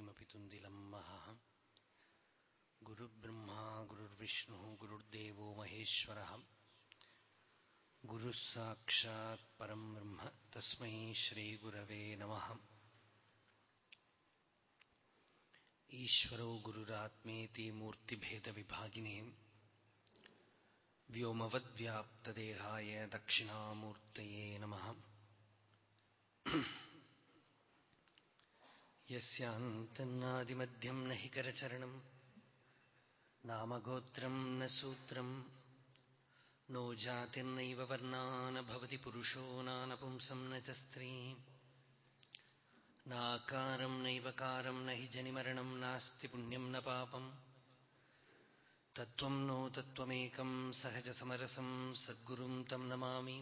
किमपि तुन्दिलम् महः गुरुर्ब्रह्मा गुरुर्विष्णुः गुरुर्देवो महेश्वरः। गुरुः साक्षात् परम् ब्रह्म तस्मै श्रीगुरवे नमः। ईश्वरो गुरुरात्मेति मूर्तिभेदविभागिने व्योमवद्व्याप्तदेहाय दक्षिणामूर्तये नमः യസ്യാന്തന്നാദിമധ്യം ന ഹി കരചരണം നാമഗോത്രം ന സൂത്രം നോ ജാതിർനൈവ വർണാനഭവതി പുരുഷോ നാനപുംസം ന ച സ്ത്രീ നാകാരം നൈവകാരം ന ഹി ജനിമരണം നാസ്തി പുണ്യം ന പാപം തത്വം നോ തത്വമേകം സഹജസമരസം സദ്ഗുരും തം നമാമി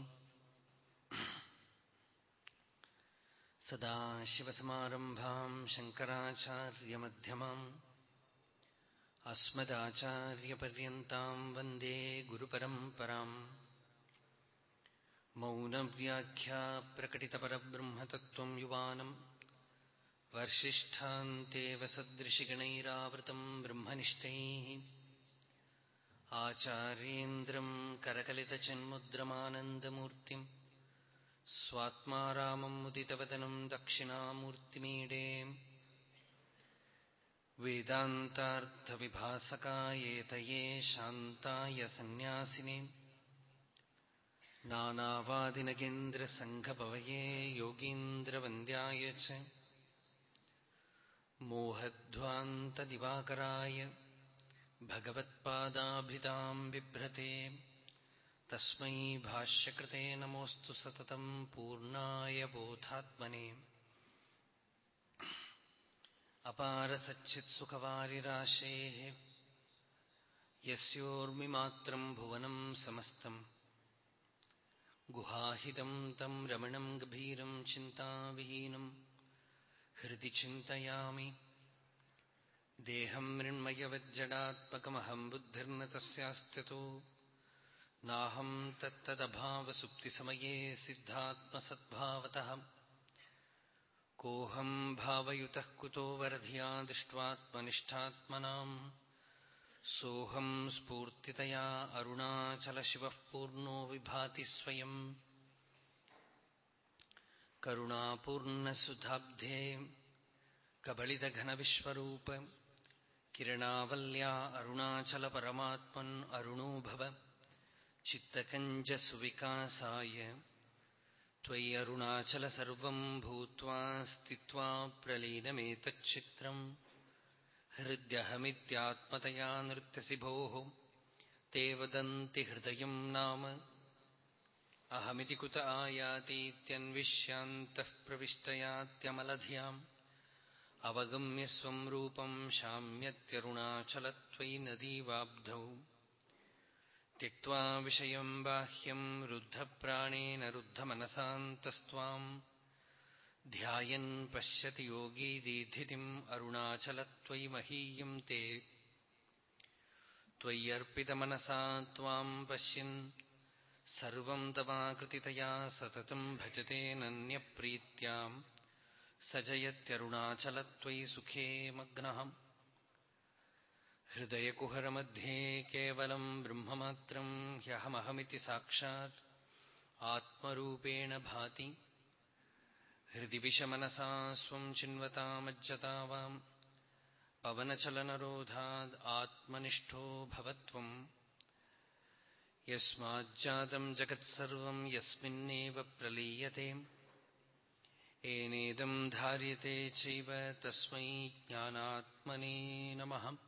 सदाशिवसमारम्भाम् शङ्कराचार्यमध्यमाम् अस्मदाचार्यपर्यन्ताम् वन्दे गुरुपरम्पराम् मौनव्याख्या प्रकटितपरब्रह्मतत्त्वम् युवानम् वर्षिष्ठान्तेव सदृशिगणैरावृतम् ब्रह्मनिष्ठैः आचार्येन्द्रम् करकलितचिन्मुद्रमानन्दमूर्तिम् स्वात्मा रामम् मुदितवदनम् दक्षिणामूर्तिमीडे। वेदान्तार्थविभासकायेतये शान्ताय सन्न्यासिने। नानावादिनगेन्द्रसङ्घपवये योगीन्द्रवन्द्याय च। मोहध्वान्तदिवाकराय भगवत्पादाभिधाम् बिभ्रते तस्मै भाष्यकृते नमोऽस्तु सततम् पूर्णाय बोधात्मने। अपारसच्चित्सुखवारिराशेः यस्योर्मिमात्रम् भुवनम् समस्तम् गुहाहितम् तम् रमणम् गभीरम् चिन्ताविहीनम् हृदि चिन्तयामि। देहम् मृण्मयवज्जडात्मकमहम् बुद्धिर्न तस्यास्त्यतो नाहम् तत्तदभावसुप्तिसमये सिद्धात्मसद्भावतः। कोऽहम् भावयुतः कुतो वरधिया दृष्ट्वात्मनिष्ठात्मनाम्। सोऽहम् स्फूर्तितया अरुणाचलशिवः पूर्णो विभाति स्वयम् करुणापूर्णसुधाब्धे कबलितघनविश्वरूप। किरणावल्या अरुणाचलपरमात्मन् अरुणो भव चित्तकञ्जसुविकासाय त्वयि अरुणाचल सर्वम् भूत्वा स्थित्वा प्रलीनमेतच्चित्रम् हृद्यहमित्यात्मतया नृत्यसि भोः ते वदन्ति हृदयम् नाम। अहमिति कुत आयातीत्यन्विष्यान्तः प्रविष्टयात्यमलधियाम्। अवगम्य स्वम् रूपम् शाम्यत्यरुणाचलत्वयि नदीवाब्धौ त्यक्त्वा विषयम् बाह्यम् रुद्धप्राणेन रुद्धमनसान्तस्त्वाम्। ध्यायन् पश्यति योगी दीधितिम् अरुणाचलत्वयि महीयम् ते। त्वय्यर्पितमनसा त्वाम् पश्यन्। सर्वम् तवाकृतितया सततम् भजते नन्यप्रीत्याम्। स जयत्यरुणाचलत्वयि सुखे मग्नः हृदयकुहरमध्ये केवलम् ब्रह्ममात्रम् ह्यहमहमिति साक्षात् आत्मरूपेण भाति। हृदि विषमनसा स्वम् चिन्वतामज्जतावाम् पवनचलनरोधाद् आत्मनिष्ठो भवत्वम्। यस्माज्जातम् जगत्सर्वम् यस्मिन्नेव प्रलीयते। एनेदम् धार्यते चैव तस्मै ज्ञानात्मने नमः।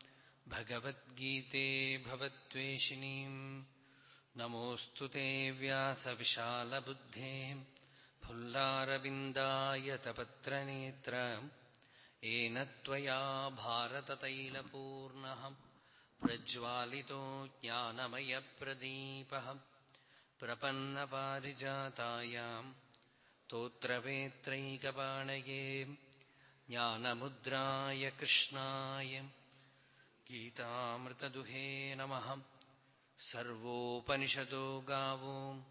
भगवद्गीते भवद्वेषिणीम्। नमोऽस्तु ते व्यासविशालबुद्धे। फुल्लारविन्दायतपत्रनेत्र येन त्वया भारततैलपूर्णः। प्रज्वालितो ज्ञानमयप्रदीपः। प्रपन्नपारिजातायाम् स्तोत्रवेत्रैकपाणये ज्ञानमुद्राय कृष्णाय गीतामृतदुहे नमः। सर्वोपनिषदो गावो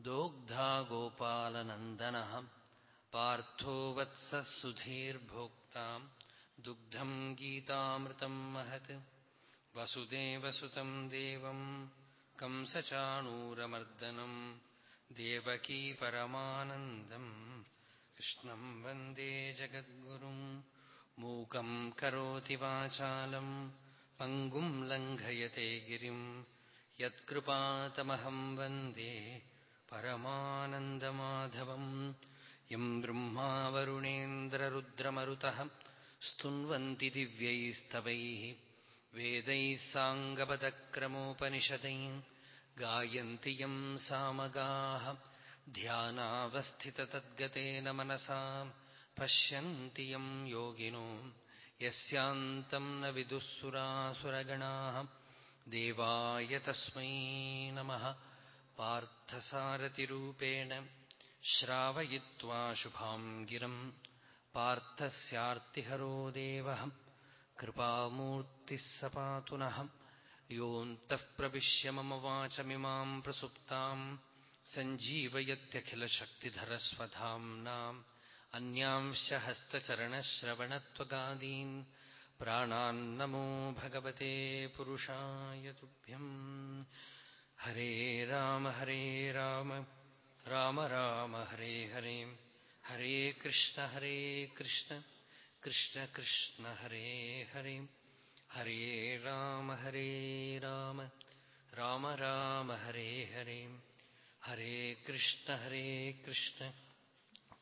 दोग्धा गोपालनन्दनः। पार्थो वत्सः सुधीर्भोक्ताम् दुग्धम् गीतामृतम् महत्। वसुदेवसुतम् देवम् कंसचाणूरमर्दनम् देवकी परमानन्दम् कृष्णम् वन्दे जगद्गुरुम् मूकम् करोति वाचालम् पङ्गुम् लङ्घयते गिरिम् यत्कृपातमहम् वन्दे परमानन्दमाधवम्। यम् ब्रह्मा वरुणेन्द्ररुद्रमरुतः स्तुन्वन्ति दिव्यैस्तवैः। वेदैः साङ्गपदक्रमोपनिषदैः गायन्ति यम् सामगाः। ध्यानावस्थिततद्गतेन मनसा पश्यन्ति यम् योगिनो यस्यान्तम् न विदुःसुरासुरगणाः। देवाय तस्मै नमः। पार्थसारथिरूपेण श्रावयित्वा शुभाम् गिरम् पार्थस्यार्तिहरो देवः। कृपामूर्तिः स पातु नः। योऽन्तः प्रविश्य मम वाचमिमाम् प्रसुप्ताम् सञ्जीवयत्यखिलशक्तिधरस्वधाम्नाम् अन्यांश्च हस्तचरणश्रवणत्वगादीन् प्राणान्नमो भगवते पुरुषाय तुभ्यम् हरे राम हरे राम राम राम हरे हरे हरे कृष्ण हरे कृष्ण कृष्ण कृष्ण हरे हरे हरे राम हरे राम राम राम हरे हरे हरे कृष्ण हरे कृष्ण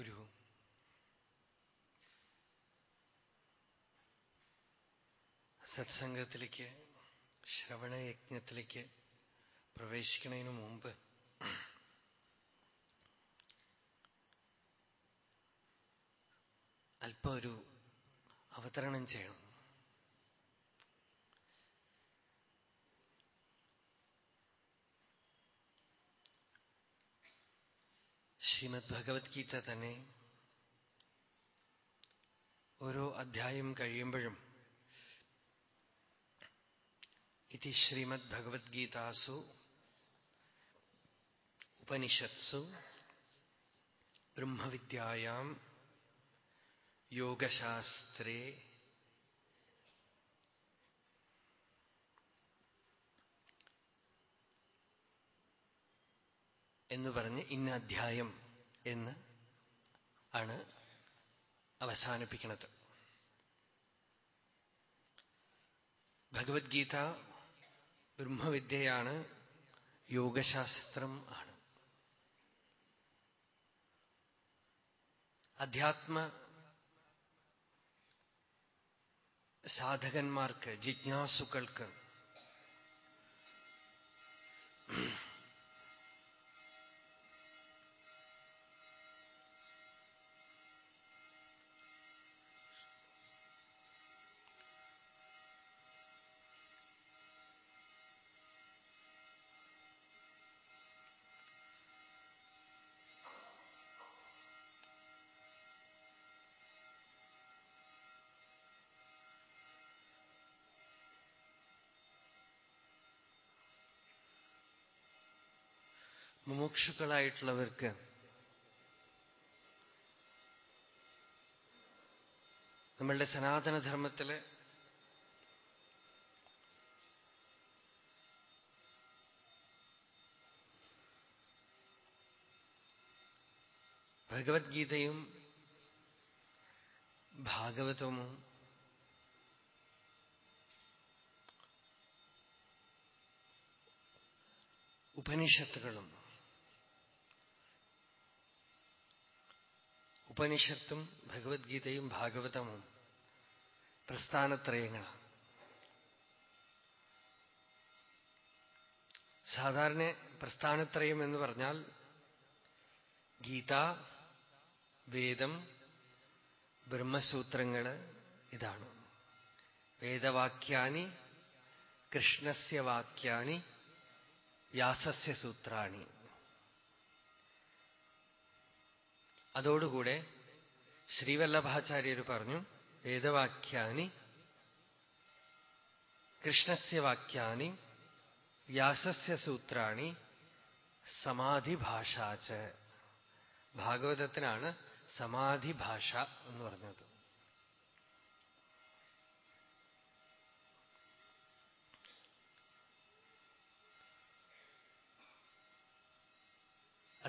ഒരു സത്സംഗത്തിലേക്ക് ശ്രവണയജ്ഞത്തിലേക്ക് പ്രവേശിക്കുന്നതിന് മുമ്പ് അല്പം ഒരു അവതരണം ചെയ്യണം. ശ്രീമദ് ഭഗവത്ഗീത തന്നെ ഓരോ അധ്യായം കഴിയുമ്പോഴും ഇതി ശ്രീമദ് ഭഗവത്ഗീതാസു ഉപനിഷത്സു ബ്രഹ്മവിദ്യായാം യോഗശാസ്ത്രേ. എന്ന് പറഞ്ഞ് ഇന്ന അധ്യായം എന്ന് ആണ് അവസാനിപ്പിക്കുന്നത്. ഭഗവത്ഗീത ബ്രഹ്മവിദ്യയാണ് യോഗശാസ്ത്രം ആണ്. അധ്യാത്മ സാധകന്മാർക്ക് ജിജ്ഞാസുക്കൾക്ക് മുമുക്ഷുക്കളായിട്ടുള്ളവർക്ക് നമ്മളുടെ സനാതനധർമ്മത്തിൽ ഭഗവത്ഗീതയും ഭാഗവതവും ഉപനിഷത്തുകളും ഉപനിഷത്തും ഭഗവത്ഗീതയും ഭാഗവതവും പ്രസ്ഥാനത്രയങ്ങളാണ്. സാധാരണ പ്രസ്ഥാനത്രയം എന്ന് പറഞ്ഞാൽ ഗീത വേദം ബ്രഹ്മസൂത്രങ്ങൾ ഇതാണ്. വേദവാക്യാനി കൃഷ്ണസ്യ വാക്യാനി വ്യാസസ്യ സൂത്രാണി അതോടുകൂടെ ശ്രീവല്ലഭാചാര്യർ പറഞ്ഞു വേദവാക്യാനി കൃഷ്ണസ്യ വാക്യാനി വ്യാസസ്യ സൂത്രാണി സമാധിഭാഷാച്ച് ഭാഗവതത്തിനാണ് സമാധിഭാഷ എന്ന് പറഞ്ഞത്.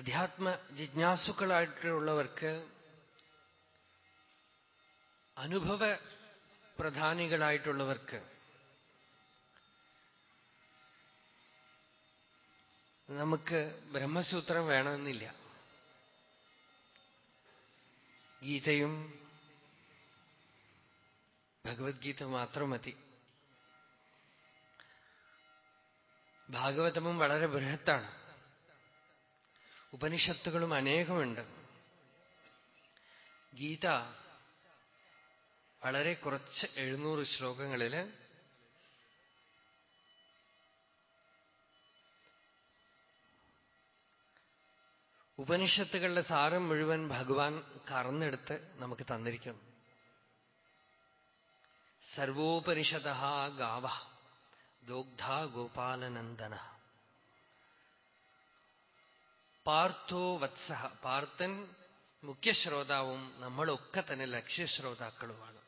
അധ്യാത്മ ജിജ്ഞാസുക്കളായിട്ടുള്ളവർക്ക് അനുഭവ പ്രധാനികളായിട്ടുള്ളവർക്ക് നമുക്ക് ബ്രഹ്മസൂത്രം വേണമെന്നില്ല. ഗീതയും ഭഗവത്ഗീത മാത്രം മതി. ഭാഗവതമും വളരെ ബൃഹത്താണ്. ഉപനിഷത്തുകളും അനേകമുണ്ട്. ഗീത വളരെ കുറച്ച് എഴുന്നൂറ് ശ്ലോകങ്ങളിൽ ഉപനിഷത്തുകളുടെ സാരം മുഴുവൻ ഭഗവാൻ കറന്നെടുത്ത് നമുക്ക് തന്നിരിക്കുന്നു സർവോപനിഷത ഗാവ ദോഗ്ധ ഗോപാലനന്ദന. പാർത്ഥോ വത്സ പാർത്ഥൻ മുഖ്യശ്രോതാവും നമ്മളൊക്കെ തന്നെ ലക്ഷ്യശ്രോതാക്കളുമാണ്.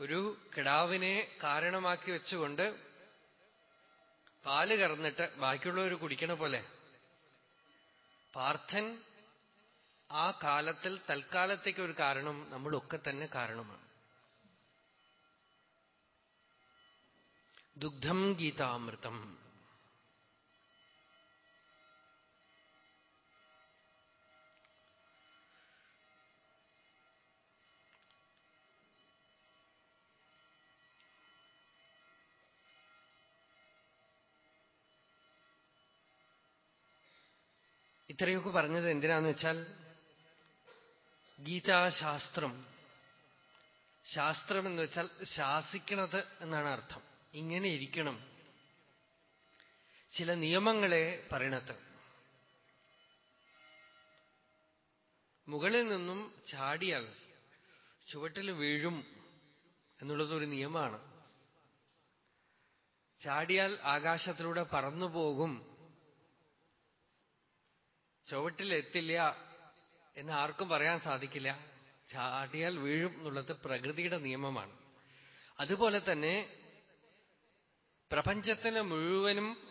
ഒരു കിടാവിനെ കാരണമാക്കി വെച്ചുകൊണ്ട് പാൽ കറന്നിട്ട് ബാക്കിയുള്ളവർ കുടിക്കണ പോലെ. പാർത്ഥൻ ആ കാലത്തിൽ തൽക്കാലത്തേക്ക് ഒരു കാരണം നമ്മളൊക്കെ തന്നെ കാരണമാണ്. ദുഗ്ധം ഗീതാമൃതം. ഇത്രയൊക്കെ പറഞ്ഞത് എന്തിനാന്ന് വെച്ചാൽ ഗീതാശാസ്ത്രം ശാസ്ത്രം എന്ന് വെച്ചാൽ ശാസിക്കണത് എന്നാണ് അർത്ഥം. ഇങ്ങനെ ഇരിക്കണം. ചില നിയമങ്ങളെ പറയണത്. മുകളിൽ നിന്നും ചാടിയാൽ ചുവട്ടിൽ വീഴും എന്നുള്ളത് ഒരു നിയമമാണ്. ചാടിയാൽ ആകാശത്തിലൂടെ പറന്നു പോകും ചുവട്ടിലെത്തില്ല എന്ന് ആർക്കും പറയാൻ സാധിക്കില്ല. ചാടിയാൽ വീഴും എന്നുള്ളത് പ്രകൃതിയുടെ നിയമമാണ്. അതുപോലെ തന്നെ പ്രപഞ്ചത്തിന് മുഴുവനും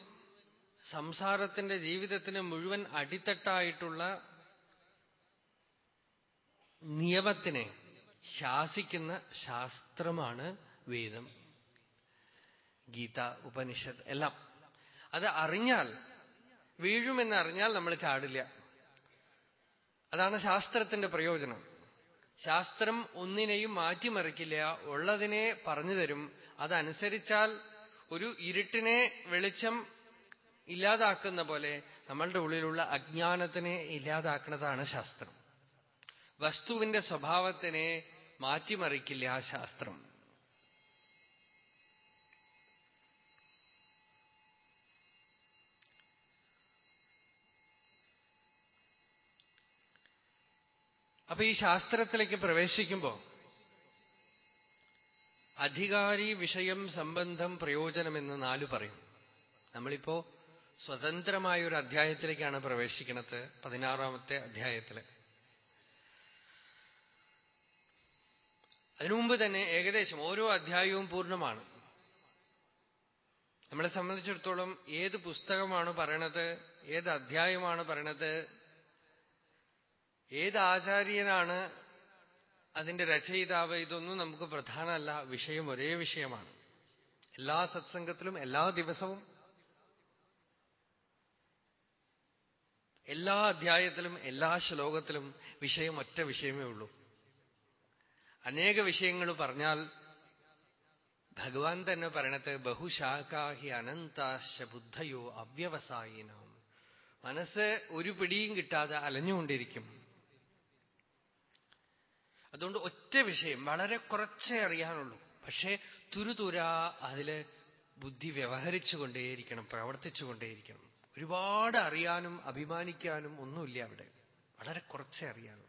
സംസാരത്തിന്റെ ജീവിതത്തിന് മുഴുവൻ അടിത്തട്ടായിട്ടുള്ള നിയമത്തിനെ ശാസിക്കുന്ന ശാസ്ത്രമാണ് വേദം ഗീത ഉപനിഷത്ത് എല്ലാം. അത് അറിഞ്ഞാൽ വീഴുമെന്ന് അറിഞ്ഞാൽ നമ്മൾ ചാടില്ല. അതാണ് ശാസ്ത്രത്തിന്റെ പ്രയോജനം. ശാസ്ത്രം ഒന്നിനെയും മാറ്റിമറിക്കില്ല. ഉള്ളതിനെ പറഞ്ഞു തരും. അതനുസരിച്ചാൽ ഒരു ഇരുട്ടിനെ വെളിച്ചം ഇല്ലാതാക്കുന്ന പോലെ നമ്മളുടെ ഉള്ളിലുള്ള അജ്ഞാനത്തിനെ ഇല്ലാതാക്കുന്നതാണ് ശാസ്ത്രം. വസ്തുവിന്റെ സ്വഭാവത്തിനെ മാറ്റിമറിക്കില്ല ശാസ്ത്രം. അപ്പൊ ഈ ശാസ്ത്രത്തിലേക്ക് പ്രവേശിക്കുമ്പോ അധികാരി വിഷയം സംബന്ധം പ്രയോജനം എന്ന് നാലു പറയും. നമ്മളിപ്പോ സ്വതന്ത്രമായ ഒരു അധ്യായത്തിലേക്കാണ് പ്രവേശിക്കുന്നത് പതിനാറാമത്തെ അധ്യായത്തിൽ. അതിനുമുമ്പ് തന്നെ ഏകദേശം ഓരോ അധ്യായവും പൂർണമാണ്. നമ്മളെ സംബന്ധിച്ചിടത്തോളം ഏത് പുസ്തകമാണ് പറയണത് ഏത് അധ്യായമാണ് പറയണത് ഏത് ആചാര്യനാണ് അതിന്റെ രചയിതാവ് ഇതൊന്നും നമുക്ക് പ്രധാനമല്ല വിഷയം ഒരേ വിഷയമാണ്. എല്ലാ സത്സംഗത്തിലും എല്ലാ ദിവസവും എല്ലാ അധ്യായത്തിലും എല്ലാ ശ്ലോകത്തിലും വിഷയം ഒറ്റ വിഷയമേ ഉള്ളൂ. അനേക വിഷയങ്ങൾ പറഞ്ഞാൽ ഭഗവാൻ തന്നെ പറയണത് ബഹുശാഖാഹി അനന്താശ ബുദ്ധയോ അവ്യവസായിനാം. മനസ്സ് ഒരു പിടിയും കിട്ടാതെ അലഞ്ഞുകൊണ്ടിരിക്കും. അതുകൊണ്ട് ഒറ്റ വിഷയം വളരെ കുറച്ചേ അറിയാനുള്ളൂ. പക്ഷേ തുരുതുരാ അതിൽ ബുദ്ധി വ്യവഹരിച്ചുകൊണ്ടേയിരിക്കണം പ്രവർത്തിച്ചുകൊണ്ടേയിരിക്കണം. ഒരുപാട് അറിയാനും അഭിമാനിക്കാനും ഒന്നുമില്ല അവിടെ. വളരെ കുറച്ചേ അറിയാനും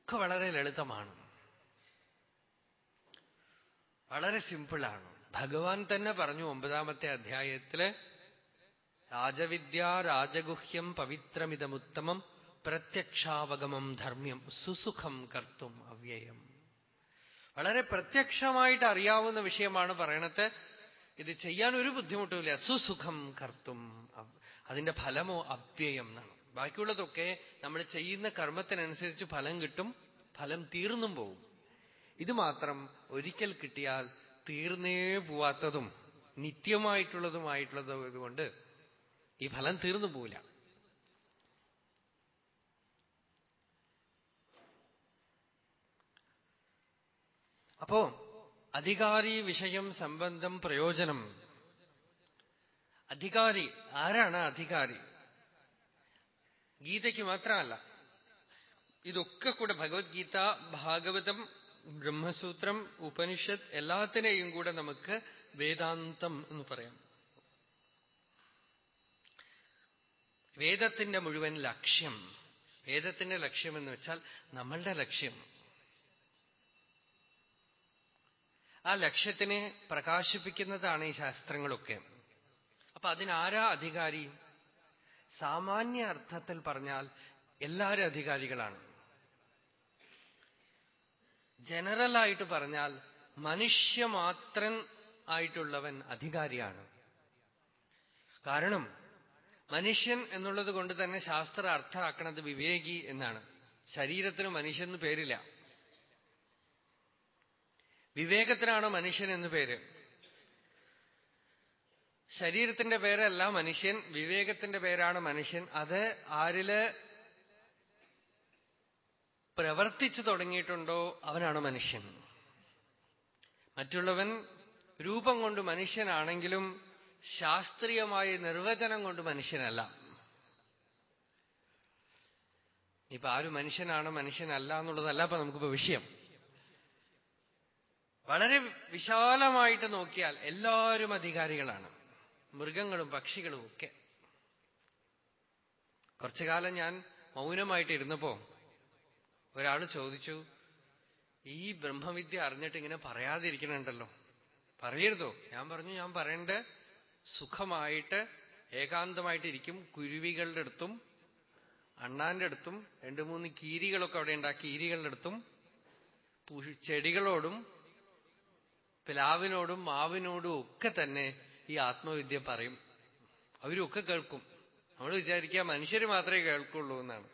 ഒക്കെ വളരെ ലളിതമാണ്. വളരെ സിമ്പിളാണ്. ഭഗവാൻ തന്നെ പറഞ്ഞു ഒമ്പതാമത്തെ അധ്യായത്തിൽ രാജവിദ്യ രാജഗുഹ്യം പവിത്രമിതമുത്തമം പ്രത്യക്ഷാവഗമം ധർമ്മ്യം സുസുഖം കർത്തും അവ്യയം. വളരെ പ്രത്യക്ഷമായിട്ട് അറിയാവുന്ന വിഷയമാണ് പറയണത്. ഇത് ചെയ്യാൻ ഒരു ബുദ്ധിമുട്ടുമില്ല. സുസുഖം കർത്തും അതിന്റെ ഫലമോ അവ്യയം എന്നാണ്. ബാക്കിയുള്ളതൊക്കെ നമ്മൾ ചെയ്യുന്ന കർമ്മത്തിനനുസരിച്ച് ഫലം കിട്ടും ഫലം തീർന്നും പോവും. ഇത് മാത്രം ഒരിക്കൽ കിട്ടിയാൽ തീർന്നേ പോവാത്തതും നിത്യമായിട്ടുള്ളതുമായിട്ടുള്ളതും ഇതുകൊണ്ട് ഈ ഫലം തീർന്നു പോവില്ല. അപ്പോ അധികാരി വിഷയം സംബന്ധം പ്രയോജനം. അധികാരി ആരാണ് അധികാരി? ഗീതയ്ക്ക് മാത്രമല്ല ഇതൊക്കെ കൂടെ ഭഗവത്ഗീത ഭാഗവതം ബ്രഹ്മസൂത്രം ഉപനിഷത്ത് എല്ലാത്തിനെയും കൂടെ നമുക്ക് വേദാന്തം എന്ന് പറയാം. വേദത്തിന്റെ മുഴുവൻ ലക്ഷ്യം വേദത്തിന്റെ ലക്ഷ്യം എന്ന് വെച്ചാൽ നമ്മളുടെ ലക്ഷ്യം. ആ ലക്ഷ്യത്തിനെ പ്രകാശിപ്പിക്കുന്നതാണ് ഈ ശാസ്ത്രങ്ങളൊക്കെ. അപ്പൊ അതിനാരാ അധികാരി? സാമാന്യ അർത്ഥത്തിൽ പറഞ്ഞാൽ എല്ലാവരും അധികാരികളാണ്. ജനറലായിട്ട് പറഞ്ഞാൽ മനുഷ്യമാത്രൻ ആയിട്ടുള്ളവൻ അധികാരിയാണ്. കാരണം മനുഷ്യൻ എന്നുള്ളത് കൊണ്ട് തന്നെ ശാസ്ത്ര അർത്ഥമാക്കണത് വിവേകി എന്നാണ്. ശരീരത്തിന് മനുഷ്യന് പേരില്ല. വിവേകത്തിനാണ് മനുഷ്യൻ എന്ന് പേര്? ശരീരത്തിന്റെ പേരല്ല മനുഷ്യൻ വിവേകത്തിന്റെ പേരാണ് മനുഷ്യൻ. അത് ആരിൽ പ്രവർത്തിച്ചു തുടങ്ങിയിട്ടുണ്ടോ അവനാണ് മനുഷ്യൻ. മറ്റുള്ളവൻ രൂപം കൊണ്ട് മനുഷ്യനാണെങ്കിലും ശാസ്ത്രീയമായ നിർവചനം കൊണ്ട് മനുഷ്യനല്ല. ഇപ്പൊ ആര് മനുഷ്യനാണ് മനുഷ്യനല്ല എന്നുള്ളതല്ല ഇപ്പൊ നമുക്കിപ്പോ വിഷയം. വളരെ വിശാലമായിട്ട് നോക്കിയാൽ എല്ലാവരും അധികാരികളാണ്. മൃഗങ്ങളും പക്ഷികളും ഒക്കെ. കുറച്ചു കാലം ഞാൻ മൗനമായിട്ട് ഇരുന്നപ്പോ ഒരാൾ ചോദിച്ചു ഈ ബ്രഹ്മവിദ്യ അറിഞ്ഞിട്ട് ഇങ്ങനെ പറയാതിരിക്കണുണ്ടല്ലോ? പറയരുതോ. ഞാൻ പറഞ്ഞു ഞാൻ പറയണ്ട സുഖമായിട്ട് ഏകാന്തമായിട്ടിരിക്കും കുരുവികളുടെ അടുത്തും അണ്ണാന്റെ അടുത്തും രണ്ടു മൂന്ന് കീരികളൊക്കെ അവിടെ ഉണ്ടാക്കി കീരികളുടെ അടുത്തും ചെടികളോടും പ്ലാവിനോടും മാവിനോടും ഒക്കെ തന്നെ ഈ ആത്മവിദ്യ പറയും. അവരൊക്കെ കേൾക്കും. നമ്മൾ വിചാരിക്കുക മനുഷ്യർ മാത്രമേ കേൾക്കുള്ളൂ എന്നാണ്.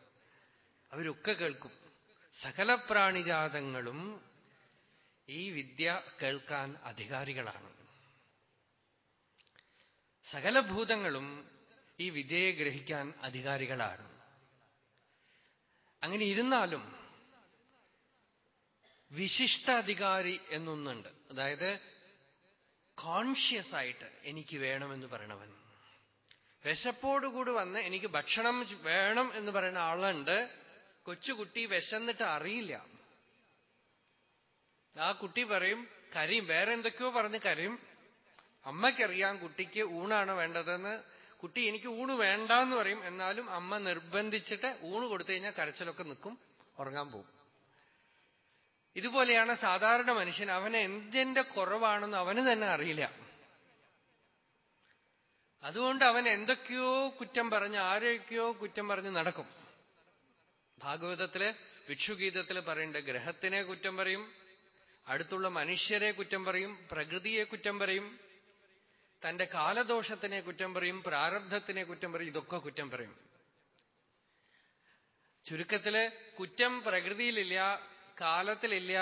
അവരൊക്കെ കേൾക്കും. സകല പ്രാണിജാതങ്ങളും ഈ വിദ്യ കേൾക്കാൻ അധികാരികളാണ്. സകല ഭൂതങ്ങളും ഈ വിദ്യയെ ഗ്രഹിക്കാൻ അധികാരികളാണ്. അങ്ങനെ ഇരുന്നാലും വിശിഷ്ടാധികാരി എന്നൊന്നുണ്ട്. അതായത് കോൺഷ്യസ് ആയിട്ട് എനിക്ക് വേണമെന്ന് പറയണവൻ. വിശപ്പോടുകൂടി വന്ന് എനിക്ക് ഭക്ഷണം വേണം എന്ന് പറയുന്ന ആളുണ്ട്. കൊച്ചുകുട്ടി വിശന്നിട്ട് അറിയില്ല. ആ കുട്ടി പറയും കരയും വേറെ എന്തൊക്കെയോ പറഞ്ഞ് കരയും അമ്മയ്ക്കറിയാം കുട്ടിക്ക് ഊണാണ് വേണ്ടതെന്ന്. കുട്ടി എനിക്ക് ഊണ് വേണ്ടെന്ന് പറയും. എന്നാലും അമ്മ നിർബന്ധിച്ചിട്ട് ഊണ് കൊടുത്തു കഴിഞ്ഞാൽ കരച്ചിലൊക്കെ നിൽക്കും ഉറങ്ങാൻ പോകും. ഇതുപോലെയാണ് സാധാരണ മനുഷ്യൻ. അവന് എന്തിന്റെ കുറവാണെന്ന് അവന് തന്നെ അറിയില്ല. അതുകൊണ്ട് അവൻ എന്തൊക്കെയോ കുറ്റം പറഞ്ഞ് ആരെയൊക്കെയോ കുറ്റം പറഞ്ഞ് നടക്കും. ഭാഗവതത്തിൽ ഭിക്ഷുഗീതത്തിൽ പറയേണ്ട ഗ്രഹത്തിനെ കുറ്റം പറയും അടുത്തുള്ള മനുഷ്യരെ കുറ്റം പറയും പ്രകൃതിയെ കുറ്റം പറയും തന്റെ കാലദോഷത്തിനെ കുറ്റം പറയും പ്രാരബ്ധത്തിനെ കുറ്റം പറയും ഇതൊക്കെ കുറ്റം പറയും. ചുരുക്കത്തിൽ കുറ്റം പ്രകൃതിയിലില്ല കാലത്തിലില്ല.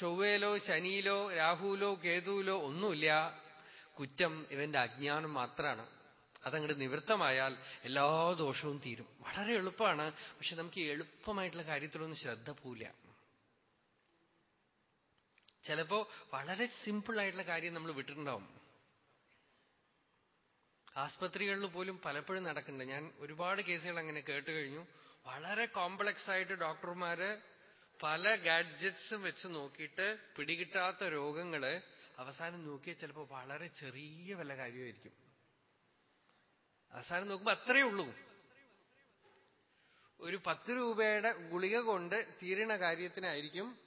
ചൊവ്വയിലോ ശനിയിലോ രാഹുലോ കേതുവിലോ ഒന്നുമില്ല. കുറ്റം ഇവന്റെ അജ്ഞാനം മാത്രമാണ് അതങ്ങോട്ട് നിവൃത്തമായാൽ എല്ലാ ദോഷവും തീരും. വളരെ എളുപ്പമാണ് പക്ഷെ നമുക്ക് എളുപ്പമായിട്ടുള്ള കാര്യത്തിലൊന്നും ശ്രദ്ധ പോവില്ല. ചിലപ്പോ വളരെ സിമ്പിൾ ആയിട്ടുള്ള കാര്യം നമ്മൾ വിട്ടിട്ടുണ്ടാവും. ആസ്പത്രികളിൽ പോലും പലപ്പോഴും നടക്കുന്നുണ്ട്. ഞാൻ ഒരുപാട് കേസുകൾ അങ്ങനെ കേട്ട് കഴിഞ്ഞു. വളരെ കോംപ്ലക്സ് ആയിട്ട് ഡോക്ടർമാര് പല ഗാഡ്ജറ്റ്സും വെച്ച് നോക്കിയിട്ട് പിടികിട്ടാത്ത രോഗങ്ങൾ അവസാനം നോക്കിയാൽ ചിലപ്പോൾ വളരെ ചെറിയ വല്ല കാര്യമായിരിക്കും. അവസാനം നോക്കുമ്പോ അത്രയേ ഉള്ളൂ. ഒരു പത്ത് രൂപയുടെ ഗുളിക കൊണ്ട് തീരണ കാര്യത്തിനായിരിക്കും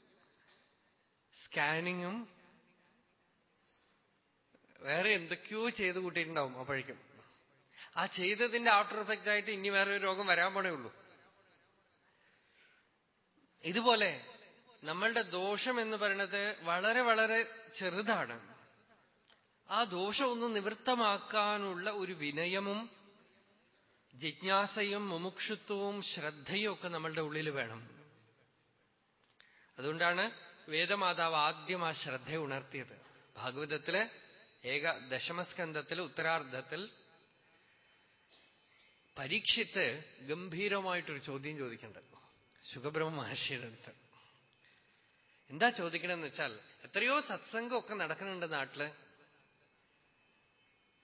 സ്കാനിങ്ങും വേറെ എന്തൊക്കെയോ ചെയ്ത് കൂട്ടിയിട്ടുണ്ടാവും അപ്പോഴേക്കും. ആ ചെയ്തതിന്റെ ആഫ്റ്റർ എഫക്റ്റ് ആയിട്ട് ഇനി വേറെ ഒരു രോഗം വരാൻ പോണേ ഉള്ളൂ. ഇതുപോലെ നമ്മളുടെ ദോഷം എന്ന് പറയുന്നത് വളരെ വളരെ ചെറുതാണ്. ആ ദോഷം ഒന്ന് നിവൃത്തമാക്കാനുള്ള ഒരു വിനയമും ജിജ്ഞാസയും മുമുക്ഷുത്വവും ശ്രദ്ധയും ഒക്കെ നമ്മളുടെ ഉള്ളിൽ വേണം. അതുകൊണ്ടാണ് വേദമാതാവ് ആദ്യം ആ ശ്രദ്ധ ഉണർത്തിയത്. ഭാഗവതത്തിൽ ഏക ദശമസ്കന്ധത്തിൽ ഉത്തരാർദ്ധത്തിൽ പരീക്ഷിത്ത് ഗംഭീരമായിട്ടൊരു ചോദ്യം ചോദിക്കേണ്ടത്. സുഖബ്രഹ്മ മഹർഷിയുടെ അടുത്ത്. എന്താ ചോദിക്കണമെന്ന് വെച്ചാൽ എത്രയോ സത്സംഗമൊക്കെ നടക്കുന്നുണ്ട് നാട്ടിൽ.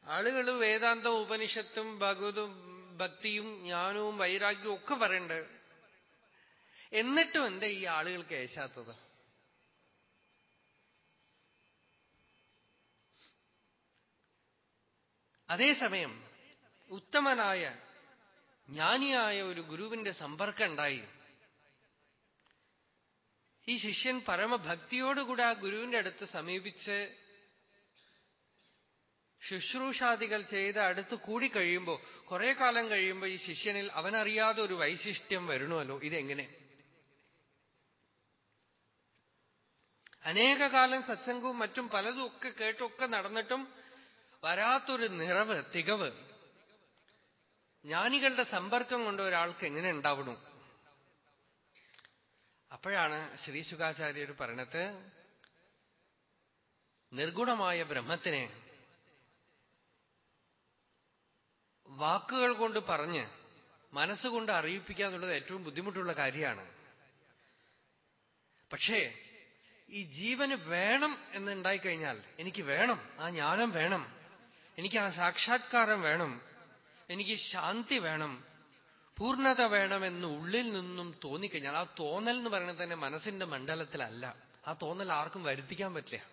ആളുകൾ വേദാന്തം ഉപനിഷത്തും ഭഗവതും ഭക്തിയും ജ്ഞാനവും വൈരാഗ്യവും ഒക്കെ പറയണ്ട് എന്നിട്ടും എന്താ ഈ ആളുകൾക്ക് ഏശാത്തത്? അതേസമയം ഉത്തമനായ ജ്ഞാനിയായ ഒരു ഗുരുവിന്റെ സമ്പർക്കം ഉണ്ടായി. ഈ ശിഷ്യൻ പരമഭക്തിയോടുകൂടെ ആ ഗുരുവിന്റെ അടുത്ത് സമീപിച്ച് ശുശ്രൂഷാദികൾ ചെയ്ത് അടുത്ത് കൂടി കഴിയുമ്പോൾ കുറെ കാലം കഴിയുമ്പോൾ ഈ ശിഷ്യനിൽ അവനറിയാതെ ഒരു വൈശിഷ്ട്യം വരണമല്ലോ ഇതെങ്ങനെ? അനേക കാലം സത്സംഗവും മറ്റും പലതും ഒക്കെ കേട്ടൊക്കെ നടന്നിട്ടും വരാത്തൊരു നിറവ് തികവ്. ജ്ഞാനികളുടെ സമ്പർക്കം കൊണ്ട് ഒരാൾക്ക് എങ്ങനെ ഉണ്ടാവണം? അപ്പോഴാണ് ശ്രീ ശുഖാചാര്യർ പറഞ്ഞത് നിർഗുണമായ ബ്രഹ്മത്തിനെ വാക്കുകൾ കൊണ്ട് പറഞ്ഞ് മനസ്സുകൊണ്ട് അറിയിപ്പിക്കുക എന്നുള്ളത് ഏറ്റവും ബുദ്ധിമുട്ടുള്ള കാര്യമാണ്. പക്ഷേ ഈ ജീവന് വേണം എന്നുണ്ടായിക്കഴിഞ്ഞാൽ എനിക്ക് വേണം ആ ജ്ഞാനം വേണം എനിക്ക് ആ സാക്ഷാത്കാരം വേണം എനിക്ക് ശാന്തി വേണം പൂർണത വേണമെന്ന് ഉള്ളിൽ നിന്നും തോന്നിക്കഴിഞ്ഞാൽ ആ തോന്നൽ എന്ന് പറയുന്നത് തന്നെ മനസ്സിന്റെ മണ്ഡലത്തിലല്ല. ആ തോന്നൽ ആർക്കും വരുത്തിക്കാൻ പറ്റില്ല.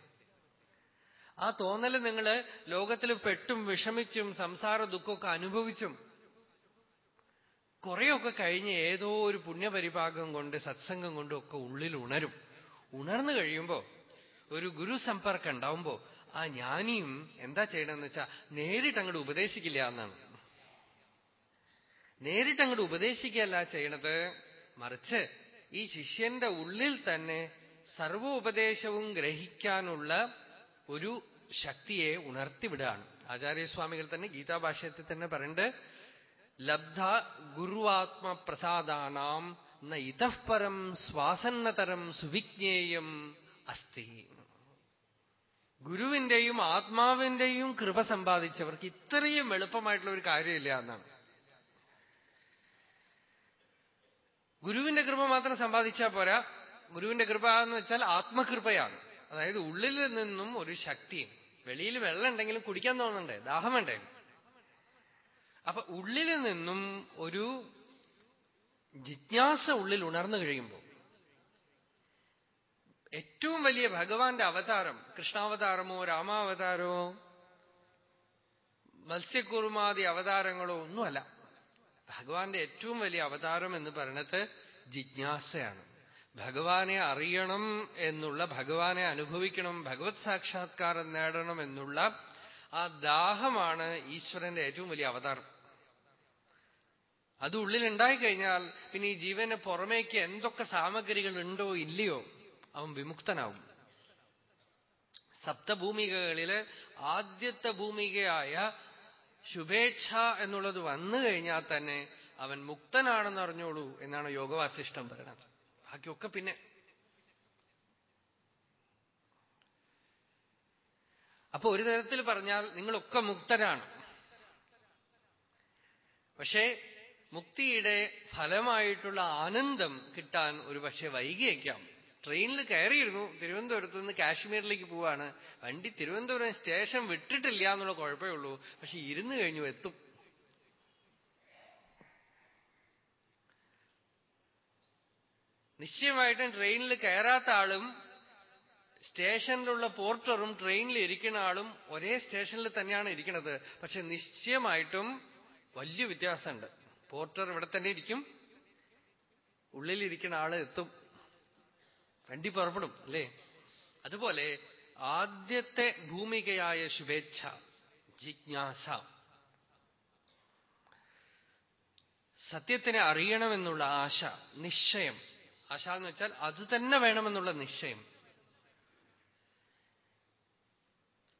ആ തോന്നൽ നിങ്ങൾ ലോകത്തിൽ പെട്ടും വിഷമിച്ചും സംസാര ദുഃഖമൊക്കെ അനുഭവിച്ചും കുറെയൊക്കെ കഴിഞ്ഞ് ഏതോ ഒരു പുണ്യപരിഭാഗം കൊണ്ട് സത്സംഗം കൊണ്ടും ഒക്കെ ഉള്ളിൽ ഉണരും. ഉണർന്നു കഴിയുമ്പോ ഒരു ഗുരു സമ്പർക്കം ഉണ്ടാവുമ്പോ ആ ജ്ഞാനിയും എന്താ ചെയ്യണമെന്ന് വെച്ചാൽ നേരിട്ട് അങ്ങോട്ട് ഉപദേശിക്കില്ല എന്നാണ്. നേരിട്ട് അങ്ങോട്ട് ഉപദേശിക്കുകയല്ല ചെയ്യണത്. മറിച്ച് ഈ ശിഷ്യന്റെ ഉള്ളിൽ തന്നെ സർവോപദേശവും ഗ്രഹിക്കാനുള്ള ഒരു ശക്തിയെ ഉണർത്തിവിടുകയാണ്. ആചാര്യസ്വാമികൾ തന്നെ ഗീതാഭാഷ്യത്തിൽ തന്നെ പറയുന്നുണ്ട് ലബ്ധ ഗുരുവാത്മപ്രസാദാനാം ന ഇതഃപരം സ്വാസന്നതരം സുവിജ്ഞേയം അസ്തി. ഗുരുവിന്റെയും ആത്മാവിന്റെയും കൃപ സമ്പാദിച്ചവർക്ക് ഇത്രയും എളുപ്പമായിട്ടുള്ള ഒരു കാര്യമില്ല എന്നാണ്. ഗുരുവിന്റെ കൃപ മാത്രം സമ്പാദിച്ചാൽ പോരാ. ഗുരുവിന്റെ കൃപ എന്ന് വെച്ചാൽ ആത്മകൃപയാണ്. അതായത് ഉള്ളിൽ നിന്നും ഒരു ശക്തി വെളിയിൽ വെള്ളം ഉണ്ടെങ്കിലും കുടിക്കാൻ തോന്നണ്ടേ? ദാഹം വേണ്ടേ? അപ്പൊ ഉള്ളിൽ നിന്നും ഒരു ജിജ്ഞാസ ഉള്ളിൽ ഉണർന്നു കഴിയുമ്പോൾ ഏറ്റവും വലിയ ഭഗവാന്റെ അവതാരം കൃഷ്ണാവതാരമോ രാമാവതാരമോ മത്സ്യക്കുറുമാതി അവതാരങ്ങളോ ഒന്നുമല്ല. ഭഗവാന്റെ ഏറ്റവും വലിയ അവതാരം എന്ന് പറയണത് ജിജ്ഞാസയാണ്. ഭഗവാനെ അറിയണം എന്നുള്ള ഭഗവാനെ അനുഭവിക്കണം ഭഗവത് സാക്ഷാത്കാരം നേടണം എന്നുള്ള ആ ദാഹമാണ് ഈശ്വരന്റെ ഏറ്റവും വലിയ അവതാരം. അത് ഉള്ളിൽ ഉണ്ടായിക്കഴിഞ്ഞാൽ പിന്നെ ഈ ജീവന് പുറമേക്ക് എന്തൊക്കെ സാമഗ്രികൾ ഉണ്ടോ ഇല്ലയോ അവൻ വിമുക്തനാവും. സപ്തഭൂമികകളിൽ ആദ്യത്തെ ഭൂമികയായ ശുഭേച്ഛ എന്നുള്ളത് വന്നു കഴിഞ്ഞാൽ തന്നെ അവൻ മുക്തനാണെന്ന് അറിഞ്ഞോളൂ എന്നാണ് യോഗവാസിഷ്ടം പറയുന്നത് ബാക്കിയൊക്കെ പിന്നെ. അപ്പൊ ഒരു തരത്തിൽ പറഞ്ഞാൽ നിങ്ങളൊക്കെ മുക്തരാണ്. പക്ഷേ മുക്തിയുടെ ഫലമായിട്ടുള്ള ആനന്ദം കിട്ടാൻ ഒരു പക്ഷെ വൈകിയേക്കാം. ട്രെയിനിൽ കയറിയിരുന്നു. തിരുവനന്തപുരത്ത് നിന്ന് കാശ്മീരിലേക്ക് പോവാണ്. വണ്ടി തിരുവനന്തപുരം സ്റ്റേഷൻ വിട്ടിട്ടില്ല എന്നുള്ള കുഴപ്പമേ ഉള്ളൂ. പക്ഷെ ഇരുന്ന് കഴിഞ്ഞു എത്തും. നിശ്ചയമായിട്ടും ട്രെയിനിൽ കയറാത്ത ആളും സ്റ്റേഷനിലുള്ള പോർട്ടറും ട്രെയിനിൽ ഇരിക്കുന്ന ആളും ഒരേ സ്റ്റേഷനിൽ തന്നെയാണ് ഇരിക്കുന്നത്. പക്ഷെ നിശ്ചയമായിട്ടും വലിയ വ്യത്യാസമുണ്ട്. പോർട്ടർ ഇവിടെ തന്നെ ഇരിക്കും. ഉള്ളിലിരിക്കുന്ന ആൾ എത്തും. വണ്ടി പുറപ്പെടും അല്ലേ? അതുപോലെ ആദ്യത്തെ ഭൂമികയായ ശുഭേച്ഛ ജിജ്ഞാസ. സത്യത്തിനെ അറിയണമെന്നുള്ള ആശ നിശ്ചയം. ആശ എന്ന് വെച്ചാൽ അത് തന്നെ വേണമെന്നുള്ള നിശ്ചയം.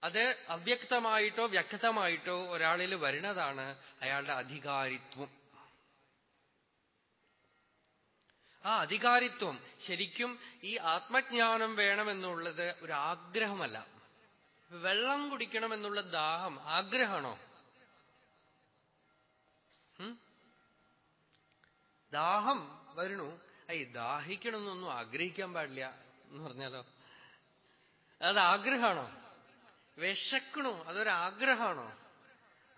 അത് അവ്യക്തമായിട്ടോ വ്യക്തമായിട്ടോ ഒരാളിൽ വരുന്നതാണ് അയാളുടെ അധികാരിത്വം. ആ അധികാരിത്വം. ശരിക്കും ഈ ആത്മജ്ഞാനം വേണമെന്നുള്ളത് ഒരു ആഗ്രഹമല്ല വെള്ളം കുടിക്കണമെന്നുള്ള ദാഹം ആഗ്രഹമാണോ? ദാഹം വരണു. ഐ ദാഹിക്കണമെന്നൊന്നും ആഗ്രഹിക്കാൻ പാടില്ല എന്ന് പറഞ്ഞാലോ? അത് ആഗ്രഹമാണോ? വിശക്കണു. അതൊരാഗ്രഹമാണോ?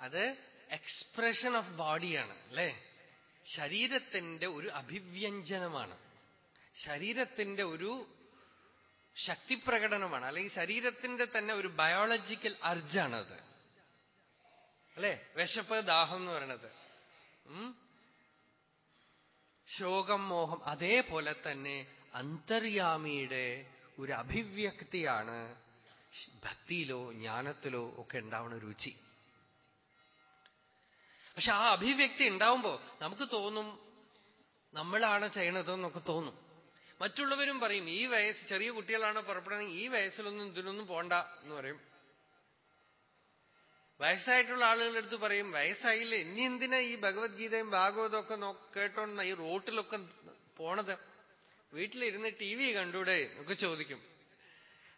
അത് എക്സ്പ്രഷൻ ഓഫ് ബോഡിയാണ് അല്ലേ? ശരീരത്തിന്റെ ഒരു അഭിവ്യഞ്ജനമാണ്. ശരീരത്തിന്റെ ഒരു ശക്തിപ്രകടനമാണ്. അല്ലെങ്കിൽ ശരീരത്തിന്റെ തന്നെ ഒരു ബയോളജിക്കൽ അർജാണത് അല്ലെ? വിശപ്പ് ദാഹം എന്ന് പറയണത്. ശോകം മോഹം അതേപോലെ തന്നെ അന്തര്യാമിയുടെ ഒരു അഭിവ്യക്തിയാണ് ഭക്തിയിലോ ജ്ഞാനത്തിലോ ഒക്കെ ഉണ്ടാവുന്ന രുചി. പക്ഷെ ആ അഭിവ്യക്തി ഉണ്ടാവുമ്പോ നമുക്ക് തോന്നും നമ്മളാണ് ചെയ്യണതെന്നൊക്കെ തോന്നും. മറ്റുള്ളവരും പറയും ഈ വയസ്സ് ചെറിയ കുട്ടികളാണ് പുറപ്പെടണമെങ്കിൽ ഈ വയസ്സിലൊന്നും ഇതിനൊന്നും പോണ്ട എന്ന് പറയും. വയസ്സായിട്ടുള്ള ആളുകളുടെ അടുത്ത് പറയും വയസ്സായില്ലേ ഇനി എന്തിനാ ഈ ഭഗവത്ഗീതയും ഭാഗവതം ഒക്കെ കേട്ടോണ്ട ഈ റോട്ടിലൊക്കെ പോണത്? വീട്ടിലിരുന്ന് ടി വി കണ്ടൂടെ ഒക്കെ ചോദിക്കും.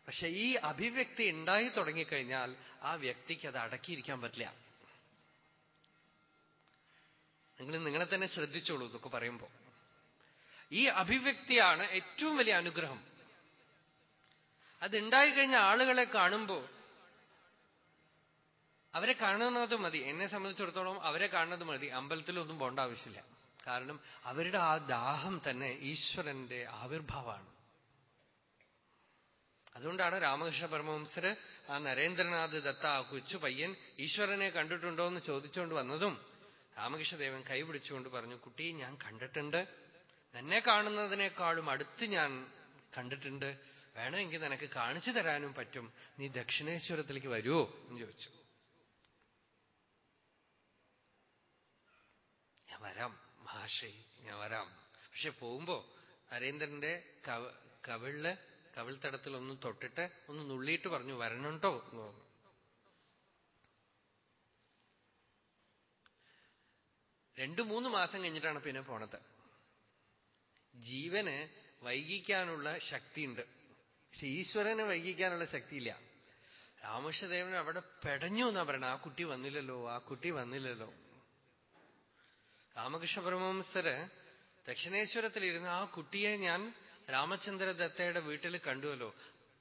പക്ഷെ ഈ അഭിവ്യക്തി ഉണ്ടായി തുടങ്ങിക്കഴിഞ്ഞാൽ ആ വ്യക്തിക്ക് അത് അടക്കിയിരിക്കാൻ പറ്റില്ല. നിങ്ങൾ നിങ്ങളെ തന്നെ ശ്രദ്ധിച്ചോളൂ ഇതൊക്കെ പറയുമ്പോ. ഈ അഭിവ്യക്തിയാണ് ഏറ്റവും വലിയ അനുഗ്രഹം. അതുണ്ടായിക്കഴിഞ്ഞ ആളുകളെ കാണുമ്പോ അവരെ കാണുന്നത് മതി. എന്നെ സംബന്ധിച്ചിടത്തോളം അവരെ കാണുന്നത് മതി. അമ്പലത്തിലൊന്നും പോണ്ട ആവശ്യമില്ല. കാരണം അവരുടെ ആ ദാഹം തന്നെ ഈശ്വരന്റെ ആവിർഭാവമാണ്. അതുകൊണ്ടാണ് രാമകൃഷ്ണ പരമവംസര് ആ നരേന്ദ്രനാഥ് ദത്ത ആ കൊച്ചു പയ്യൻ ഈശ്വരനെ കണ്ടിട്ടുണ്ടോ എന്ന് ചോദിച്ചുകൊണ്ട് വന്നതും രാമകൃഷ്ണദേവൻ കൈപിടിച്ചുകൊണ്ട് പറഞ്ഞു കുട്ടി ഞാൻ കണ്ടിട്ടുണ്ട്. എന്നെ കാണുന്നതിനേക്കാളും അടുത്ത് ഞാൻ കണ്ടിട്ടുണ്ട്. വേണമെങ്കിൽ നിനക്ക് കാണിച്ചു തരാനും പറ്റും. നീ ദക്ഷിണേശ്വരത്തിലേക്ക് വരുമോ എന്ന് ചോദിച്ചു. ഞാൻ വരാം മഹാശൈ ഞാൻ വരാം. പക്ഷെ പോകുമ്പോ നരേന്ദ്രന്റെ കവ കവിളിൽ കവിൾത്തടത്തിൽ ഒന്ന് തൊട്ടിട്ട് ഒന്ന് നുള്ളിയിട്ട് പറഞ്ഞു വരണുണ്ടോ? എന്ന് പറഞ്ഞു. രണ്ടു മൂന്ന് മാസം കഴിഞ്ഞിട്ടാണ് പിന്നെ പോണത്. ജീവന് വൈകിക്കാനുള്ള ശക്തിയുണ്ട്. പക്ഷെ ഈശ്വരന് വൈകിക്കാനുള്ള ശക്തിയില്ല. രാമകൃഷ്ണദേവൻ അവിടെ പെടഞ്ഞു എന്നാ പറയണ ആ കുട്ടി വന്നില്ലല്ലോ ആ കുട്ടി വന്നില്ലല്ലോ. രാമകൃഷ്ണ പരമംസര് ദക്ഷിണേശ്വരത്തിലിരുന്ന് ആ കുട്ടിയെ ഞാൻ രാമചന്ദ്ര ദത്തയുടെ വീട്ടിൽ കണ്ടുവല്ലോ.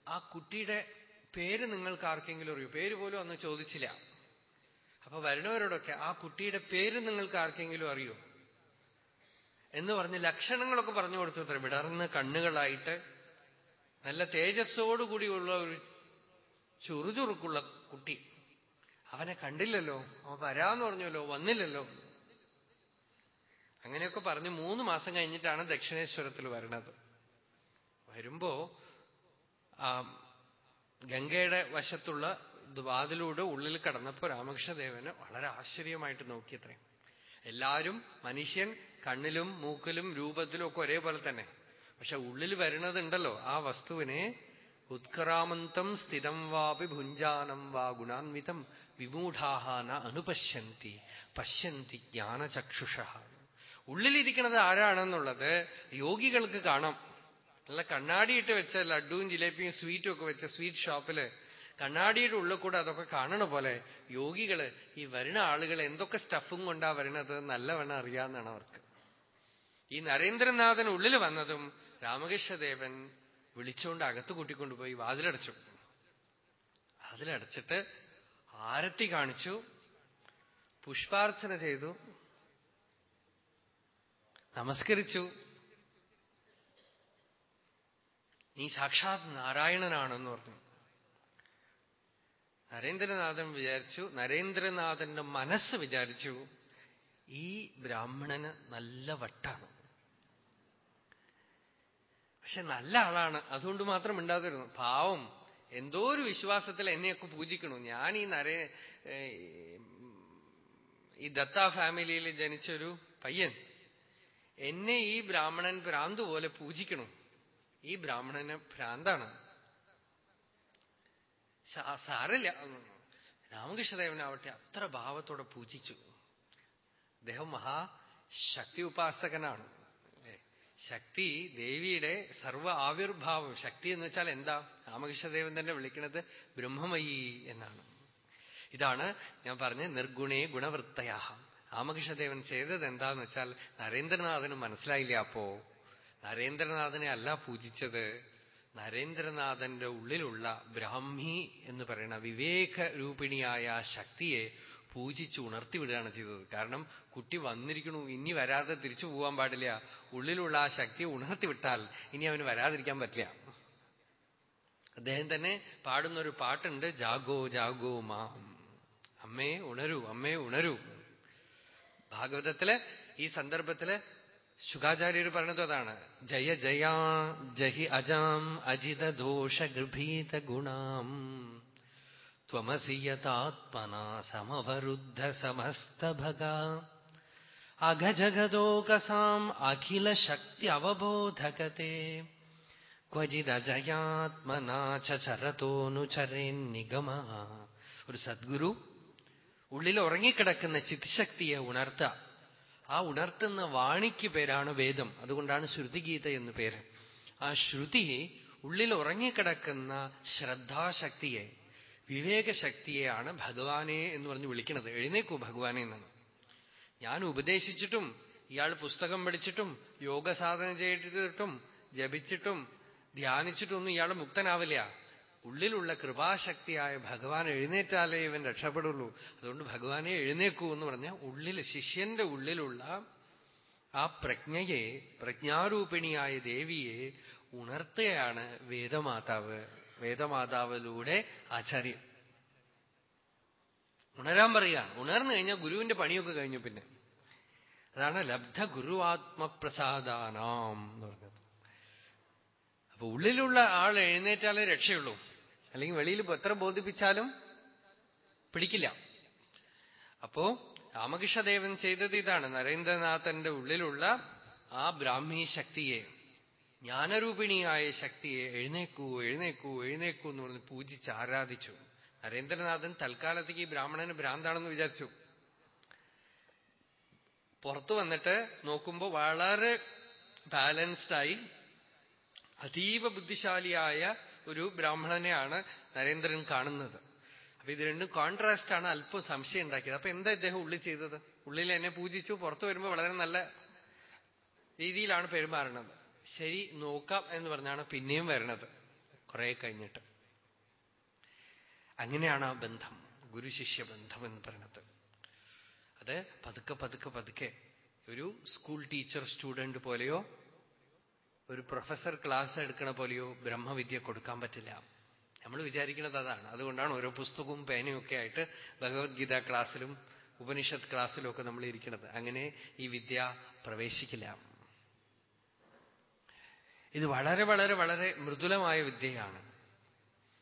ആ കുട്ടിയുടെ പേര് നിങ്ങൾക്ക് ആർക്കെങ്കിലും അറിയൂ? പേര് പോലും അന്ന് ചോദിച്ചില്ല. അപ്പൊ വരണവരോടൊക്കെ ആ കുട്ടിയുടെ പേര് നിങ്ങൾക്ക് ആർക്കെങ്കിലും അറിയോ? എന്ന് പറഞ്ഞ് ലക്ഷണങ്ങളൊക്കെ പറഞ്ഞു കൊടുത്തു അത്ര. വിടർന്ന് കണ്ണുകളായിട്ട് നല്ല തേജസ്സോടുകൂടിയുള്ള ഒരു ചുറുചുറുക്കുള്ള കുട്ടി. അവനെ കണ്ടില്ലല്ലോ. അവൻ വരാന്ന് പറഞ്ഞല്ലോ. വന്നില്ലല്ലോ. അങ്ങനെയൊക്കെ പറഞ്ഞ് മൂന്ന് മാസം കഴിഞ്ഞിട്ടാണ് ദക്ഷിണേശ്വരത്തിൽ വരണത്. വരുമ്പോ ഗംഗയുടെ വശത്തുള്ള വാതിലൂടെ ഉള്ളിൽ കടന്നപ്പോ രാമകൃഷ്ണദേവന് വളരെ ആശ്ചര്യമായിട്ട് നോക്കിയത്രേ. എല്ലാരും മനുഷ്യൻ കണ്ണിലും മൂക്കിലും രൂപത്തിലും ഒക്കെ ഒരേപോലെ തന്നെ. പക്ഷെ ഉള്ളിൽ വരുന്നതുണ്ടല്ലോ ആ വസ്തുവിനെ ഉത്കരാമന്തം സ്ഥിതം വാപി ഭുഞ്ചാനം വാ ഗുണാൻവിതം വിമൂഢാഹാന അനുപശ്യന്തി പശ്യന്തി ജ്ഞാനചക്ഷുഷ. ഉള്ളിലിരിക്കുന്നത് ആരാണെന്നുള്ളത് യോഗികൾക്ക് കാണാം. നല്ല കണ്ണാടിയിട്ട് വെച്ച ലഡുവും ജിലേബിയും സ്വീറ്റും ഒക്കെ വെച്ച സ്വീറ്റ് ഷോപ്പിൽ കണ്ണാടിയുടെ ഉള്ളിൽ കൂടെ അതൊക്കെ കാണണ പോലെ യോഗികൾ ഈ വരുന്ന ആളുകൾ എന്തൊക്കെ സ്റ്റഫും കൊണ്ടാ വരുന്നത് നല്ലവണ്ണം അറിയാന്നാണ് അവർക്ക്. ഈ നരേന്ദ്രനാഥൻ ഉള്ളിൽ വന്നതും രാമകൃഷ്ണദേവൻ വിളിച്ചുകൊണ്ട് അകത്ത് കൂട്ടിക്കൊണ്ടുപോയി വാതിലടച്ചു. വാതിലടച്ചിട്ട് ആരത്തി കാണിച്ചു പുഷ്പാർച്ചന ചെയ്തു നമസ്കരിച്ചു. നീ സാക്ഷാത് നാരായണനാണെന്ന് പറഞ്ഞു. നരേന്ദ്രനാഥൻ വിചാരിച്ചു നരേന്ദ്രനാഥന്റെ മനസ്സ് വിചാരിച്ചു ഈ ബ്രാഹ്മണന് നല്ല വട്ടാണ്. പക്ഷെ നല്ല ആളാണ് അതുകൊണ്ട് മാത്രം ഉണ്ടാതിരുന്നു പാവം എന്തോ ഒരു വിശ്വാസത്തിൽ എന്നെയൊക്കെ പൂജിക്കണു. ഞാൻ ഈ നരേ ഈ ദത്ത ഫാമിലിയിൽ ജനിച്ചൊരു പയ്യൻ. എന്നെ ഈ ബ്രാഹ്മണൻ ഭ്രാന്ത് പോലെ പൂജിക്കണു. ഈ ബ്രാഹ്മണന് ഭ്രാന്താണ്. സാറില്ല രാമകൃഷ്ണദേവനാവട്ടെ അത്ര ഭാവത്തോടെ പൂജിച്ചു. അദ്ദേഹം മഹാശക്തി ഉപാസകനാണ്. ശക്തി ദേവിയുടെ സർവ ആവിർഭാവം. ശക്തി എന്ന് വെച്ചാൽ എന്താ? രാമകൃഷ്ണദേവൻ തന്നെ വിളിക്കുന്നത് ബ്രഹ്മമയി എന്നാണ്. ഇതാണ് ഞാൻ പറഞ്ഞ നിർഗുണേ ഗുണവൃത്തയാഹ. രാമകൃഷ്ണദേവൻ ചെയ്തത് എന്താന്ന് വെച്ചാൽ നരേന്ദ്രനാഥന് മനസ്സിലായില്ല അപ്പോ? നരേന്ദ്രനാഥനെ അല്ല പൂജിച്ചത്. നരേന്ദ്രനാഥന്റെ ഉള്ളിലുള്ള ബ്രാഹ്മി എന്ന് പറയുന്ന വിവേക രൂപിണിയായ ശക്തിയെ പൂജിച്ച് ഉണർത്തിവിടുകയാണ് ചെയ്തത്. കാരണം കുട്ടി വന്നിരിക്കുന്നു ഇനി വരാതെ തിരിച്ചു പോകാൻ പാടില്ല. ഉള്ളിലുള്ള ആ ശക്തിയെ ഉണർത്തിവിട്ടാൽ ഇനി അവന് വരാതിരിക്കാൻ പറ്റില്ല. അദ്ദേഹം തന്നെ പാടുന്ന ഒരു പാട്ടുണ്ട് ജാഗോ ജാഗോ മാം. അമ്മേ ഉണരൂ അമ്മേ ഉണരൂ. ഭാഗവതത്തിൽ ഈ സന്ദർഭത്തിൽ ശുഖാചാര്യർ പറഞ്ഞത് അതാണ്. ജയ ജയാ ജഹി അജാം അജിത ദോഷ ഗൃഭീത ഗുണാം. ത്വമസിയതാത്മന സമവരുദ്ധ സമവരുദ്ധ സമസ്തഭഗ അഘജഗദോകസാം അഖില ശക്തി അവബോധകത്തെ ക്വചിദജയാത്മനാ ചരതോനുചരേന്നിഗമ ഒരു സദ്ഗുരു ഉള്ളിൽ ഉറങ്ങിക്കിടക്കുന്ന ചിത്ശക്തിയെ ഉണർത്തുക. ആ ഉണർത്തുന്ന വാണിക്ക് പേരാണ് വേദം. അതുകൊണ്ടാണ് ശ്രുതിഗീത എന്ന് പേര്. ആ ശ്രുതി ഉള്ളിൽ ഉറങ്ങിക്കിടക്കുന്ന ശ്രദ്ധാശക്തിയെ വിവേകശക്തിയെയാണ് ഭഗവാനെ എന്ന് പറഞ്ഞ് വിളിക്കുന്നത്. എഴുന്നേക്കൂ ഭഗവാനെ എന്നാണ്. ഞാൻ ഉപദേശിച്ചിട്ടും ഇയാൾ പുസ്തകം പഠിച്ചിട്ടും യോഗ സാധന ചെയ്തിട്ടും ജപിച്ചിട്ടും ധ്യാനിച്ചിട്ടും ഒന്നും ഇയാൾ മുക്തനാവില്ല. ഉള്ളിലുള്ള കൃപാശക്തിയായ ഭഗവാൻ എഴുന്നേറ്റാലേ ഇവൻ രക്ഷപ്പെടുള്ളൂ. അതുകൊണ്ട് ഭഗവാനെ എഴുന്നേക്കൂ എന്ന് പറഞ്ഞ ഉള്ളിൽ ശിഷ്യന്റെ ഉള്ളിലുള്ള ആ പ്രജ്ഞയെ പ്രജ്ഞാരൂപിണിയായ ദേവിയെ ഉണർത്തുകയാണ് വേദമാതാവ് വേദമാതാവിലൂടെ ആചാര്യൻ ഉണരാൻ പറയുകയാണ് ഉണർന്നു കഴിഞ്ഞാൽ ഗുരുവിന്റെ പണിയൊക്കെ കഴിഞ്ഞു പിന്നെ. അതാണ് ലബ്ധ ഗുരുവാത്മപ്രസാദാനാം എന്ന് പറഞ്ഞത്. അപ്പൊ ഉള്ളിലുള്ള ആൾ എഴുന്നേറ്റാലേ രക്ഷയുള്ളൂ. അല്ലെങ്കിൽ വെളിയിൽ എത്ര ബോധിപ്പിച്ചാലും പിടിക്കില്ല. അപ്പോ രാമകൃഷ്ണദേവൻ ചെയ്തത് ഇതാണ്. നരേന്ദ്രനാഥന്റെ ഉള്ളിലുള്ള ആ ബ്രാഹ്മി ശക്തിയെ ജ്ഞാനരൂപിണിയായ ശക്തിയെ എഴുന്നേക്കൂ എഴുന്നേക്കൂ എഴുന്നേക്കൂ എന്ന് പറഞ്ഞ് പൂജിച്ച് ആരാധിച്ചു. നരേന്ദ്രനാഥൻ തൽക്കാലത്തേക്ക് ഈ ബ്രാഹ്മണന് ഭ്രാന്താണെന്ന് വിചാരിച്ചു. പുറത്തു വന്നിട്ട് നോക്കുമ്പോൾ വളരെ ബാലൻസ്ഡായി അതീവ ബുദ്ധിശാലിയായ ഒരു ബ്രാഹ്മണനെയാണ് നരേന്ദ്രൻ കാണുന്നത്. അപ്പൊ ഇത് രണ്ടും കോൺട്രാസ്റ്റ് ആണ് അല്പം സംശയം ഉണ്ടാക്കിയത്. അപ്പൊ എന്താ ഇദ്ദേഹം ഉള്ളിൽ ചെയ്തത്? ഉള്ളിൽ എന്നെ പൂജിച്ചു പുറത്തു വരുമ്പോൾ വളരെ നല്ല രീതിയിലാണ് പെരുമാറുന്നത്. ശരി നോക്കാം എന്ന് പറഞ്ഞാണ് പിന്നെയും വരണത്. കുറെ കഴിഞ്ഞിട്ട്. അങ്ങനെയാണ് ആ ബന്ധം ഗുരുശിഷ്യ ബന്ധം എന്ന് പറയുന്നത് അത് പതുക്കെ പതുക്കെ പതുക്കെ ഒരു സ്കൂൾ ടീച്ചർ സ്റ്റുഡന്റ് പോലെയോ ഒരു പ്രൊഫസർ ക്ലാസ് എടുക്കണ പോലെയോ ബ്രഹ്മവിദ്യ കൊടുക്കാൻ പറ്റില്ല. നമ്മൾ വിചാരിക്കുന്നത് അതാണ്. അതുകൊണ്ടാണ് ഓരോ പുസ്തകവും പേനയും ഒക്കെ ആയിട്ട് ഭഗവത്ഗീത ക്ലാസ്സിലും ഉപനിഷത്ത് ക്ലാസ്സിലും ഒക്കെ നമ്മൾ ഇരിക്കുന്നത്. അങ്ങനെ ഈ വിദ്യ പ്രവേശിക്കില്ല. ഇത് വളരെ വളരെ വളരെ മൃദുലമായ വിദ്യയാണ്.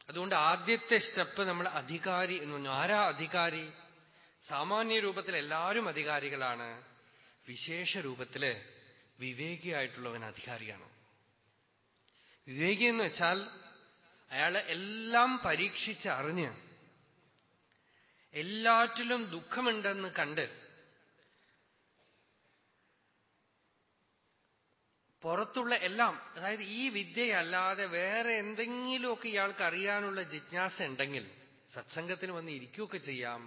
അതുകൊണ്ട് ആദ്യത്തെ സ്റ്റെപ്പ് നമ്മൾ അധികാരി എന്ന് പറഞ്ഞു. ആരാ അധികാരി? സാമാന്യ രൂപത്തിൽ എല്ലാവരും അധികാരികളാണ്. വിശേഷ രൂപത്തിൽ വിവേകിയായിട്ടുള്ളവൻ അധികാരിയാണ്. വിവേകി എന്ന് വെച്ചാൽ അയാളെ എല്ലാം പരീക്ഷിച്ച് അറിഞ്ഞ് എല്ലാറ്റിലും ദുഃഖമുണ്ടെന്ന് കണ്ട് പുറത്തുള്ള എല്ലാം അതായത് ഈ വിദ്യയല്ലാതെ വേറെ എന്തെങ്കിലുമൊക്കെ ഇയാൾക്ക് അറിയാനുള്ള ജിജ്ഞാസ ഉണ്ടെങ്കിൽ സത്സംഗത്തിന് വന്ന് ഇരിക്കുകയൊക്കെ ചെയ്യാം.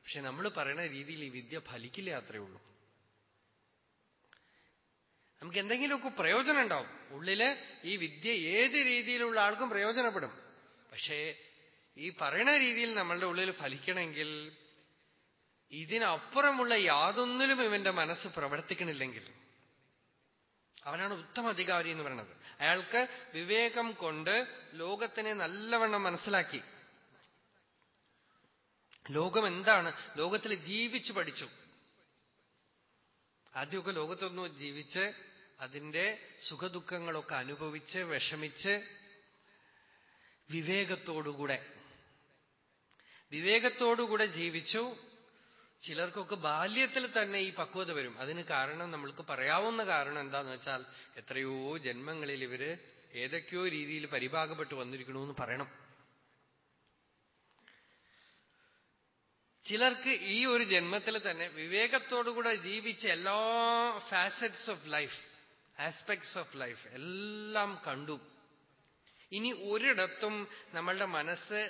പക്ഷെ നമ്മൾ പറയുന്ന രീതിയിൽ ഈ വിദ്യ ഫലിക്കില്ല അത്രയേ ഉള്ളൂ. നമുക്ക് എന്തെങ്കിലുമൊക്കെ പ്രയോജനം ഉണ്ടാവും. ഉള്ളിൽ ഈ വിദ്യ ഏത് രീതിയിലുള്ള ആൾക്കും പ്രയോജനപ്പെടും. പക്ഷേ ഈ പറയണ രീതിയിൽ നമ്മളുടെ ഉള്ളിൽ ഫലിക്കണമെങ്കിൽ ഇതിനപ്പുറമുള്ള യാതൊന്നിലും ഇവന്റെ മനസ്സ് പ്രവർത്തിക്കണില്ലെങ്കിൽ അവനാണ് ഉത്തമ അധികാരി എന്ന് പറയുന്നത്. അയാൾക്ക് വിവേകം കൊണ്ട് ലോകത്തിനെ നല്ലവണ്ണം മനസ്സിലാക്കി. ലോകം എന്താണ്? ലോകത്തിൽ ജീവിച്ചു പഠിച്ചു. ആദ്യമൊക്കെ ലോകത്തൊന്നും ജീവിച്ച് അതിന്റെ സുഖദുഃഖങ്ങളൊക്കെ അനുഭവിച്ച് വിഷമിച്ച് വിവേകത്തോടുകൂടെ. വിവേകത്തോടുകൂടെ ജീവിച്ചു. ചിലർക്കൊക്കെ ബാല്യത്തിൽ തന്നെ ഈ പക്വത വരും. അതിന് കാരണം നമ്മൾക്ക് പറയാവുന്ന കാരണം എന്താന്ന് വെച്ചാൽ എത്രയോ ജന്മങ്ങളിൽ ഇവർ ഏതൊക്കെയോ രീതിയിൽ പരിഭാഗപ്പെട്ട് വന്നിരിക്കണമെന്ന് പറയണം. ചിലർക്ക് ഈ ഒരു ജന്മത്തിൽ തന്നെ വിവേകത്തോടുകൂടെ ജീവിച്ച എല്ലാ facets of life aspects of life എല്ലാം കണ്ടു. ഇനി ഒരിടത്തും നമ്മളുടെ മനസ്സ്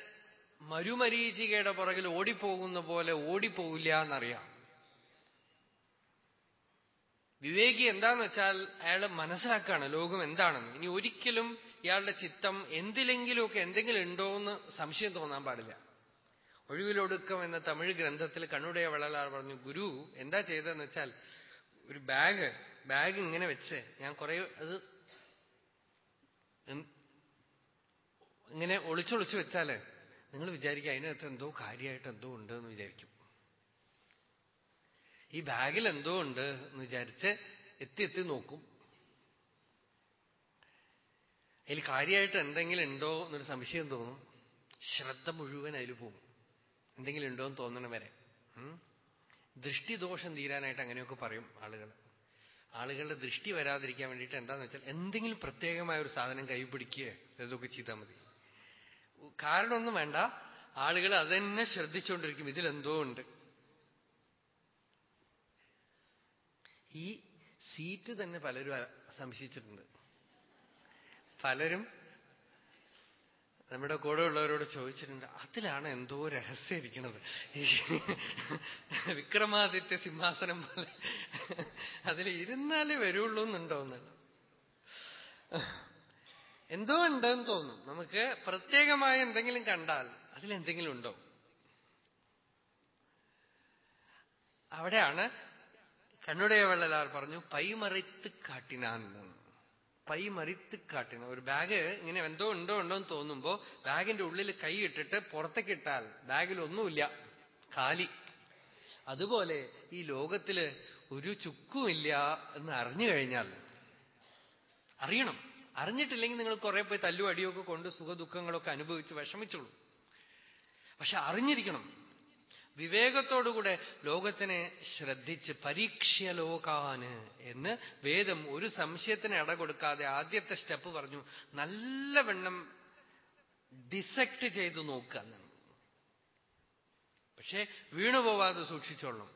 മരുമരീചികയുടെ പുറകിൽ ഓടിപ്പോകുന്ന പോലെ ഓടിപ്പോവില്ല എന്നറിയാം വിവേകി എന്താന്ന് വെച്ചാൽ അയാൾ മനസ്സിലാക്കുകയാണ് ലോകം എന്താണെന്ന്. ഇനി ഒരിക്കലും ഇയാളുടെ ചിത്തം എന്തിലെങ്കിലുമൊക്കെ എന്തെങ്കിലും ഉണ്ടോ എന്ന് സംശയം തോന്നാൻ പാടില്ല. ഒഴിവിലൊടുക്കം എന്ന തമിഴ് ഗ്രന്ഥത്തിൽ കണ്ണുടയ വളലാർ പറഞ്ഞു ഗുരു എന്താ ചെയ്തതെന്ന് വെച്ചാൽ ഒരു ബാഗ് ബാഗ് ഇങ്ങനെ വെച്ച്. ഞാൻ കുറെ അത് ഇങ്ങനെ ഒളിച്ചൊളിച്ച് വെച്ചാൽ നിങ്ങൾ വിചാരിക്കുക അതിനകത്ത് എന്തോ കാര്യമായിട്ട് എന്തോ ഉണ്ട് എന്ന് വിചാരിക്കും. ഈ ബാഗിൽ എന്തോ ഉണ്ട് എന്ന് വിചാരിച്ച് എത്തി എത്തി നോക്കും. അതിൽ കാര്യമായിട്ട് എന്തെങ്കിലും ഉണ്ടോ എന്നൊരു സംശയം തോന്നും. ശ്രദ്ധ മുഴുവൻ അതിൽ പോകും. എന്തെങ്കിലും ഉണ്ടോ എന്ന് തോന്നണ വരെ. ദൃഷ്ടിദോഷം തീരാനായിട്ട് അങ്ങനെയൊക്കെ പറയും ആളുകൾ. ആളുകളുടെ ദൃഷ്ടി വരാതിരിക്കാൻ വേണ്ടിയിട്ട് എന്താന്ന് വെച്ചാൽ എന്തെങ്കിലും പ്രത്യേകമായ ഒരു സാധനം കൈ പിടിക്കുകയോ ഇതൊക്കെ ചെയ്താൽ മതി. കാരണമൊന്നും വേണ്ട ആളുകൾ അതന്നെ ശ്രദ്ധിച്ചുകൊണ്ടിരിക്കും ഇതിലെന്തോ ഉണ്ട്. ഈ സീറ്റ് തന്നെ പലരും സംശയിച്ചിട്ടുണ്ട്. പലരും നമ്മുടെ കൂടെ ഉള്ളവരോട് ചോദിച്ചിട്ടുണ്ട് അതിലാണ് എന്തോ രഹസ്യം ഇരിക്കുന്നത് വിക്രമാദിത്യ സിംഹാസനം പോലെ. അതിൽ ഇരുന്നാലേ വരുള്ളൂ എന്നുണ്ടോ എന്നുള്ളത്. എന്തോ ഉണ്ടെന്ന് തോന്നും. നമുക്ക് പ്രത്യേകമായ എന്തെങ്കിലും കണ്ടാൽ അതിലെന്തെങ്കിലും ഉണ്ടോ? അവിടെയാണ് കണ്ണുടയ വെള്ളലാർ പറഞ്ഞു പൈമറിത്ത് കാട്ടിനാൻ പൈമറിത്ത് കാട്ടിന്. ഒരു ബാഗ് ഇങ്ങനെ എന്തോ ഉണ്ടോ ഉണ്ടോ എന്ന് തോന്നുമ്പോ ബാഗിന്റെ ഉള്ളിൽ കൈ ഇട്ടിട്ട് പുറത്തേക്ക് ഇട്ടാൽ ബാഗിൽ ഒന്നുമില്ല കാലി. അതുപോലെ ഈ ലോകത്തിൽ ഒരു ചുക്കുമില്ല എന്ന് അറിഞ്ഞു കഴിഞ്ഞാൽ അറിയണം. അറിഞ്ഞിട്ടില്ലെങ്കിൽ നിങ്ങൾ കുറെ പോയി തല്ലും അടിയൊക്കെ കൊണ്ട് സുഖദുഃഖങ്ങളൊക്കെ അനുഭവിച്ച് വിഷമിച്ചുള്ളൂ പക്ഷെ അറിഞ്ഞിരിക്കണം. വിവേകത്തോടുകൂടെ ലോകത്തിനെ ശ്രദ്ധിച്ച് പരീക്ഷ്യ ലോകാന് എന്ന് വേദം ഒരു സംശയത്തിന് ഇട കൊടുക്കാതെ ആദ്യത്തെ സ്റ്റെപ്പ് പറഞ്ഞു നല്ലവണ്ണം ഡിസെക്ട് ചെയ്തു നോക്കുക പക്ഷേ വീണുപോവാതെ സൂക്ഷിച്ചോളണം.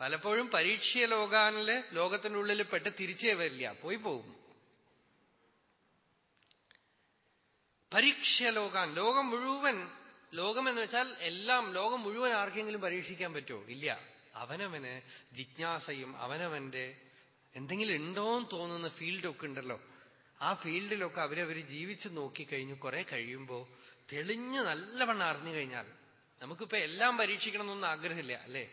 പലപ്പോഴും പരീക്ഷയ ലോകാനിൽ ലോകത്തിന്റെ ഉള്ളിൽ പെട്ട് തിരിച്ചേ വരില്ല പോയി പോകും. പരീക്ഷ ലോകാൻ ലോകം മുഴുവൻ ലോകം എന്ന് വെച്ചാൽ എല്ലാം ലോകം മുഴുവൻ ആർക്കെങ്കിലും പരീക്ഷിക്കാൻ പറ്റുമോ? ഇല്ല. അവനവന് ജിജ്ഞാസയും അവനവന്റെ എന്തെങ്കിലും ഉണ്ടോ എന്ന് തോന്നുന്ന ഫീൽഡൊക്കെ ഉണ്ടല്ലോ. ആ ഫീൽഡിലൊക്കെ അവരവർ ജീവിച്ചു നോക്കിക്കഴിഞ്ഞു കുറെ കഴിയുമ്പോൾ തെളിഞ്ഞ് നല്ലവണ്ണം അറിഞ്ഞു കഴിഞ്ഞാൽ നമുക്കിപ്പോ എല്ലാം പരീക്ഷിക്കണം എന്നൊന്നും ആഗ്രഹമില്ല അല്ലേ?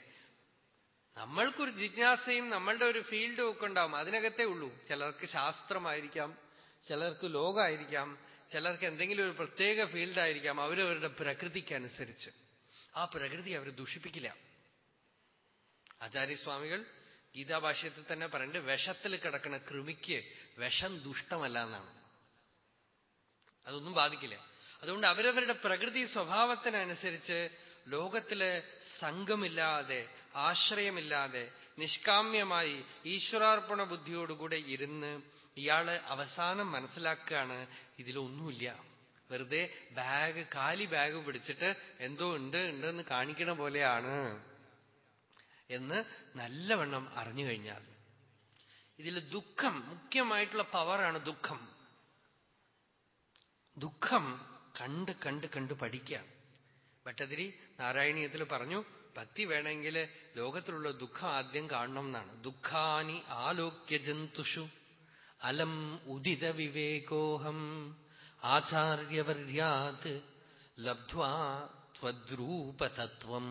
നമ്മൾക്കൊരു ജിജ്ഞാസയും നമ്മളുടെ ഒരു ഫീൽഡും ഒക്കെ ഉണ്ടാവും. അതിനകത്തേ ഉള്ളൂ. ചിലർക്ക് ശാസ്ത്രമായിരിക്കാം ചിലർക്ക് ലോകമായിരിക്കാം. ചിലർക്ക് എന്തെങ്കിലും ഒരു പ്രത്യേക ഫീൽഡായിരിക്കാം അവരവരുടെ പ്രകൃതിക്കനുസരിച്ച് ആ പ്രകൃതി അവർ ദുഷിപ്പിക്കില്ല. ആചാര്യസ്വാമികൾ ഗീതാഭാഷ്യത്തിൽ തന്നെ പറഞ്ഞിട്ട് വിഷത്തിൽ കിടക്കുന്ന കൃമിക്ക് വിഷം ദുഷ്ടമല്ല എന്നാണ്. അതൊന്നും ബാധിക്കില്ല. അതുകൊണ്ട് അവരവരുടെ പ്രകൃതി സ്വഭാവത്തിനനുസരിച്ച് ലോകത്തിൽ സംഘമില്ലാതെ ആശ്രയമില്ലാതെ നിഷ്കാമ്യമായി ഈശ്വരാർപ്പണ ബുദ്ധിയോടുകൂടെ ഇരുന്ന് ഇയാൾ അവസാനം മനസ്സിലാക്കുകയാണ് ഇതിലൊന്നുമില്ല. വെറുതെ ബാഗ് കാലി ബാഗ് പിടിച്ചിട്ട് എന്തോ ഉണ്ട് ഉണ്ടെന്ന് കാണിക്കണ പോലെയാണ് എന്ന് നല്ലവണ്ണം അറിഞ്ഞു കഴിഞ്ഞാൽ. ഇതിൽ ദുഃഖം മുഖ്യമായിട്ടുള്ള പവറാണ് ദുഃഖം. ദുഃഖം കണ്ട് കണ്ട് കണ്ട് പഠിക്കുക. ഭട്ടതിരി നാരായണീയത്തിൽ പറഞ്ഞു ഭക്തി വേണമെങ്കിൽ ലോകത്തിലുള്ള ദുഃഖം ആദ്യം കാണണം എന്നാണ്. ദുഃഖാനി ആലോക്യ ജന്തുഷു അലം ഉദിത വിവേകോഹം. ആചാര്യവർയാത് ലബ്ധ്വാ ത്വദ്രൂപതത്വം.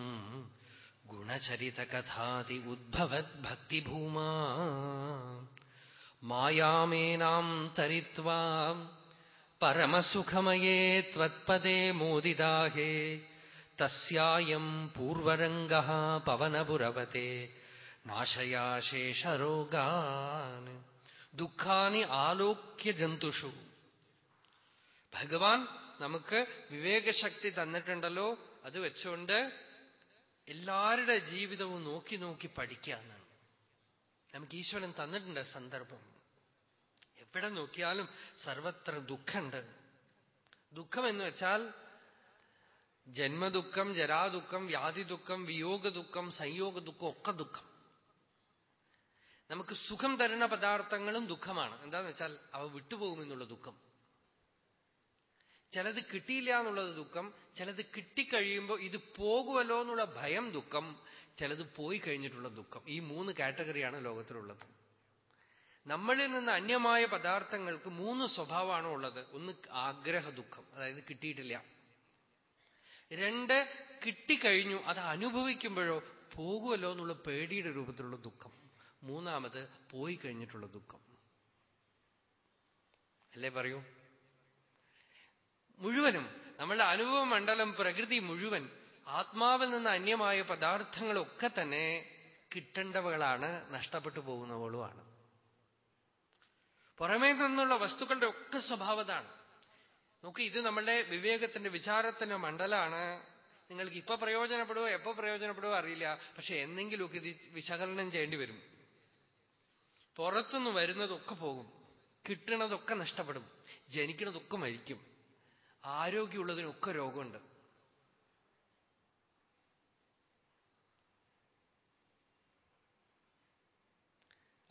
ഗുണചരിതകഥാതി ഉദ്ഭവത് ഭക്തിഭൂമാ. മായാമേനാം തരിത്വാ. പരമസുഖമയേ ത്വത്പദേ മോദിദാഹേ തസ്യായം പൂർവരംഗ പവനപുരവത്തെ നാശയാശേഷരോഗാൻ ദുഃഖാനി ആലോക്യ ജന്തുഷു. ഭഗവാൻ നമുക്ക് വിവേകശക്തി തന്നിട്ടുണ്ടല്ലോ അത് വെച്ചുകൊണ്ട് എല്ലാവരുടെ ജീവിതവും നോക്കി നോക്കി പഠിക്കുക എന്നാണ്. നമുക്ക് ഈശ്വരൻ തന്നിട്ടുണ്ട് സന്ദർഭം. എവിടെ നോക്കിയാലും സർവത്ര ദുഃഖമുണ്ട്. ദുഃഖം എന്ന് വെച്ചാൽ ജന്മദുഃഖം ജരാദുഃഖം വ്യാധി ദുഃഖം വിയോഗ ദുഃഖം സംയോഗ ദുഃഖം ഒക്കെ ദുഃഖം. നമുക്ക് സുഖം തരുന്ന പദാർത്ഥങ്ങളും ദുഃഖമാണ്. എന്താന്ന് വെച്ചാൽ അവ വിട്ടുപോകുമെന്നുള്ള ദുഃഖം. ചിലത് കിട്ടിയില്ല എന്നുള്ളത് ദുഃഖം ചിലത് കിട്ടിക്കഴിയുമ്പോൾ ഇത് പോകുമല്ലോ എന്നുള്ള ഭയം ദുഃഖം ചിലത് പോയി കഴിഞ്ഞിട്ടുള്ള ദുഃഖം. ഈ മൂന്ന് കാറ്റഗറിയാണ് ലോകത്തിലുള്ളത്. നമ്മളിൽ നിന്ന് അന്യമായ പദാർത്ഥങ്ങൾക്ക് മൂന്ന് സ്വഭാവമാണ് ഉള്ളത്. ഒന്ന് ആഗ്രഹ ദുഃഖം അതായത് കിട്ടിയിട്ടില്ല. രണ്ട് കിട്ടിക്കഴിഞ്ഞു അത് അനുഭവിക്കുമ്പോഴോ പോകുമല്ലോ എന്നുള്ള പേടിയുടെ രൂപത്തിലുള്ള ദുഃഖം. മൂന്നാമത് പോയി കഴിഞ്ഞിട്ടുള്ള ദുഃഖം. അല്ലേ പറയൂ? മുഴുവനും നമ്മളുടെ അനുഭവ മണ്ഡലം പ്രകൃതി മുഴുവൻ ആത്മാവിൽ നിന്ന് അന്യമായ പദാർത്ഥങ്ങളൊക്കെ തന്നെ കിട്ടേണ്ടവകളാണ് നഷ്ടപ്പെട്ടു പോകുന്നവളുമാണ്. പുറമേ നിന്നുള്ള വസ്തുക്കളുടെ ഒക്കെ സ്വഭാവതാണ് നോക്ക് ഇത് നമ്മളുടെ വിവേകത്തിന്റെ വിചാരത്തിന്റെ മണ്ഡലാണ്. നിങ്ങൾക്ക് ഇപ്പൊ പ്രയോജനപ്പെടുവോ എപ്പോ പ്രയോജനപ്പെടുവോ അറിയില്ല. പക്ഷെ എന്തെങ്കിലുമൊക്കെ ഇത് വിശകലനം ചെയ്യേണ്ടി വരും. പുറത്തുനിന്ന് വരുന്നതൊക്കെ പോകും. കിട്ടണതൊക്കെ നഷ്ടപ്പെടും. ജനിക്കണതൊക്കെ മരിക്കും. ആരോഗ്യമുള്ളതിനൊക്കെ രോഗമുണ്ട്.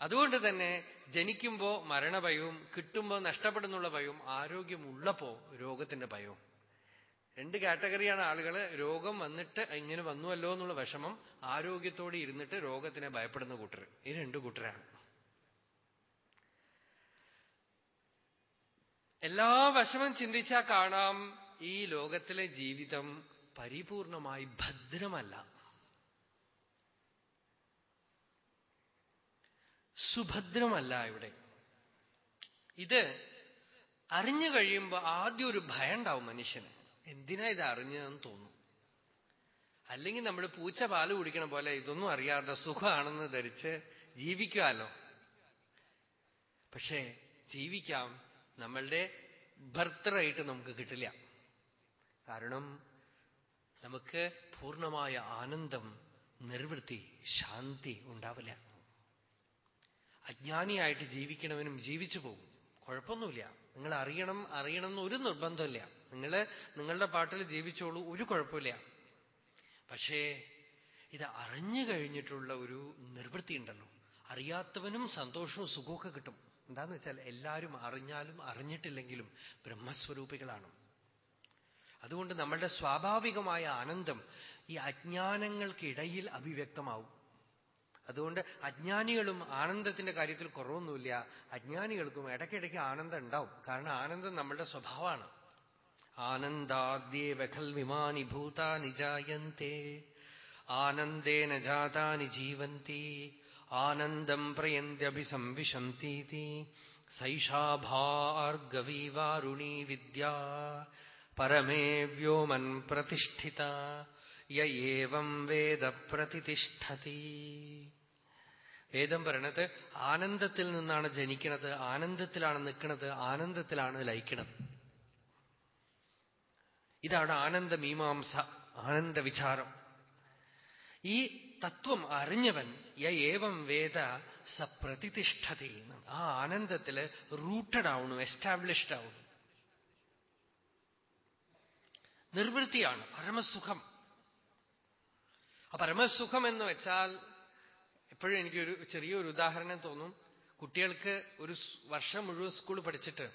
അതുകൊണ്ട് തന്നെ ജനിക്കുമ്പോ മരണഭയവും കിട്ടുമ്പോ നഷ്ടപ്പെടുന്നുള്ള ഭയവും ആരോഗ്യമുള്ളപ്പോ രോഗത്തിന്റെ ഭയവും. രണ്ട് കാറ്റഗറിയാണ് ആളുകൾ രോഗം വന്നിട്ട് ഇങ്ങനെ വന്നുവല്ലോ എന്നുള്ള വിഷമം ആരോഗ്യത്തോടെ ഇരുന്നിട്ട് രോഗത്തിനെ ഭയപ്പെടുന്ന കൂട്ടർ ഈ രണ്ട് കൂട്ടരാണ്. എല്ലാ വശവും ചിന്തിച്ചാൽ കാണാം ഈ ലോകത്തിലെ ജീവിതം പരിപൂർണമായി ഭദ്രമല്ല. സുഭദ്രമല്ല ഇവിടെ. ഇത് അറിഞ്ഞു കഴിയുമ്പോൾ ആദ്യം ഒരു ഭയം ഉണ്ടാവും മനുഷ്യന്. എന്തിനാ ഇത് അറിഞ്ഞതെന്ന് തോന്നും. അല്ലെങ്കിൽ നമ്മൾ പൂച്ച പാൽ കുടിക്കണ പോലെ ഇതൊന്നും അറിയാതെ സുഖമാണെന്ന് ധരിച്ച് ജീവിക്കാമല്ലോ പക്ഷേ ജീവിക്കാം. നമ്മളുടെ ഭർത്തറായിട്ട് നമുക്ക് കിട്ടില്ല. കാരണം നമുക്ക് പൂർണമായ ആനന്ദം നിർവൃത്തി ശാന്തി ഉണ്ടാവില്ല. അജ്ഞാനിയായിട്ട് ജീവിക്കണവനും ജീവിച്ചു പോകും. കുഴപ്പമൊന്നുമില്ല. നിങ്ങൾ അറിയണം അറിയണം എന്ന് ഒരു നിർബന്ധമില്ല. നിങ്ങൾ നിങ്ങളുടെ പാട്ടിൽ ജീവിച്ചോളൂ ഒരു കുഴപ്പമില്ല. പക്ഷേ ഇത് അറിഞ്ഞു കഴിഞ്ഞിട്ടുള്ള ഒരു നിർവൃത്തി ഉണ്ടല്ലോ അറിയാത്തവനും സന്തോഷവും സുഖമൊക്കെ കിട്ടും. എന്താന്ന് വെച്ചാൽ എല്ലാവരും അറിഞ്ഞാലും അറിഞ്ഞിട്ടില്ലെങ്കിലും ബ്രഹ്മസ്വരൂപികളാണ്. അതുകൊണ്ട് നമ്മളുടെ സ്വാഭാവികമായ ആനന്ദം ഈ അജ്ഞാനങ്ങൾക്കിടയിൽ അഭിവ്യക്തമാവും. അതുകൊണ്ട് അജ്ഞാനികളും ആനന്ദത്തിന്റെ കാര്യത്തിൽ കുറവൊന്നുമില്ല. അജ്ഞാനികൾക്കും ഇടയ്ക്കിടയ്ക്ക് ആനന്ദം ഉണ്ടാവും. കാരണം ആനന്ദം നമ്മളുടെ സ്വഭാവമാണ്. ആനന്ദാദ്യേ വഖൽ വിമാനി ഭൂതാനി ജായന്തേ. ആനന്ദേന ജാതാനി ജീവന്തി. ആനന്ദം പ്രയന്ത്യഭിസംവിശന്തീതി സൈഷാ ഭാർഗവീവാരുണീ വിദ്യ പരമേ വ്യോമൻ പ്രതിഷ്ഠിത യേവം വേദ പ്രതിഷ്ഠതി. വേദം പറയണത് ആനന്ദത്തിൽ നിന്നാണ് ജനിക്കുന്നത് ആനന്ദത്തിലാണ് നിൽക്കുന്നത് ആനന്ദത്തിലാണ് ലയിക്കുന്നത് ഇതാണ് ആനന്ദമീമാംസ ആനന്ദവിചാരം. ഈ തത്വം അറിഞ്ഞവൻ ഏവം വേദ സ ആ ആനന്ദത്തിൽ റൂട്ടഡ് ആവണു എസ്റ്റാബ്ലിഷ്ഡ് ആവണു നിർവൃത്തിയാണ് പരമസുഖം. ആ പരമസുഖം എന്ന് വെച്ചാൽ എപ്പോഴും എനിക്കൊരു ചെറിയൊരു ഉദാഹരണം തോന്നും. കുട്ടികൾക്ക് ഒരു വർഷം മുഴുവൻ സ്കൂൾ പഠിച്ചിട്ട്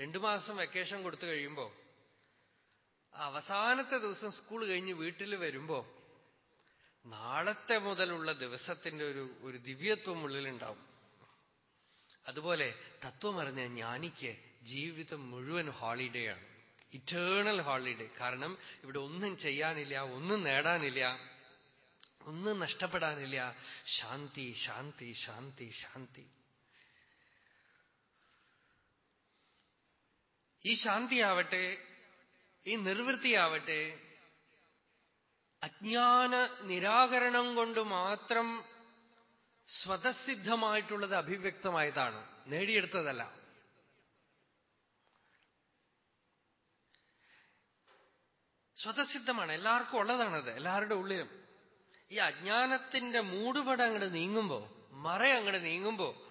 രണ്ടു മാസം വെക്കേഷൻ കൊടുത്തു കഴിയുമ്പോ അവസാനത്തെ ദിവസം സ്കൂൾ കഴിഞ്ഞ് വീട്ടിൽ വരുമ്പോ നാളത്തെ മുതലുള്ള ദിവസത്തിന്റെ ഒരു ഒരു ദിവ്യത്വം ഉള്ളിലുണ്ടാവും. അതുപോലെ തത്വമറിഞ്ഞ ജ്ഞാനിക്ക് ജീവിതം മുഴുവൻ ഹോളിഡേ ആണ്. ഇറ്റേണൽ ഹോളിഡേ കാരണം ഇവിടെ ഒന്നും ചെയ്യാനില്ല ഒന്നും നേടാനില്ല ഒന്നും നഷ്ടപ്പെടാനില്ല. ശാന്തി ശാന്തി ശാന്തി ശാന്തി. ഈ ശാന്തിയാവട്ടെ ഈ നിർവൃത്തിയാവട്ടെ അജ്ഞാന നിരാകരണം കൊണ്ട് മാത്രം സ്വതസിദ്ധമായിട്ടുള്ളത് അഭിവ്യക്തമായതാണ്. നേടിയെടുത്തതല്ല. സ്വതസിദ്ധമാണ്. എല്ലാവർക്കും ഉള്ളതാണത്. എല്ലാവരുടെ ഉള്ളിലും. ഈ അജ്ഞാനത്തിന്റെ മൂടുപടം അങ്ങോട്ട് നീങ്ങുമ്പോ മറ അങ്ങോട്ട് നീങ്ങുമ്പോ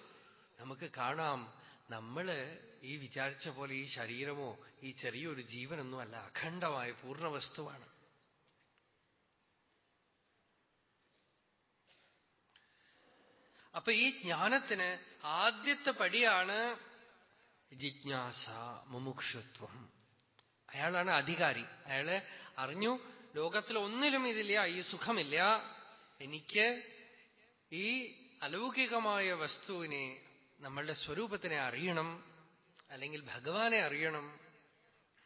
നമുക്ക് കാണാം നമ്മൾ ഈ വിചാരിച്ച പോലെ ഈ ശരീരമോ ഈ ചെറിയൊരു ജീവനൊന്നും അല്ല. അഖണ്ഡമായ പൂർണ വസ്തുവാണ് അപ്പൊ ഈ ജ്ഞാനത്തിന് ആദ്യത്തെ പടിയാണ് ജിജ്ഞാസ മുമുക്ഷുത്വം. അയാളാണ് അധികാരി. അയാൾ അറിഞ്ഞു ലോകത്തിൽ ഒന്നിലും ഇതില്ല ഈ സുഖമില്ല. എനിക്ക് ഈ അലൗകികമായ വസ്തുവിനെ നമ്മളുടെ സ്വരൂപത്തിനെ അറിയണം അല്ലെങ്കിൽ ഭഗവാനെ അറിയണം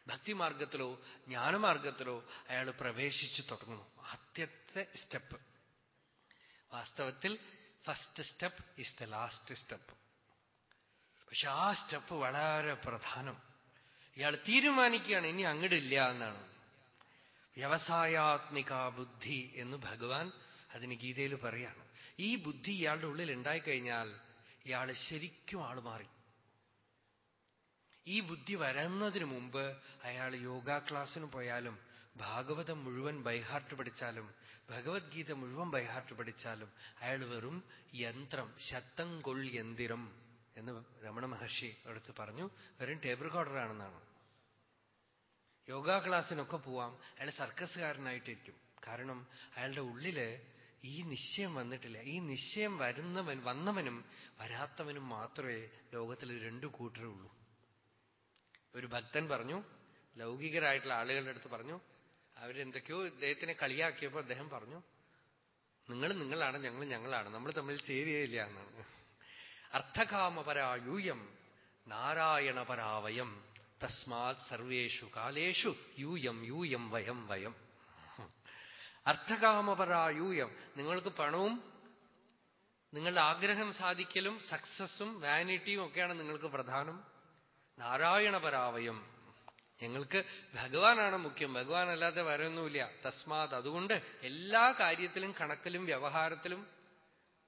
ഭക്തിമാർഗത്തിലോ ജ്ഞാനമാർഗത്തിലോ അയാൾ പ്രവേശിച്ചു തുടങ്ങുന്നു. ആദ്യത്തെ സ്റ്റെപ്പ്. വാസ്തവത്തിൽ first step is the last step. പക്ഷെ ആ സ്റ്റെപ്പ് വളരെ പ്രധാനം. ഇയാൾ തീരുമാനിക്കുകയാണ് ഇനി അങ്ങടില്ല എന്നാണ്. വ്യവസായാത്മിക ബുദ്ധി എന്ന് ഭഗവാൻ അതിന് ഗീതയിൽ പറയാണ്. ഈ ബുദ്ധി ഇയാളുടെ ഉള്ളിൽ ഉണ്ടായിക്കഴിഞ്ഞാൽ ഇയാൾ ശരിക്കും ആൾ മാറി. ഈ ബുദ്ധി വരുന്നതിന് മുമ്പ് അയാൾ യോഗ ക്ലാസ്സിന് പോയാലും ഭാഗവതം മുഴുവൻ ബൈഹാർട്ട് പഠിച്ചാലും ഭഗവത്ഗീത മുഴുവൻ ബൈഹാർട്ട് പഠിച്ചാലും അയാൾ വെറും യന്ത്രം ശത്തം കൊൾ യന്തിരം എന്ന് രമണ മഹർഷി അടുത്ത് പറഞ്ഞു. വെറും ടേബിൾ റെക്കോർഡറാണെന്നാണ് യോഗ ക്ലാസ്സിനൊക്കെ പോവാം അയാൾ സർക്കസുകാരനായിട്ടിരിക്കും കാരണം അയാളുടെ ഉള്ളിൽ ഈ നിശ്ചയം വന്നിട്ടില്ല. ഈ നിശ്ചയം വരുന്നവൻ വന്നവനും വരാത്തവനും മാത്രമേ ലോകത്തിൽ രണ്ടു കൂട്ടരേ ഉള്ളൂ. ഒരു ഭക്തൻ പറഞ്ഞു ലൗകികരായിട്ടുള്ള ആളുകളുടെ അടുത്ത് പറഞ്ഞു അവരെന്തൊക്കെയോ ഇദ്ദേഹത്തിനെ കളിയാക്കിയപ്പോൾ അദ്ദേഹം പറഞ്ഞു നിങ്ങൾ നിങ്ങളാണ് ഞങ്ങൾ ഞങ്ങളാണ് നമ്മൾ തമ്മിൽ ചേരുകയില്ല എന്നാണ് അർത്ഥകാമപരായൂയം നാരായണപരാവയം തസ്മാത് സർവേഷു കാലേഷു യൂയം യൂയം വയം വയം. അർത്ഥകാമപരായൂയം നിങ്ങൾക്ക് പണവും നിങ്ങളുടെ ആഗ്രഹം സാധിക്കലും സക്സസ്സും വാനിറ്റിയും ഒക്കെയാണ് നിങ്ങൾക്ക് പ്രധാനം. നാരായണപരാവയം ഞങ്ങൾക്ക് ഭഗവാനാണ് മുഖ്യം. ഭഗവാൻ അല്ലാതെ വരൊന്നുമില്ല തസ്മാത്. അതുകൊണ്ട് എല്ലാ കാര്യത്തിലും കണക്കിലും വ്യവഹാരത്തിലും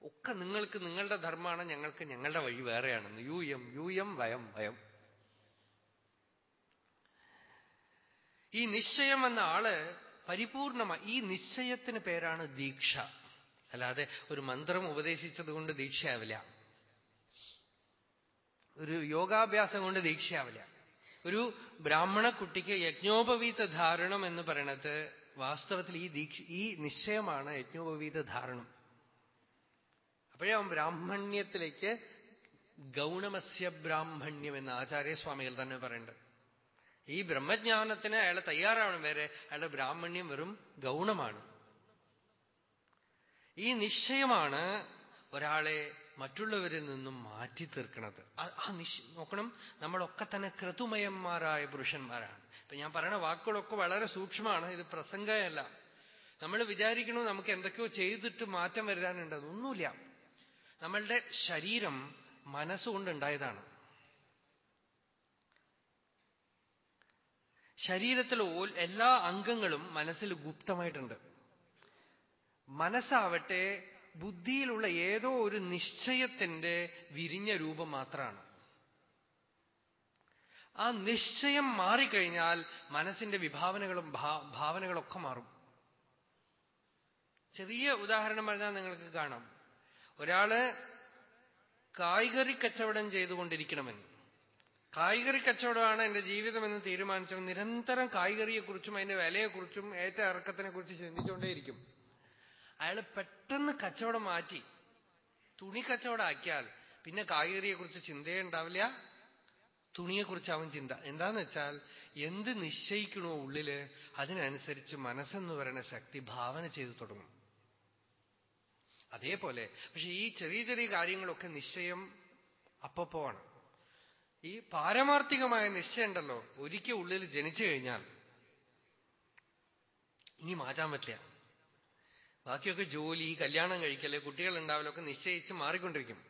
ഒക്കെ നിങ്ങൾക്ക് നിങ്ങളുടെ ധർമ്മമാണ് ഞങ്ങൾക്ക് ഞങ്ങളുടെ വഴി വേറെയാണെന്ന് യു എം യു എം വയം വയം. ഈ നിശ്ചയം എന്ന ആൾ പരിപൂർണമായി ഈ നിശ്ചയത്തിന് പേരാണ് ദീക്ഷ. അല്ലാതെ ഒരു മന്ത്രം ഉപദേശിച്ചത് കൊണ്ട് ദീക്ഷയാവില്ല. ഒരു യോഗാഭ്യാസം കൊണ്ട് ദീക്ഷയാവില്ല. ഒരു ബ്രാഹ്മണ കുട്ടിക്ക് യജ്ഞോപവീത ധാരണം എന്ന് പറയണത് വാസ്തവത്തിൽ ഈ ദീക്ഷ ഈ നിശ്ചയമാണ് യജ്ഞോപവീത ധാരണം അപ്പോഴേ അവൻ ബ്രാഹ്മണ്യത്തിലേക്ക് ഗൗണമസ്യ ബ്രാഹ്മണ്യം എന്ന് ആചാര്യസ്വാമികൾ തന്നെ പറയുന്നുണ്ട് ഈ ബ്രഹ്മജ്ഞാനത്തിന് അയാൾ തയ്യാറാവണം വരെ അയാളുടെ ബ്രാഹ്മണ്യം വെറും ഗൗണമാണ്. ഈ നിശ്ചയമാണ് ഒരാളെ മറ്റുള്ളവരിൽ നിന്നും മാറ്റി തീർക്കണത്. ആ നിശ് നോക്കണം നമ്മളൊക്കെ തന്നെ ക്രതുമയന്മാരായ പുരുഷന്മാരാണ്. ഇപ്പൊ ഞാൻ പറയുന്ന വാക്കുകളൊക്കെ വളരെ സൂക്ഷ്മമാണ് ഇത് പ്രസംഗമല്ല. നമ്മൾ വിചാരിക്കണു നമുക്ക് എന്തൊക്കെയോ ചെയ്തിട്ട് മാറ്റം വരാനുണ്ട് അതൊന്നുമില്ല. നമ്മളുടെ ശരീരം മനസ്സുകൊണ്ടുണ്ടായതാണ്. ശരീരത്തിൽ എല്ലാ അംഗങ്ങളും മനസ്സിൽ ഗുപ്തമായിട്ടുണ്ട്. മനസ്സാവട്ടെ ബുദ്ധിയിലുള്ള ഏതോ ഒരു നിശ്ചയത്തിന്റെ വിരിഞ്ഞ രൂപം മാത്രമാണ് ആ നിശ്ചയം മാറിക്കഴിഞ്ഞാൽ മനസ്സിന്റെ വിഭാവനകളും ഭാവനകളൊക്കെ മാറും. ചെറിയ ഉദാഹരണം പറഞ്ഞാൽ നിങ്ങൾക്ക് കാണാം. ഒരാൾ കായ്കറി കച്ചവടം ചെയ്തുകൊണ്ടിരിക്കണമെന്ന് കായ്കറി കച്ചവടമാണ് എന്റെ ജീവിതമെന്ന് തീരുമാനിച്ചവൻ. നിരന്തരം കായ്കറിയെക്കുറിച്ചും അതിന്റെ വിലയെക്കുറിച്ചും ഏറ്റ ഇറക്കത്തിനെ കുറിച്ച് ചിന്തിച്ചുകൊണ്ടേയിരിക്കും. അയാൾ പെട്ടെന്ന് കച്ചവടം മാറ്റി. തുണി കച്ചവടമാക്കിയാൽ പിന്നെ കായ്കറിയെക്കുറിച്ച് ചിന്തയേ ഉണ്ടാവില്ല തുണിയെക്കുറിച്ച് അവൻ ചിന്ത. എന്താന്ന് വെച്ചാൽ എന്ത് നിശ്ചയിക്കണോ ഉള്ളിൽ അതിനനുസരിച്ച് മനസ്സെന്ന് പറയുന്ന ശക്തി ഭാവന ചെയ്തു തുടങ്ങും. അതേപോലെ പക്ഷെ ഈ ചെറിയ ചെറിയ കാര്യങ്ങളൊക്കെ നിശ്ചയം അപ്പപ്പോ ആണ്. ഈ പാരമാർത്ഥികമായ നിശ്ചയം ഉണ്ടല്ലോ ഒരിക്കൽ ഉള്ളിൽ ജനിച്ചു കഴിഞ്ഞാൽ ഇനി മാറ്റാൻ പറ്റില്ല. ബാക്കിയൊക്കെ ജോലി കല്യാണം കഴിക്കൽ കുട്ടികൾ ഉണ്ടാവലൊക്കെ നിശ്ചയിച്ച് മാറിക്കൊണ്ടിരിക്കും.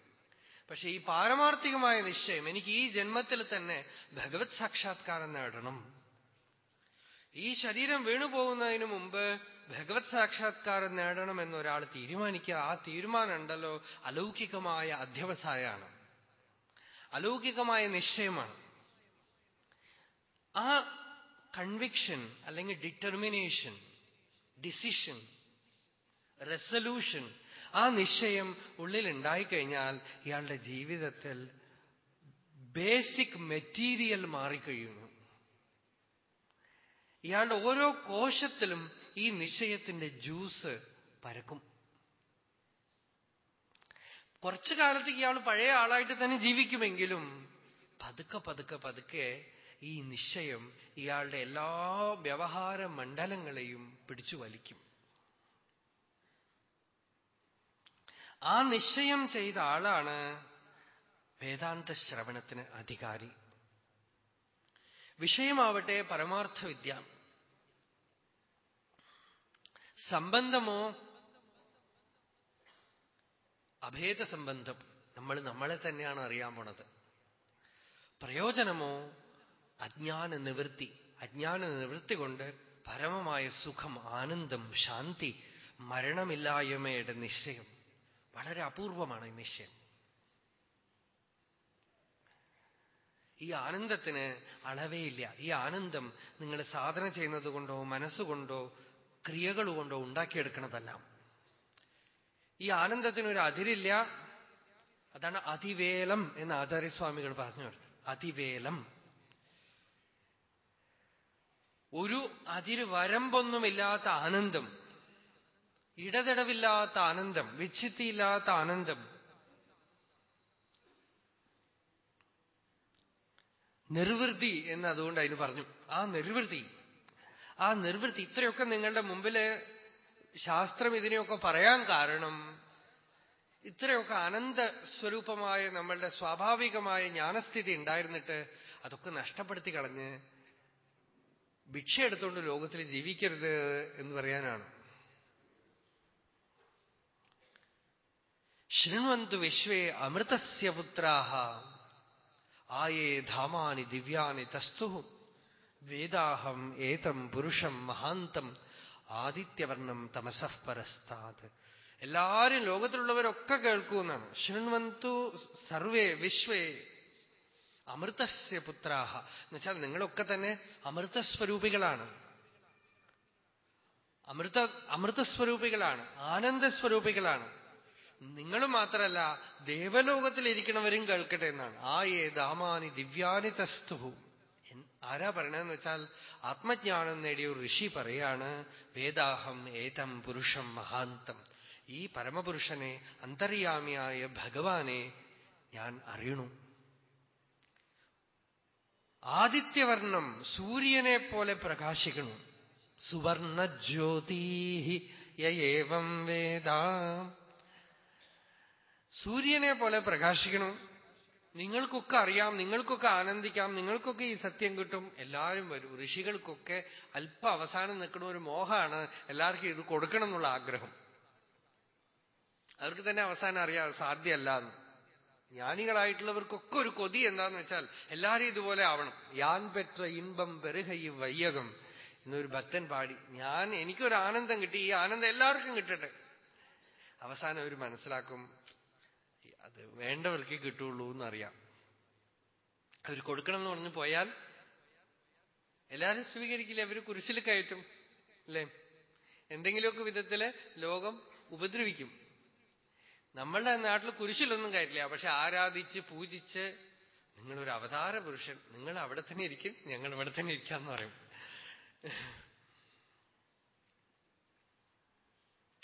പക്ഷെ ഈ പാരമാർത്ഥികമായ നിശ്ചയം എനിക്ക് ഈ ജന്മത്തിൽ തന്നെ ഭഗവത് സാക്ഷാത്കാരം നേടണം. ഈ ശരീരം വീണുപോകുന്നതിന് മുമ്പ് ഭഗവത് സാക്ഷാത്കാരം നേടണം എന്നൊരാൾ തീരുമാനിക്കുക. ആ തീരുമാനം ഉണ്ടല്ലോ അലൗകികമായ അധ്യവസായാണ്. അലൗകികമായ നിശ്ചയമാണ്. ആ കൺവിക്ഷൻ അല്ലെങ്കിൽ ഡിറ്റർമിനേഷൻ ഡിസിഷൻ റെസൊല്യൂഷൻ ആ നിശ്ചയം ഉള്ളിൽ ഉണ്ടായിക്കഴിഞ്ഞാൽ ഇയാളുടെ ജീവിതത്തിൽ ബേസിക് മെറ്റീരിയൽ മാറിക്കഴിയുന്നു. ഇയാളുടെ ഓരോ കോശത്തിലും ഈ നിശ്ചയത്തിന്റെ ജ്യൂസ് പരക്കും. കുറച്ചു കാലത്തേക്ക് ഇയാൾ പഴയ ആളായിട്ട് തന്നെ ജീവിക്കുമെങ്കിലും പതുക്കെ പതുക്കെ പതുക്കെ ഈ നിശ്ചയം ഇയാളുടെ എല്ലാ വ്യവഹാര മണ്ഡലങ്ങളെയും പിടിച്ചു വലിക്കും. ആ നിശ്ചയം ചെയ്ത ആളാണ് വേദാന്ത ശ്രവണത്തിന് അധികാരി. വിഷയമാവട്ടെ പരമാർത്ഥ വിദ്യ സംബന്ധമോ അഭേദ സംബന്ധം നമ്മൾ നമ്മളെ തന്നെയാണ് അറിയാൻ പോണത്. പ്രയോജനമോ അജ്ഞാന നിവൃത്തി. അജ്ഞാന നിവൃത്തി കൊണ്ട് പരമമായ സുഖം ആനന്ദം ശാന്തി മരണമില്ലായ്മയുടെ നിശ്ചയം. വളരെ അപൂർവമാണ് ഈ നിശ്ചയം ഈ ആനന്ദത്തിന് അളവേയില്ല. ഈ ആനന്ദം നിങ്ങൾ സാധന ചെയ്യുന്നത് കൊണ്ടോ മനസ്സുകൊണ്ടോ ക്രിയകൾ കൊണ്ടോ ഉണ്ടാക്കിയെടുക്കണതല്ല. ഈ ആനന്ദത്തിനൊരു അതിരില്ല. അതാണ് അതിവേലം എന്ന് ആചാര്യസ്വാമികൾ പറഞ്ഞു അതിവേലം. ഒരു അതിര് വരമ്പൊന്നുമില്ലാത്ത ആനന്ദം. ഇടതടവില്ലാത്ത ആനന്ദം വിച്ഛിത്തിയില്ലാത്ത ആനന്ദം. നിർവൃത്തി എന്ന് അതുകൊണ്ട് അതിന് പറഞ്ഞു. ആ നിർവൃത്തി ആ നിർവൃത്തി ഇത്രയൊക്കെ നിങ്ങളുടെ മുമ്പിൽ ശാസ്ത്രം ഇതിനെയൊക്കെ പറയാൻ കാരണം ഇത്രയൊക്കെ ആനന്ദ സ്വരൂപമായ നമ്മളുടെ സ്വാഭാവികമായ ജ്ഞാനസ്ഥിതി ഉണ്ടായിരുന്നിട്ട് അതൊക്കെ നഷ്ടപ്പെടുത്തി കളഞ്ഞ് ഭിക്ഷ എടുത്തുകൊണ്ട് ലോകത്തിൽ ജീവിക്കരുത് എന്ന് പറയാനാണ്. ശൃണ്വന്തു വിശ്വേ അമൃതസ്യ പുത്രാഹ. ആയേ ധാമാനി ദിവ്യാനി തസ്തു. വേദാഹം ഏതം പുരുഷം മഹാന്തം ആദിത്യവർണം തമസഃ പരസ്താത്. എല്ലാരും ലോകത്തിലുള്ളവരൊക്കെ കേൾക്കൂ എന്നാണ് ശൃണ്വന്തു സർവേ വിശ്വേ അമൃതസ്യ പുത്രാഹ. എന്നുവെച്ചാൽ നിങ്ങളൊക്കെ തന്നെ അമൃതസ്വരൂപികളാണ്. അമൃത അമൃതസ്വരൂപികളാണ്. ആനന്ദസ്വരൂപികളാണ്. നിങ്ങൾ മാത്രമല്ല ദേവലോകത്തിലിരിക്കണവരും കേൾക്കട്ടെ എന്നാണ്. ആ ഏ ദാമാനി ദിവ്യാനി തസ്തു ആരാ പറയണെന്ന് വെച്ചാൽ ആത്മജ്ഞാനം നേടിയ ഒരു ഋഷി പറയാണ് വേദാഹം ഏതം പുരുഷം മഹാന്തം. ഈ പരമപുരുഷനെ അന്തര്യാമിയായ ഭഗവാനെ ഞാൻ അറിയണു. ആദിത്യവർണം സൂര്യനെ പോലെ പ്രകാശിക്കണു. സുവർണജ്യോതി യേവം വേദ. സൂര്യനെ പോലെ പ്രകാശിക്കണം. നിങ്ങൾക്കൊക്കെ അറിയാം നിങ്ങൾക്കൊക്കെ ആനന്ദിക്കാം നിങ്ങൾക്കൊക്കെ ഈ സത്യം കിട്ടും. എല്ലാവരും വരും. ഋഷികൾക്കൊക്കെ അല്പ അവസാനം നിൽക്കുന്ന ഒരു മോഹമാണ് എല്ലാവർക്കും ഇത് കൊടുക്കണം എന്നുള്ള ആഗ്രഹം. അവർക്ക് തന്നെ അവസാനം അറിയാം സാധ്യമല്ല എന്ന്. ജ്ഞാനികളായിട്ടുള്ളവർക്കൊക്കെ ഒരു കൊതി എന്താന്ന് വെച്ചാൽ എല്ലാരും ഇതുപോലെ ആവണം. യാൻ പെറ്റ ഇൻപം പെരുകൈ വയ്യകം എന്നൊരു ഭക്തൻ പാടി ഞാൻ എനിക്കൊരു ആനന്ദം കിട്ടി ഈ ആനന്ദം എല്ലാവർക്കും കിട്ടട്ടെ. അവസാനം അവർ മനസ്സിലാക്കും അത് വേണ്ടവർക്ക് കിട്ടുള്ളൂ എന്നറിയാം. അവർ കൊടുക്കണം എന്ന് പറഞ്ഞു പോയാൽ എല്ലാവരും സ്വീകരിക്കില്ല? അവർ കുരിശിൽ കയറ്റും അല്ലേ? എന്തെങ്കിലുമൊക്കെ വിധത്തിൽ ലോകം ഉപദ്രവിക്കും. നമ്മളുടെ നാട്ടിൽ കുരിശിലൊന്നും കയറ്റില്ല. പക്ഷെ ആരാധിച്ച് പൂജിച്ച് നിങ്ങളൊരു അവതാര പുരുഷൻ. നിങ്ങൾ അവിടെ തന്നെ ഇരിക്കും ഞങ്ങൾ ഇവിടെ തന്നെ ഇരിക്കാന്ന് പറയും.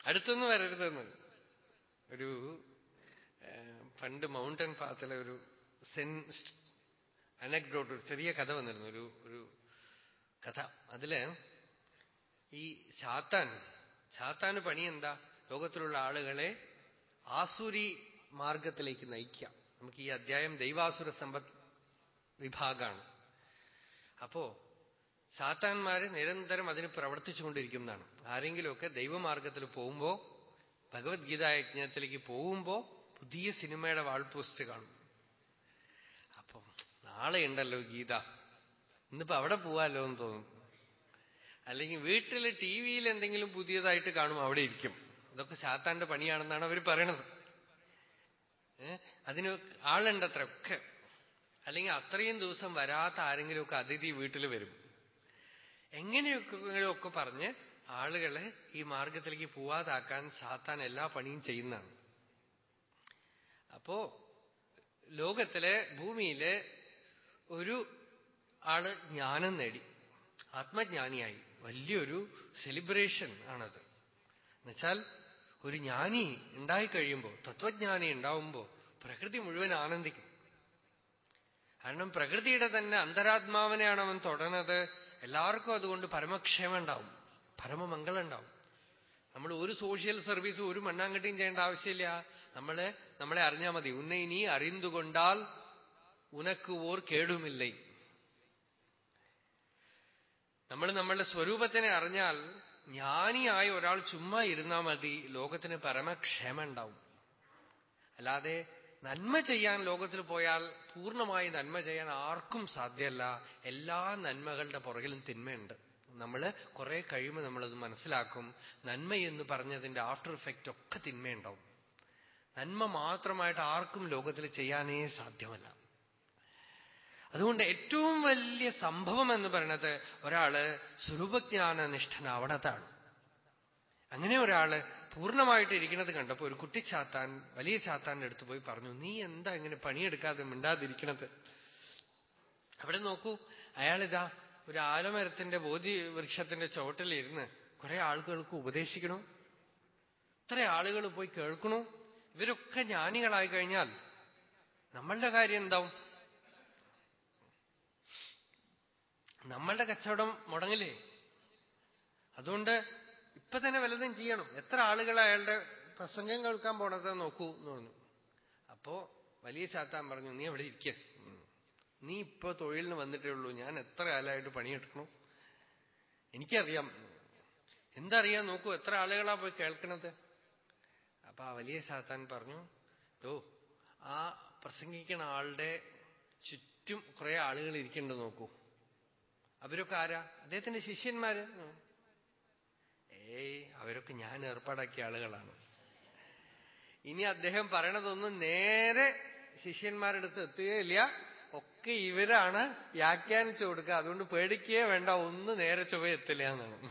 അടുത്തൊന്നും വരരുതെന്ന്. ഒരു പണ്ട് മൗണ്ടൻ പാത്തിലെ ഒരു സെൻ അനക്ഡോട്ട് ഒരു ചെറിയ കഥ വന്നിരുന്നു ഒരു ഒരു കഥ. അതിൽ ഈ ചാത്താൻ ചാത്താന് പണി എന്താ? ലോകത്തിലുള്ള ആളുകളെ ആസുരി മാർഗത്തിലേക്ക് നയിക്കാം നമുക്ക് ഈ അധ്യായം ദൈവാസുര സമ്പത്ത് വിഭാഗമാണ് അപ്പോ സാത്താന്മാര് നിരന്തരം അതിന് പ്രവർത്തിച്ചുകൊണ്ടിരിക്കുന്നതാണ്. ആരെങ്കിലുമൊക്കെ ദൈവമാർഗത്തിൽ പോകുമ്പോ ഭഗവത്ഗീതാ യജ്ഞത്തിലേക്ക് പോകുമ്പോ പുതിയ സിനിമയുടെ വാൾ പോസ്റ്റ് കാണും. അപ്പം നാളെ ഉണ്ടല്ലോ ഗീത. ഇന്നിപ്പോ അവിടെ പോവാല്ലോ എന്ന് തോന്നും. അല്ലെങ്കിൽ വീട്ടിൽ ടി വിയിൽ എന്തെങ്കിലും പുതിയതായിട്ട് കാണും അവിടെ ഇരിക്കും. ഇതൊക്കെ ശാത്താന്റെ പണിയാണെന്നാണ് അവർ പറയണത്. അതിന് ആളുണ്ടത്ര ഒക്കെ. അല്ലെങ്കിൽ അത്രയും ദിവസം വരാത്ത ആരെങ്കിലുമൊക്കെ അതിഥി വീട്ടിൽ വരും. എങ്ങനെയൊക്കെ ഒക്കെ പറഞ്ഞ് ആളുകളെ ഈ മാർഗത്തിലേക്ക് പോവാതാക്കാൻ സാത്താൻ എല്ലാ പണിയും ചെയ്യുന്നതാണ്. അപ്പോ ലോകത്തിലെ ഭൂമിയിലെ ഒരു ആൾ ജ്ഞാനം നേടി. ആത്മജ്ഞാനിയായി. വലിയൊരു സെലിബ്രേഷൻ ആണത്. എന്നുവെച്ചാൽ ഒരു ജ്ഞാനി ഉണ്ടായിക്കഴിയുമ്പോൾ തത്വജ്ഞാനി ഉണ്ടാവുമ്പോൾ പ്രകൃതി മുഴുവൻ ആനന്ദിക്കും. കാരണം പ്രകൃതിയുടെ തന്നെ അന്തരാത്മാവിനെയാണ് അവൻ തുടർന്നത് എല്ലാവർക്കും അതുകൊണ്ട് പരമക്ഷേമം ഉണ്ടാവും. പരമമംഗളം ഉണ്ടാവും. നമ്മൾ ഒരു സോഷ്യൽ സർവീസ് ഒരു മണ്ണാങ്കട്ടിയും ചെയ്യേണ്ട ആവശ്യമില്ല. നമ്മളെ നമ്മളെ അറിഞ്ഞാൽ മതി. ഉന്നെ ഇനി അറിന്തുകൊണ്ടാൽ ഉനക്ക് ഓർ കേടുമില്ല. നമ്മൾ നമ്മളുടെ സ്വരൂപത്തിനെ അറിഞ്ഞാൽ ജ്ഞാനിയായ ഒരാൾ ചുമ്മാ ഇരുന്നാൽ മതി. ലോകത്തിന് പരമക്ഷേമം ഉണ്ടാവും. അല്ലാതെ നന്മ ചെയ്യാൻ ലോകത്തിൽ പോയാൽ പൂർണമായി നന്മ ചെയ്യാൻ ആർക്കും സാധ്യമല്ല. എല്ലാ നന്മകളുടെ പുറകിലും തിന്മയുണ്ട്. നമ്മൾ കുറെ കഴിയുമ്പോൾ നമ്മളത് മനസ്സിലാക്കും. നന്മ എന്ന് പറഞ്ഞതിന്റെ ആഫ്റ്റർ ഇഫക്റ്റ് ഒക്കെ തിന്മയുണ്ടാവും. നന്മ മാത്രമായിട്ട് ആർക്കും ലോകത്തിൽ ചെയ്യാനേ സാധ്യമല്ല. അതുകൊണ്ട് ഏറ്റവും വലിയ സംഭവം എന്ന് പറയുന്നത് ഒരാൾ സ്വരൂപജ്ഞാന നിഷ്ഠനാവണതാണ് അങ്ങനെ ഒരാൾ പൂർണമായിട്ട് ഇരിക്കുന്നത് കണ്ടപ്പോ ഒരു കുട്ടി ചാത്താൻ വലിയ ചാത്താന്റെ അടുത്ത് പോയി പറഞ്ഞു നീ എന്താ ഇങ്ങനെ പണിയെടുക്കാതെ മിണ്ടാതിരിക്കണത്? അവിടെ നോക്കൂ അയാളിതാ ഒരു ആലമരത്തിന്റെ ബോധി വൃക്ഷത്തിന്റെ ചുവട്ടിലിരുന്ന് കുറെ ആളുകൾക്ക് ഉപദേശിക്കണു? ഇത്ര ആളുകൾ പോയി കേൾക്കണു? ഇവരൊക്കെ ജ്ഞാനികളായി കഴിഞ്ഞാൽ നമ്മളുടെ കാര്യം എന്താവും? നമ്മളുടെ കച്ചവടം മുടങ്ങില്ലേ? അതുകൊണ്ട് ഇപ്പൊ തന്നെ വല്ലതും ചെയ്യണം. എത്ര ആളുകൾ അയാളുടെ പ്രസംഗം കേൾക്കാൻ പോണത് നോക്കൂ എന്ന് പറഞ്ഞു. അപ്പോ വലിയ ചാത്താൻ പറഞ്ഞു നീ എവിടെ ഇരിക്ക. നീ ഇപ്പൊ തൊഴിലിന് വന്നിട്ടേ ഉള്ളൂ. ഞാൻ എത്ര കാലമായിട്ട് പണിയെടുക്കണം? എനിക്കറിയാം. എന്തറിയാൻ നോക്കൂ എത്ര ആളുകളാ പോയി കേൾക്കണത്? അപ്പൊ ആ വലിയ സാത്താൻ പറഞ്ഞു ഓ ആ പ്രസംഗിക്കുന്ന ആളുടെ ചുറ്റും കുറെ ആളുകൾ ഇരിക്കേണ്ടത് നോക്കൂ. അവരൊക്കെ ആരാ? അദ്ദേഹത്തിന്റെ ശിഷ്യന്മാര്. ഏയ് അവരൊക്കെ ഞാൻ ഏർപ്പാടാക്കിയ ആളുകളാണ്. ഇനി അദ്ദേഹം പറയണതൊന്നും നേരെ ശിഷ്യന്മാരുടെ അടുത്ത് എത്തുകയില്ല. ഒക്കെ ഇവരാണ് വ്യാഖ്യാനിച്ചു കൊടുക്കുക. അതുകൊണ്ട് പേടിക്കുകയേ വേണ്ട ഒന്ന് നേരെ ചൊവ്വ എത്തില്ല എന്നാണ്.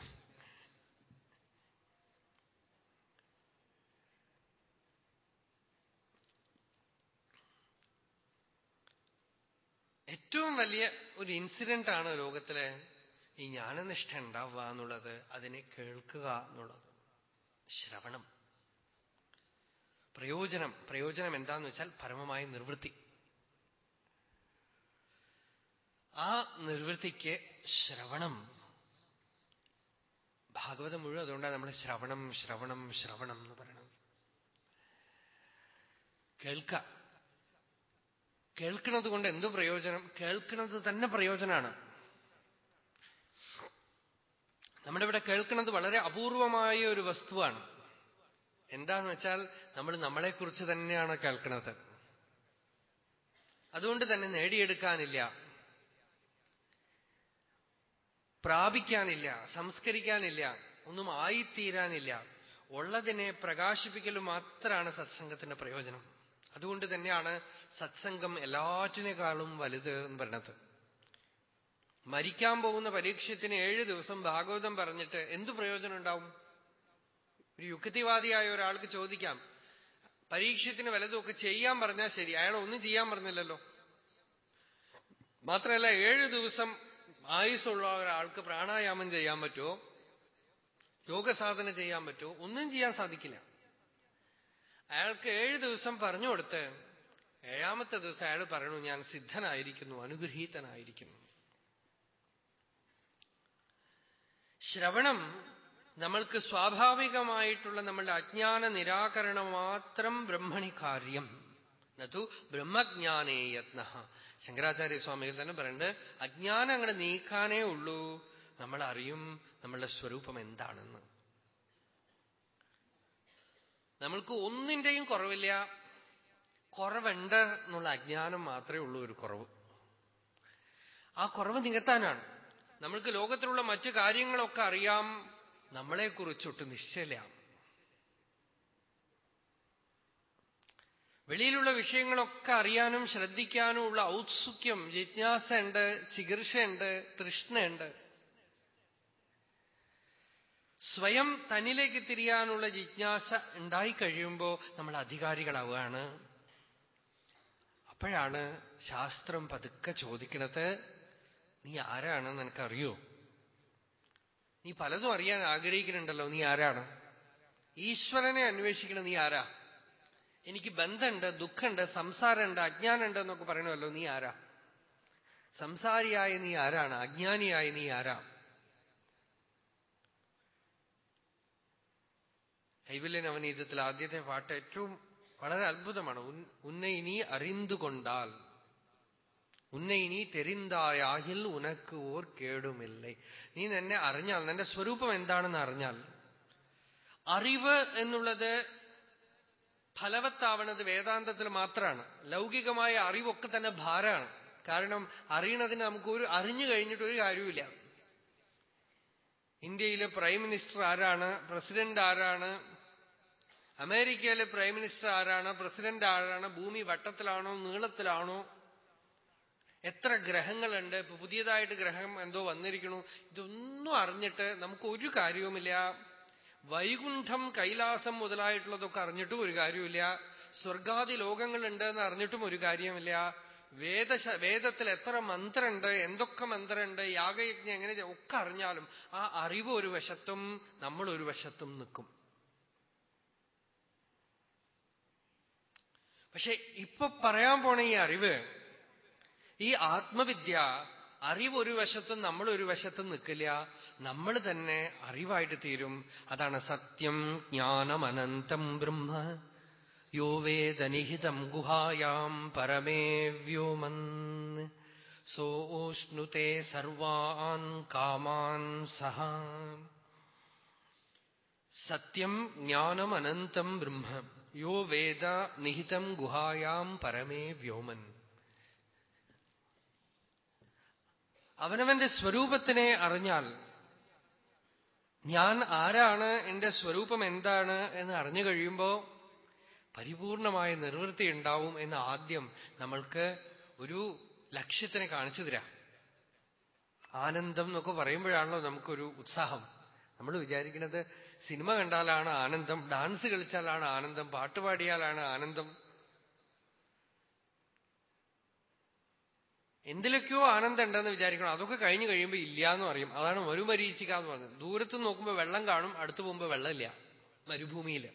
ഏറ്റവും വലിയ ഒരു ഇൻസിഡന്റ് ആണ് ലോകത്തിലെ ഈ ജ്ഞാനനിഷ്ഠ ഉണ്ടാവുക എന്നുള്ളത് അതിനെ കേൾക്കുക എന്നുള്ളത്. ശ്രവണം. പ്രയോജനം. പ്രയോജനം എന്താന്ന് വെച്ചാൽ പരമമായ നിർവൃത്തി. ആ നിർവൃത്തിക്ക് ശ്രവണം. ഭാഗവതം മുഴുവൻ അതുകൊണ്ടാണ് നമ്മൾ ശ്രവണം ശ്രവണം ശ്രവണം എന്ന് പറയണത്. കേൾക്ക. കേൾക്കുന്നത് കൊണ്ട് എന്തു പ്രയോജനം? കേൾക്കുന്നത് തന്നെ പ്രയോജനമാണ് നമ്മുടെ ഇവിടെ കേൾക്കുന്നത് വളരെ അപൂർവമായ ഒരു വസ്തുവാണ്. എന്താന്ന് വെച്ചാൽ നമ്മൾ നമ്മളെക്കുറിച്ച് തന്നെയാണ് കേൾക്കുന്നത്. അതുകൊണ്ട് തന്നെ നേടിയെടുക്കാനില്ല. പ്രാപിക്കാനില്ല സംസ്കരിക്കാനില്ല ഒന്നും ആയിത്തീരാനില്ല. ഉള്ളതിനെ പ്രകാശിപ്പിക്കൽ മാത്രമാണ് സത്സംഗത്തിന്റെ പ്രയോജനം. അതുകൊണ്ട് തന്നെയാണ് സത്സംഗം എല്ലാറ്റിനേക്കാളും വലുത് എന്ന് പറഞ്ഞത്. മരിക്കാൻ പോകുന്ന പരീക്ഷത്തിന് ഏഴ് ദിവസം ഭാഗവതം പറഞ്ഞിട്ട് എന്തു പ്രയോജനം ഉണ്ടാവും? ഒരു യുക്തിവാദിയായ ഒരാൾക്ക് ചോദിക്കാം പരീക്ഷത്തിന് വലതുമൊക്കെ ചെയ്യാൻ പറഞ്ഞാൽ ശരി അയാൾ ഒന്നും ചെയ്യാൻ പറഞ്ഞില്ലല്ലോ. മാത്രമല്ല ഏഴു ദിവസം ആയുസ്സുള്ള ഒരാൾക്ക് പ്രാണായാമം ചെയ്യാൻ പറ്റുമോ? യോഗസാധന ചെയ്യാൻ പറ്റുമോ? ഒന്നും ചെയ്യാൻ സാധിക്കില്ല. അയാൾക്ക് ഏഴ് ദിവസം പറഞ്ഞു കൊടുത്ത് ഏഴാമത്തെ ദിവസം അയാൾ പറയണു ഞാൻ സിദ്ധനായിരിക്കുന്നു അനുഗ്രഹീതനായിരിക്കുന്നു. ശ്രവണം നമ്മൾക്ക് സ്വാഭാവികമായിട്ടുള്ള നമ്മളുടെ അജ്ഞാന നിരാകരണം മാത്രം ബ്രഹ്മണി കാര്യം. നതു ബ്രഹ്മജ്ഞാനേ യത്ന. ശങ്കരാചാര്യ സ്വാമികൾ തന്നെ പറയുന്നത് അജ്ഞാനം അങ്ങനെ നീക്കാനേ ഉള്ളൂ. നമ്മൾ അറിയും നമ്മളുടെ സ്വരൂപം എന്താണെന്ന്. നമ്മൾക്ക് ഒന്നിന്റെയും കുറവില്ല. കുറവുണ്ട് എന്നുള്ള അജ്ഞാനം മാത്രമേ ഉള്ളൂ ഒരു കുറവ്. ആ കുറവ് നികത്താനാണ്. നമ്മൾക്ക് ലോകത്തിലുള്ള മറ്റു കാര്യങ്ങളൊക്കെ അറിയാം. നമ്മളെക്കുറിച്ചൊട്ട് നിശ്ചല വെളിയിലുള്ള വിഷയങ്ങളൊക്കെ അറിയാനും ശ്രദ്ധിക്കാനും ഉള്ള ഔത്സുക്യം ജിജ്ഞാസ ഉണ്ട് ചികിത്സയുണ്ട് തൃഷ്ണയുണ്ട്. സ്വയം തന്നിലേക്ക് തിരിയാനുള്ള ജിജ്ഞാസ ഉണ്ടായിക്കഴിയുമ്പോൾ നമ്മൾ അധികാരികളാവുകയാണ്. അപ്പോഴാണ് ശാസ്ത്രം പതുക്കെ ചോദിക്കണത് നീ ആരാണെന്ന് എനിക്കറിയോ? നീ പലതും അറിയാൻ ആഗ്രഹിക്കുന്നുണ്ടല്ലോ നീ ആരാണ്? ഈശ്വരനെ അന്വേഷിക്കണം നീ ആരാ? എനിക്ക് ബന്ധമുണ്ട് ദുഃഖമുണ്ട് സംസാരമുണ്ട് അജ്ഞാനമുണ്ട് എന്നൊക്കെ പറയണമല്ലോ നീ ആരാ? സംസാരിയായ നീ ആരാണ്? അജ്ഞാനിയായ നീ ആരാ? കൈവല്യൻ അവനീതത്തിൽ ആദ്യത്തെ പാട്ട് ഏറ്റവും വളരെ അത്ഭുതമാണ്. ഉന്നെ ഇനി അറിന്തുകൊണ്ടാൽ ഉന്നെ ഇനി തെരിന്തായാഹിൽ ഉനക്ക് ഓർ കേടുമില്ലേ. നീ എന്നെ അറിഞ്ഞാൽ നിന്റെ സ്വരൂപം എന്താണെന്ന് അറിഞ്ഞാൽ അറിവ് എന്നുള്ളത് ഫലവത്താവണത് വേദാന്തത്തിൽ മാത്രമാണ് ലൗകികമായ അറിവൊക്കെ തന്നെ ഭാരമാണ് കാരണം അറിയണതിന് നമുക്കൊരു അറിഞ്ഞു കഴിഞ്ഞിട്ട് ഒരു കാര്യമില്ല ഇന്ത്യയിലെ പ്രൈം മിനിസ്റ്റർ ആരാണ്? പ്രസിഡന്റ് ആരാണ്? അമേരിക്കയിലെ പ്രൈം മിനിസ്റ്റർ ആരാണ്? പ്രസിഡന്റ് ആരാണ്? ഭൂമി വട്ടത്തിലാണോ? നീളത്തിലാണോ? എത്ര ഗ്രഹങ്ങളുണ്ട്? ഇപ്പൊ പുതിയതായിട്ട് ഗ്രഹം എന്തോ വന്നിരിക്കണു ഇതൊന്നും അറിഞ്ഞിട്ട് നമുക്ക് ഒരു കാര്യവുമില്ല. വൈകുണ്ഠം കൈലാസം മുതലായിട്ടുള്ളതൊക്കെ അറിഞ്ഞിട്ടും ഒരു കാര്യമില്ല. സ്വർഗാദി ലോകങ്ങളുണ്ട് എന്ന് അറിഞ്ഞിട്ടും ഒരു കാര്യമില്ല. വേദ വേദത്തിൽ എത്ര മന്ത്രമുണ്ട് എന്തൊക്കെ മന്ത്രമുണ്ട് യാഗയജ്ഞം എങ്ങനെ ഒക്കെ അറിഞ്ഞാലും ആ അറിവ് ഒരു വശത്തും നമ്മൾ ഒരു വശത്തും നിൽക്കും. പക്ഷെ ഇപ്പൊ പറയാൻ പോണ ഈ അറിവ് ഈ ആത്മവിദ്യ അറിവ് ഒരു വശത്തും നമ്മൾ ഒരു വശത്തും നിൽക്കില്ല. നമ്മൾ തന്നെ അറിവായിട്ട് തീരും. അതാണ് സത്യം. ജ്ഞാനമനന്തം ബ്രഹ്മ. യോ വേദനിഹിതം ഗുഹായാം പരമേ വ്യോമൻ സോഷ്ണുത്തെ സർവാൻ കാമാൻ സഹ. സത്യം ജ്ഞാനം അനന്തം ബ്രഹ്മ. യോ വേദ നിഹിതം ഗുഹായാം പരമേ വ്യോമൻ അവനവന്റെ സ്വരൂപത്തിനെ അറിഞ്ഞാൽ ഞാൻ ആരാണ്? എന്റെ സ്വരൂപം എന്താണ്? എന്ന് അറിഞ്ഞു കഴിയുമ്പോ പരിപൂർണമായ നിർവൃത്തി ഉണ്ടാവും എന്ന് ആദ്യം നമ്മൾക്ക് ഒരു ലക്ഷ്യത്തിനെ കാണിച്ചു തരാം. ആനന്ദം എന്നൊക്കെ പറയുമ്പോഴാണല്ലോ നമുക്കൊരു ഉത്സാഹം. നമ്മൾ വിചാരിക്കുന്നത് സിനിമ കണ്ടാലാണ് ആനന്ദം ഡാൻസ് കളിച്ചാലാണ് ആനന്ദം പാട്ടുപാടിയാലാണ് ആനന്ദം. എന്തിലൊക്കെയോ ആനന്ദം ഉണ്ടെന്ന് വിചാരിക്കണം. അതൊക്കെ കഴിഞ്ഞു കഴിയുമ്പോൾ ഇല്ല എന്ന് പറയും. അതാണ് മരുമരീച്ചിക എന്ന് പറഞ്ഞത്. ദൂരത്ത് നോക്കുമ്പോൾ വെള്ളം കാണും അടുത്ത് പോകുമ്പോൾ വെള്ളമില്ല. മരുഭൂമിയിൽ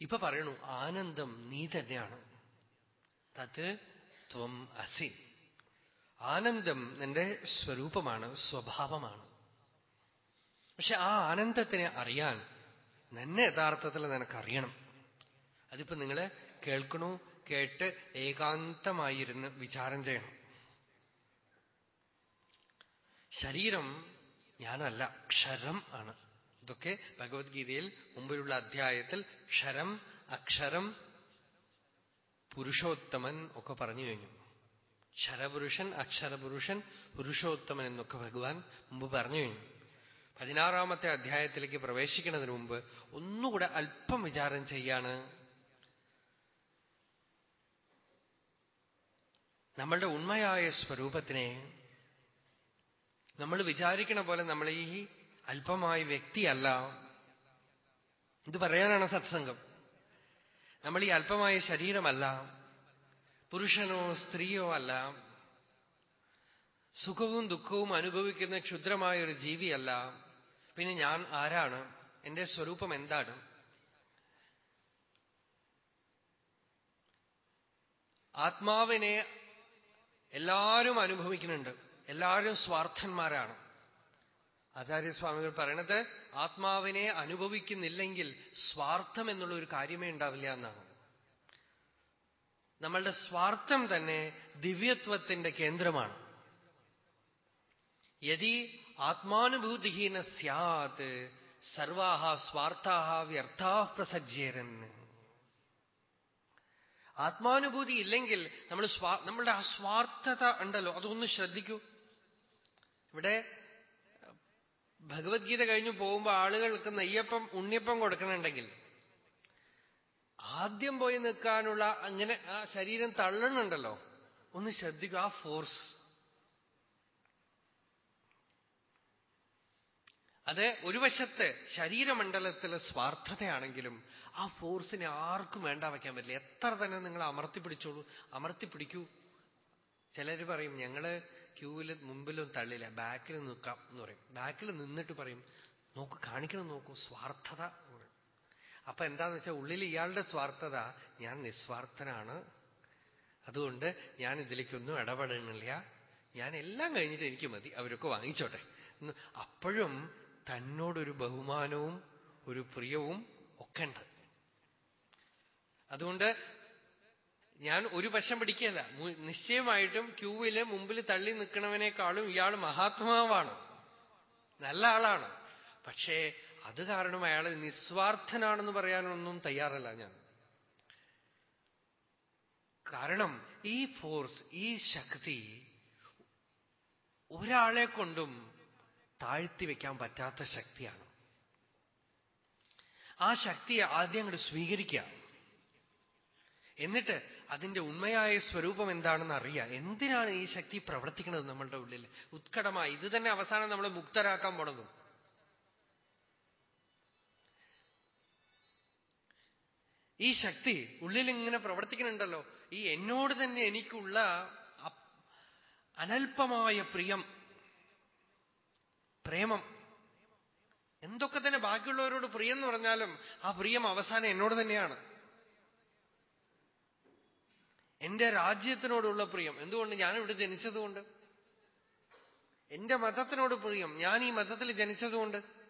ഇപ്പൊ പറയണു ആനന്ദം നീ തന്നെയാണ്. തത് ത്വം അസി. ആനന്ദം നിന്റെ സ്വരൂപമാണ് സ്വഭാവമാണ്. പക്ഷെ ആ ആനന്ദത്തിനെ അറിയാൻ നിന്നെ യഥാർത്ഥത്തിൽ നിനക്കറിയണം. അതിപ്പോ നിങ്ങളെ കേൾക്കണു കേട്ട് ഏകാന്തമായിരുന്ന് വിചാരം ചെയ്യണം. ശരീരം ഞാനല്ല ക്ഷരം ആണ്. ഇതൊക്കെ ഭഗവത്ഗീതയിൽ മുമ്പിലുള്ള അധ്യായത്തിൽ ക്ഷരം അക്ഷരം പുരുഷോത്തമൻ ഒക്കെ പറഞ്ഞു കഴിഞ്ഞു. ക്ഷരപുരുഷൻ അക്ഷരപുരുഷൻ പുരുഷോത്തമൻ എന്നൊക്കെ ഭഗവാൻ മുമ്പ് പറഞ്ഞു കഴിഞ്ഞു. പതിനാറാമത്തെ അധ്യായത്തിലേക്ക് പ്രവേശിക്കുന്നതിന് മുമ്പ് ഒന്നുകൂടെ അല്പം വിചാരം ചെയ്യാണ്. നമ്മളുടെ ഉണ്മയായ സ്വരൂപത്തിനെ നമ്മൾ വിചാരിക്കണ പോലെ നമ്മൾ ഈ അല്പമായ വ്യക്തിയല്ല. ഇത് പറയാനാണ് സത്സംഗം. നമ്മൾ ഈ അല്പമായ ശരീരമല്ല. പുരുഷനോ സ്ത്രീയോ അല്ല. സുഖവും ദുഃഖവും അനുഭവിക്കുന്ന ക്ഷുദ്രമായ ഒരു ജീവിയല്ല. പിന്നെ ഞാൻ ആരാണ്? എന്റെ സ്വരൂപം എന്താണ്? ആത്മാവിനെ എല്ലാവരും അനുഭവിക്കുന്നുണ്ട്. എല്ലാവരും സ്വാർത്ഥന്മാരാണ്. ആചാര്യസ്വാമികൾ പറയണത് ആത്മാവിനെ അനുഭവിക്കുന്നില്ലെങ്കിൽ സ്വാർത്ഥം എന്നുള്ള ഒരു കാര്യമേ ഉണ്ടാവില്ല എന്നാണ്. നമ്മളുടെ സ്വാർത്ഥം തന്നെ ദിവ്യത്വത്തിന്റെ കേന്ദ്രമാണ്. യതി ആത്മാനുഭൂതിഹീന സ്യാത് സർവാഹ സ്വാർത്ഥാഹ വ്യർത്ഥാ പ്രസജ്യേരൻ. ആത്മാനുഭൂതി ഇല്ലെങ്കിൽ നമ്മൾ നമ്മളുടെ ആ സ്വാർത്ഥത ഉണ്ടല്ലോ അതൊന്ന് ശ്രദ്ധിക്കൂ. ഇവിടെ ഭഗവത്ഗീത കഴിഞ്ഞു പോകുമ്പോൾ ആളുകൾക്ക് നെയ്യപ്പം ഉണ്ണിയപ്പം കൊടുക്കണുണ്ടെങ്കിൽ ആദ്യം പോയി നിൽക്കാനുള്ള അങ്ങനെ ആ ശരീരം തള്ളണുണ്ടല്ലോ ഒന്ന് ശ്രദ്ധിക്കുക ആ ഫോഴ്സ് അത് ഒരു വശത്ത് ശരീരമണ്ഡലത്തിലെ സ്വാർത്ഥതയാണെങ്കിലും ആ ഫോഴ്സിനെ ആർക്കും വേണ്ട വയ്ക്കാൻ പറ്റില്ല. എത്ര തന്നെ നിങ്ങൾ അമർത്തി പിടിച്ചോളൂ. അമർത്തി പിടിക്കൂ. ചിലർ പറയും ഞങ്ങൾ ക്യൂവിൽ മുമ്പിലും തള്ളില്ല. ബാക്കിൽ നിൽക്കാം എന്ന് പറയും. ബാക്കിൽ നിന്നിട്ട് പറയും നോക്ക് കാണിക്കണം നോക്കൂ. സ്വാർത്ഥത അപ്പൊ എന്താന്ന് വെച്ചാൽ ഉള്ളിൽ ഇയാളുടെ സ്വാർത്ഥത ഞാൻ നിസ്വാർത്ഥനാണ്. അതുകൊണ്ട് ഞാൻ ഇതിലേക്കൊന്നും ഇടപെടണില്ല ഞാൻ എല്ലാം കഴിഞ്ഞിട്ട് എനിക്ക് മതി. അവരൊക്കെ വാങ്ങിച്ചോട്ടെ. അപ്പോഴും തന്നോടൊരു ബഹുമാനവും ഒരു പ്രിയവും ഒക്കെ ഉണ്ട്. അതുകൊണ്ട് ഞാൻ ഒരു പക്ഷം പിടിക്കല്ല നിശ്ചയമായിട്ടും ക്യൂവിൽ മുമ്പിൽ തള്ളി നിൽക്കണവനേക്കാളും ഇയാൾ മഹാത്മാവാണ്. നല്ല ആളാണ്. പക്ഷേ അത് കാരണം അയാൾ നിസ്വാർത്ഥനാണെന്ന് പറയാനൊന്നും തയ്യാറല്ല ഞാൻ. കാരണം ഈ ഫോഴ്സ് ഈ ശക്തി ഒരാളെ കൊണ്ടും താഴ്ത്തി വെക്കാൻ പറ്റാത്ത ശക്തിയാണ്. ആ ശക്തിയെ ആദ്യം അങ്ങോട്ട് സ്വീകരിക്കുക. എന്നിട്ട് അതിന്റെ ഉണ്മയായ സ്വരൂപം എന്താണെന്ന് അറിയാം. എന്തിനാണ് ഈ ശക്തി പ്രവർത്തിക്കുന്നത് നമ്മളുടെ ഉള്ളിൽ? ഉത്കടമായി ഇത് തന്നെ അവസാനം നമ്മളെ മുക്തരാക്കാൻ പോണതും. ഈ ശക്തി ഉള്ളിൽ ഇങ്ങനെ പ്രവർത്തിക്കുന്നുണ്ടല്ലോ. ഈ എന്നോട് തന്നെ എനിക്കുള്ള അനൽപമായ പ്രിയം പ്രേമം. എന്തൊക്കെ തന്നെ ബാക്കിയുള്ളവരോട് പ്രിയം എന്ന് പറഞ്ഞാലും ആ പ്രിയം അവസാനം എന്നോട് തന്നെയാണ്. എന്റെ രാജ്യത്തിനോടുള്ള പ്രിയം. എന്തുകൊണ്ട്? ഞാൻ ഇവിടെ ജനിച്ചതുകൊണ്ട്. എന്റെ മതത്തിനോട് പ്രിയം. ഞാൻ ഈ മതത്തിൽ ജനിച്ചതുകൊണ്ട്.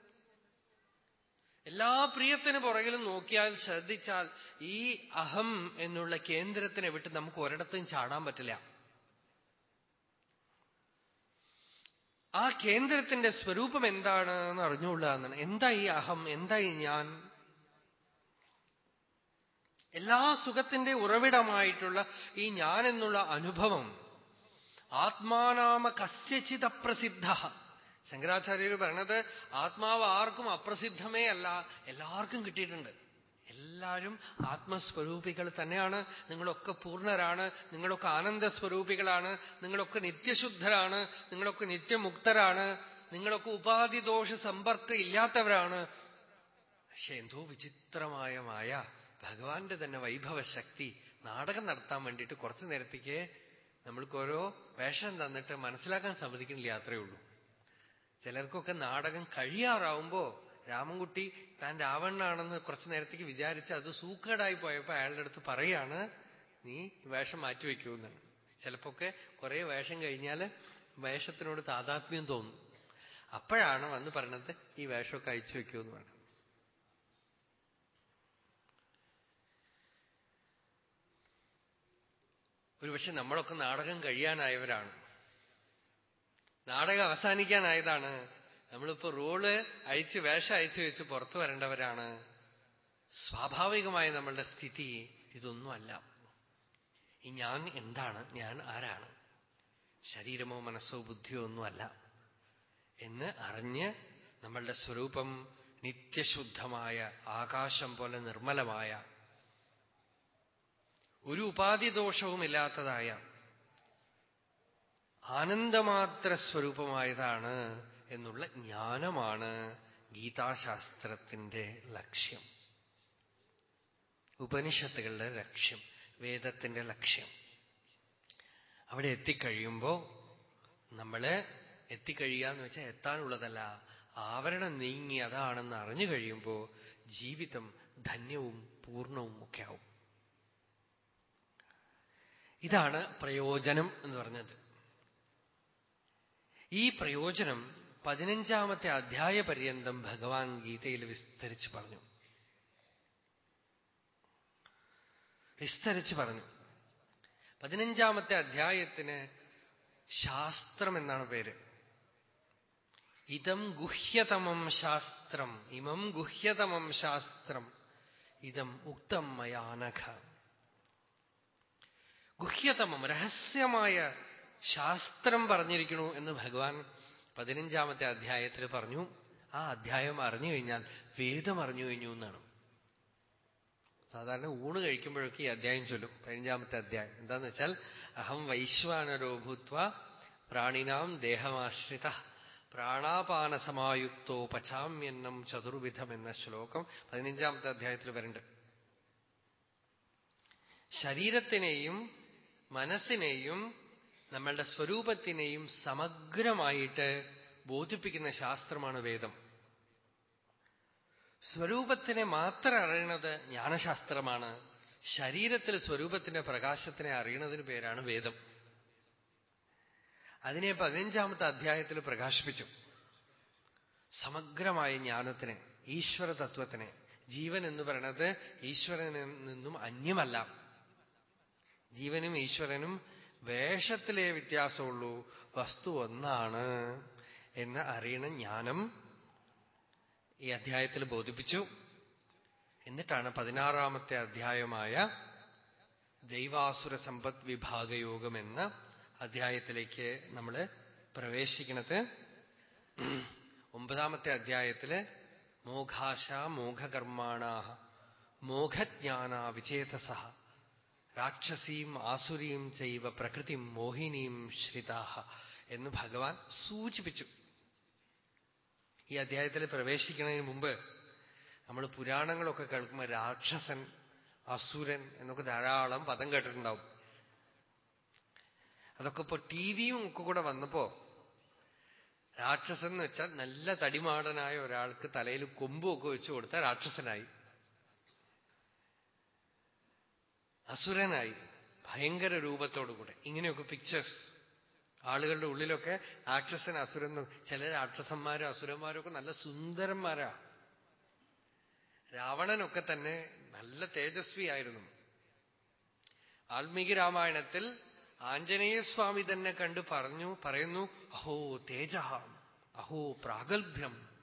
എല്ലാ പ്രിയത്തിന് പുറകിലും നോക്കിയാൽ ശ്രദ്ധിച്ചാൽ ഈ അഹം എന്നുള്ള കേന്ദ്രത്തിനെ വിട്ട് നമുക്ക് ഒരിടത്തും ചാടാൻ പറ്റില്ല. ആ കേന്ദ്രത്തിന്റെ സ്വരൂപം എന്താണ് എന്ന് അറിഞ്ഞുകൊള്ളുക എന്താ ഈ അഹം? എന്താ ഈ ഞാൻ? എല്ലാ സുഖത്തിന്റെ ഉറവിടമായിട്ടുള്ള ഈ ഞാൻ എന്നുള്ള അനുഭവം. ആത്മാനാമ കസ്യചിത് അപ്രസിദ്ധ. ശങ്കരാചാര്യർ പറഞ്ഞത് ആത്മാവ് ആർക്കും അപ്രസിദ്ധമേ അല്ല എല്ലാവർക്കും കിട്ടിയിട്ടുണ്ട്. എല്ലാവരും ആത്മസ്വരൂപികൾ തന്നെയാണ് നിങ്ങളൊക്കെ പൂർണരാണ് നിങ്ങളൊക്കെ ആനന്ദ സ്വരൂപികളാണ് നിങ്ങളൊക്കെ നിത്യശുദ്ധരാണ് നിങ്ങളൊക്കെ നിത്യമുക്തരാണ് നിങ്ങളൊക്കെ ഉപാധിദോഷ സമ്പർക്കം ഇല്ലാത്തവരാണ്. പക്ഷെ എന്തോ വിചിത്രമായ മായ ഭഗവാന്റെ തന്നെ വൈഭവശക്തി നാടകം നടത്താൻ വേണ്ടിയിട്ട് കുറച്ചു നേരത്തേക്ക് നമ്മൾക്ക് ഓരോ വേഷം തന്നിട്ട് മനസ്സിലാക്കാൻ സമ്മതിക്കുന്നില്ല യാത്രയേ ഉള്ളൂ ചിലർക്കൊക്കെ നാടകം കഴിയാറാവുമ്പോ രാമൻകുട്ടി താൻ രാവണനാണെന്ന് കുറച്ചു നേരത്തേക്ക് വിചാരിച്ച് അത് സൂക്കേടായി പോയപ്പോ അയാളുടെ അടുത്ത് പറയാണ് നീ വേഷം മാറ്റിവെക്കൂന്നാണ് ചിലപ്പോക്കെ കുറെ വേഷം കഴിഞ്ഞാൽ വേഷത്തിനോട് താതാത്മ്യം തോന്നും. അപ്പോഴാണ് വന്ന് പറഞ്ഞത് ഈ വേഷമൊക്കെ അയച്ചു വെക്കൂ എന്ന് പറഞ്ഞത്. ഒരുപക്ഷെ നമ്മളൊക്കെ നാടകം കഴിയാനായവരാണ്. നാടകം അവസാനിക്കാനായതാണ്. നമ്മളിപ്പോ റോൾ അഴിച്ച് വേഷം അയച്ചു വെച്ച് പുറത്തു വരേണ്ടവരാണ്. സ്വാഭാവികമായ നമ്മളുടെ സ്ഥിതി ഇതൊന്നുമല്ല. ഈ ഞാൻ എന്താണ്? ഞാൻ ആരാണ്? ശരീരമോ മനസ്സോ ബുദ്ധിയോ ഒന്നുമല്ല എന്ന് അറിഞ്ഞ് നമ്മളുടെ സ്വരൂപം നിത്യശുദ്ധമായ ആകാശം പോലെ നിർമ്മലമായ ഒരു ഉപാധി ദോഷവുമില്ലാത്തതായ ആനന്ദമാത്ര സ്വരൂപമായതാണ് എന്നുള്ള ജ്ഞാനമാണ് ഗീതാശാസ്ത്രത്തിന്റെ ലക്ഷ്യം. ഉപനിഷത്തുകളുടെ ലക്ഷ്യം വേദത്തിന്റെ ലക്ഷ്യം. അവിടെ എത്തിക്കഴിയുമ്പോ നമ്മൾ എത്തിക്കഴിയുക എന്ന് വെച്ചാൽ എത്താനുള്ളതല്ല. ആവരണം നീങ്ങി അതാണെന്ന് അറിഞ്ഞു കഴിയുമ്പോൾ ജീവിതം ധന്യവും പൂർണവും ഒക്കെ ആവും. ഇതാണ് പ്രയോജനം എന്ന് പറഞ്ഞത്. ഈ പ്രയോജനം പതിനഞ്ചാമത്തെ അധ്യായ പര്യന്തം ഭഗവാൻ ഗീതയിൽ വിസ്തരിച്ച് പറഞ്ഞു. വിസ്തരിച്ച് പറഞ്ഞു. പതിനഞ്ചാമത്തെ അധ്യായത്തിന് ശാസ്ത്രം എന്നാണ് പേര്. ഇതം ഗുഹ്യതമം ശാസ്ത്രം ഇമം ഗുഹ്യതമം ശാസ്ത്രം ഇതം ഉക്തം മയാനഘ ഗുഹ്യതമം രഹസ്യമായ ശാസ്ത്രം പറഞ്ഞിരിക്കണു എന്ന് ഭഗവാൻ പതിനഞ്ചാമത്തെ അധ്യായത്തിൽ പറഞ്ഞു. ആ അധ്യായം അറിഞ്ഞു കഴിഞ്ഞാൽ വേദം അറിഞ്ഞു കഴിഞ്ഞു എന്നാണ്. സാധാരണ ഊണ് കഴിക്കുമ്പോഴൊക്കെ ഈ അധ്യായം ചൊല്ലും പതിനഞ്ചാമത്തെ അധ്യായം. എന്താന്ന് വെച്ചാൽ അഹം വൈശ്വാനരോ ഭൂത്വ പ്രാണിനാം ദേഹമാശ്രിത പ്രാണാപാനസമായുക്തോ പചാമ്യന്നം ചതുർവിധം എന്ന ശ്ലോകം പതിനഞ്ചാമത്തെ അധ്യായത്തിൽ വരണ്ട് ശരീരത്തിനെയും മനസ്സിനെയും നമ്മളുടെ സ്വരൂപത്തിനെയും സമഗ്രമായിട്ട് ബോധിപ്പിക്കുന്ന ശാസ്ത്രമാണ് വേദം. സ്വരൂപത്തിനെ മാത്രം അറിയണത് ജ്ഞാനശാസ്ത്രമാണ്. ശരീരത്തിൽ സ്വരൂപത്തിന്റെ പ്രകാശത്തിനെ അറിയണതിന് പേരാണ് വേദം. അതിനെ പതിനഞ്ചാമത്തെ അധ്യായത്തിൽ പ്രകാശിപ്പിച്ചു. സമഗ്രമായ ജ്ഞാനത്തിനെ ഈശ്വര തത്വത്തിനെ ജീവൻ എന്ന് പറയുന്നത് ഈശ്വരനിൽ നിന്നും അന്യമല്ല. ജീവനും ഈശ്വരനും വേഷത്തിലേ വ്യത്യാസമുള്ളൂ. വസ്തു ഒന്നാണ് എന്ന് അറിയണ ജ്ഞാനം. ഈ അധ്യായത്തിൽ ബോധിപ്പിച്ചു. എന്നിട്ടാണ് പതിനാറാമത്തെ അധ്യായമായ ദൈവാസുര സമ്പദ് വിഭാഗയോഗം എന്ന അധ്യായത്തിലേക്ക് നമ്മൾ പ്രവേശിക്കുന്നത് ഒമ്പതാമത്തെ അധ്യായത്തിൽ മോഘാശ മോഘകർമാണ മോഘജ്ഞാന വിചേതസ രാക്ഷസീം ആസുരീം ചെയ്വ പ്രകൃതിം മോഹിനിയും ശ്രിതാഹ എന്ന് ഭഗവാൻ സൂചിപ്പിച്ചു. ഈ അധ്യായത്തിൽ പ്രവേശിക്കുന്നതിന് മുമ്പ് നമ്മൾ പുരാണങ്ങളൊക്കെ കേൾക്കുമ്പോൾ രാക്ഷസൻ അസുരൻ എന്നൊക്കെ ധാരാളം പദം കേട്ടിട്ടുണ്ടാവും. അതൊക്കെ ഇപ്പോ ടി വിയും ഒക്കെ കൂടെ വന്നപ്പോ രാക്ഷസൻ എന്ന് വെച്ചാൽ നല്ല തടിമാടനായ ഒരാൾക്ക് തലയിൽ കൊമ്പുമൊക്കെ വെച്ചു കൊടുത്ത രാക്ഷസനായി. അസുരനായി ഭയങ്കര രൂപത്തോടുകൂടെ ഇങ്ങനെയൊക്കെ പിക്ചേഴ്സ് ആളുകളുടെ ഉള്ളിലൊക്കെ രാക്ഷസൻ അസുരൻ ചില രാക്ഷസന്മാരും അസുരന്മാരും ഒക്കെ നല്ല സുന്ദരന്മാരാ. രാവണനൊക്കെ തന്നെ നല്ല തേജസ്വിയായിരുന്നു. വാൽമീകി രാമായണത്തിൽ ആഞ്ജനേയസ്വാമി തന്നെ കണ്ട് പറഞ്ഞു പറയുന്നു അഹോ തേജ അഹോ പ്രാഗൽഭ്യം.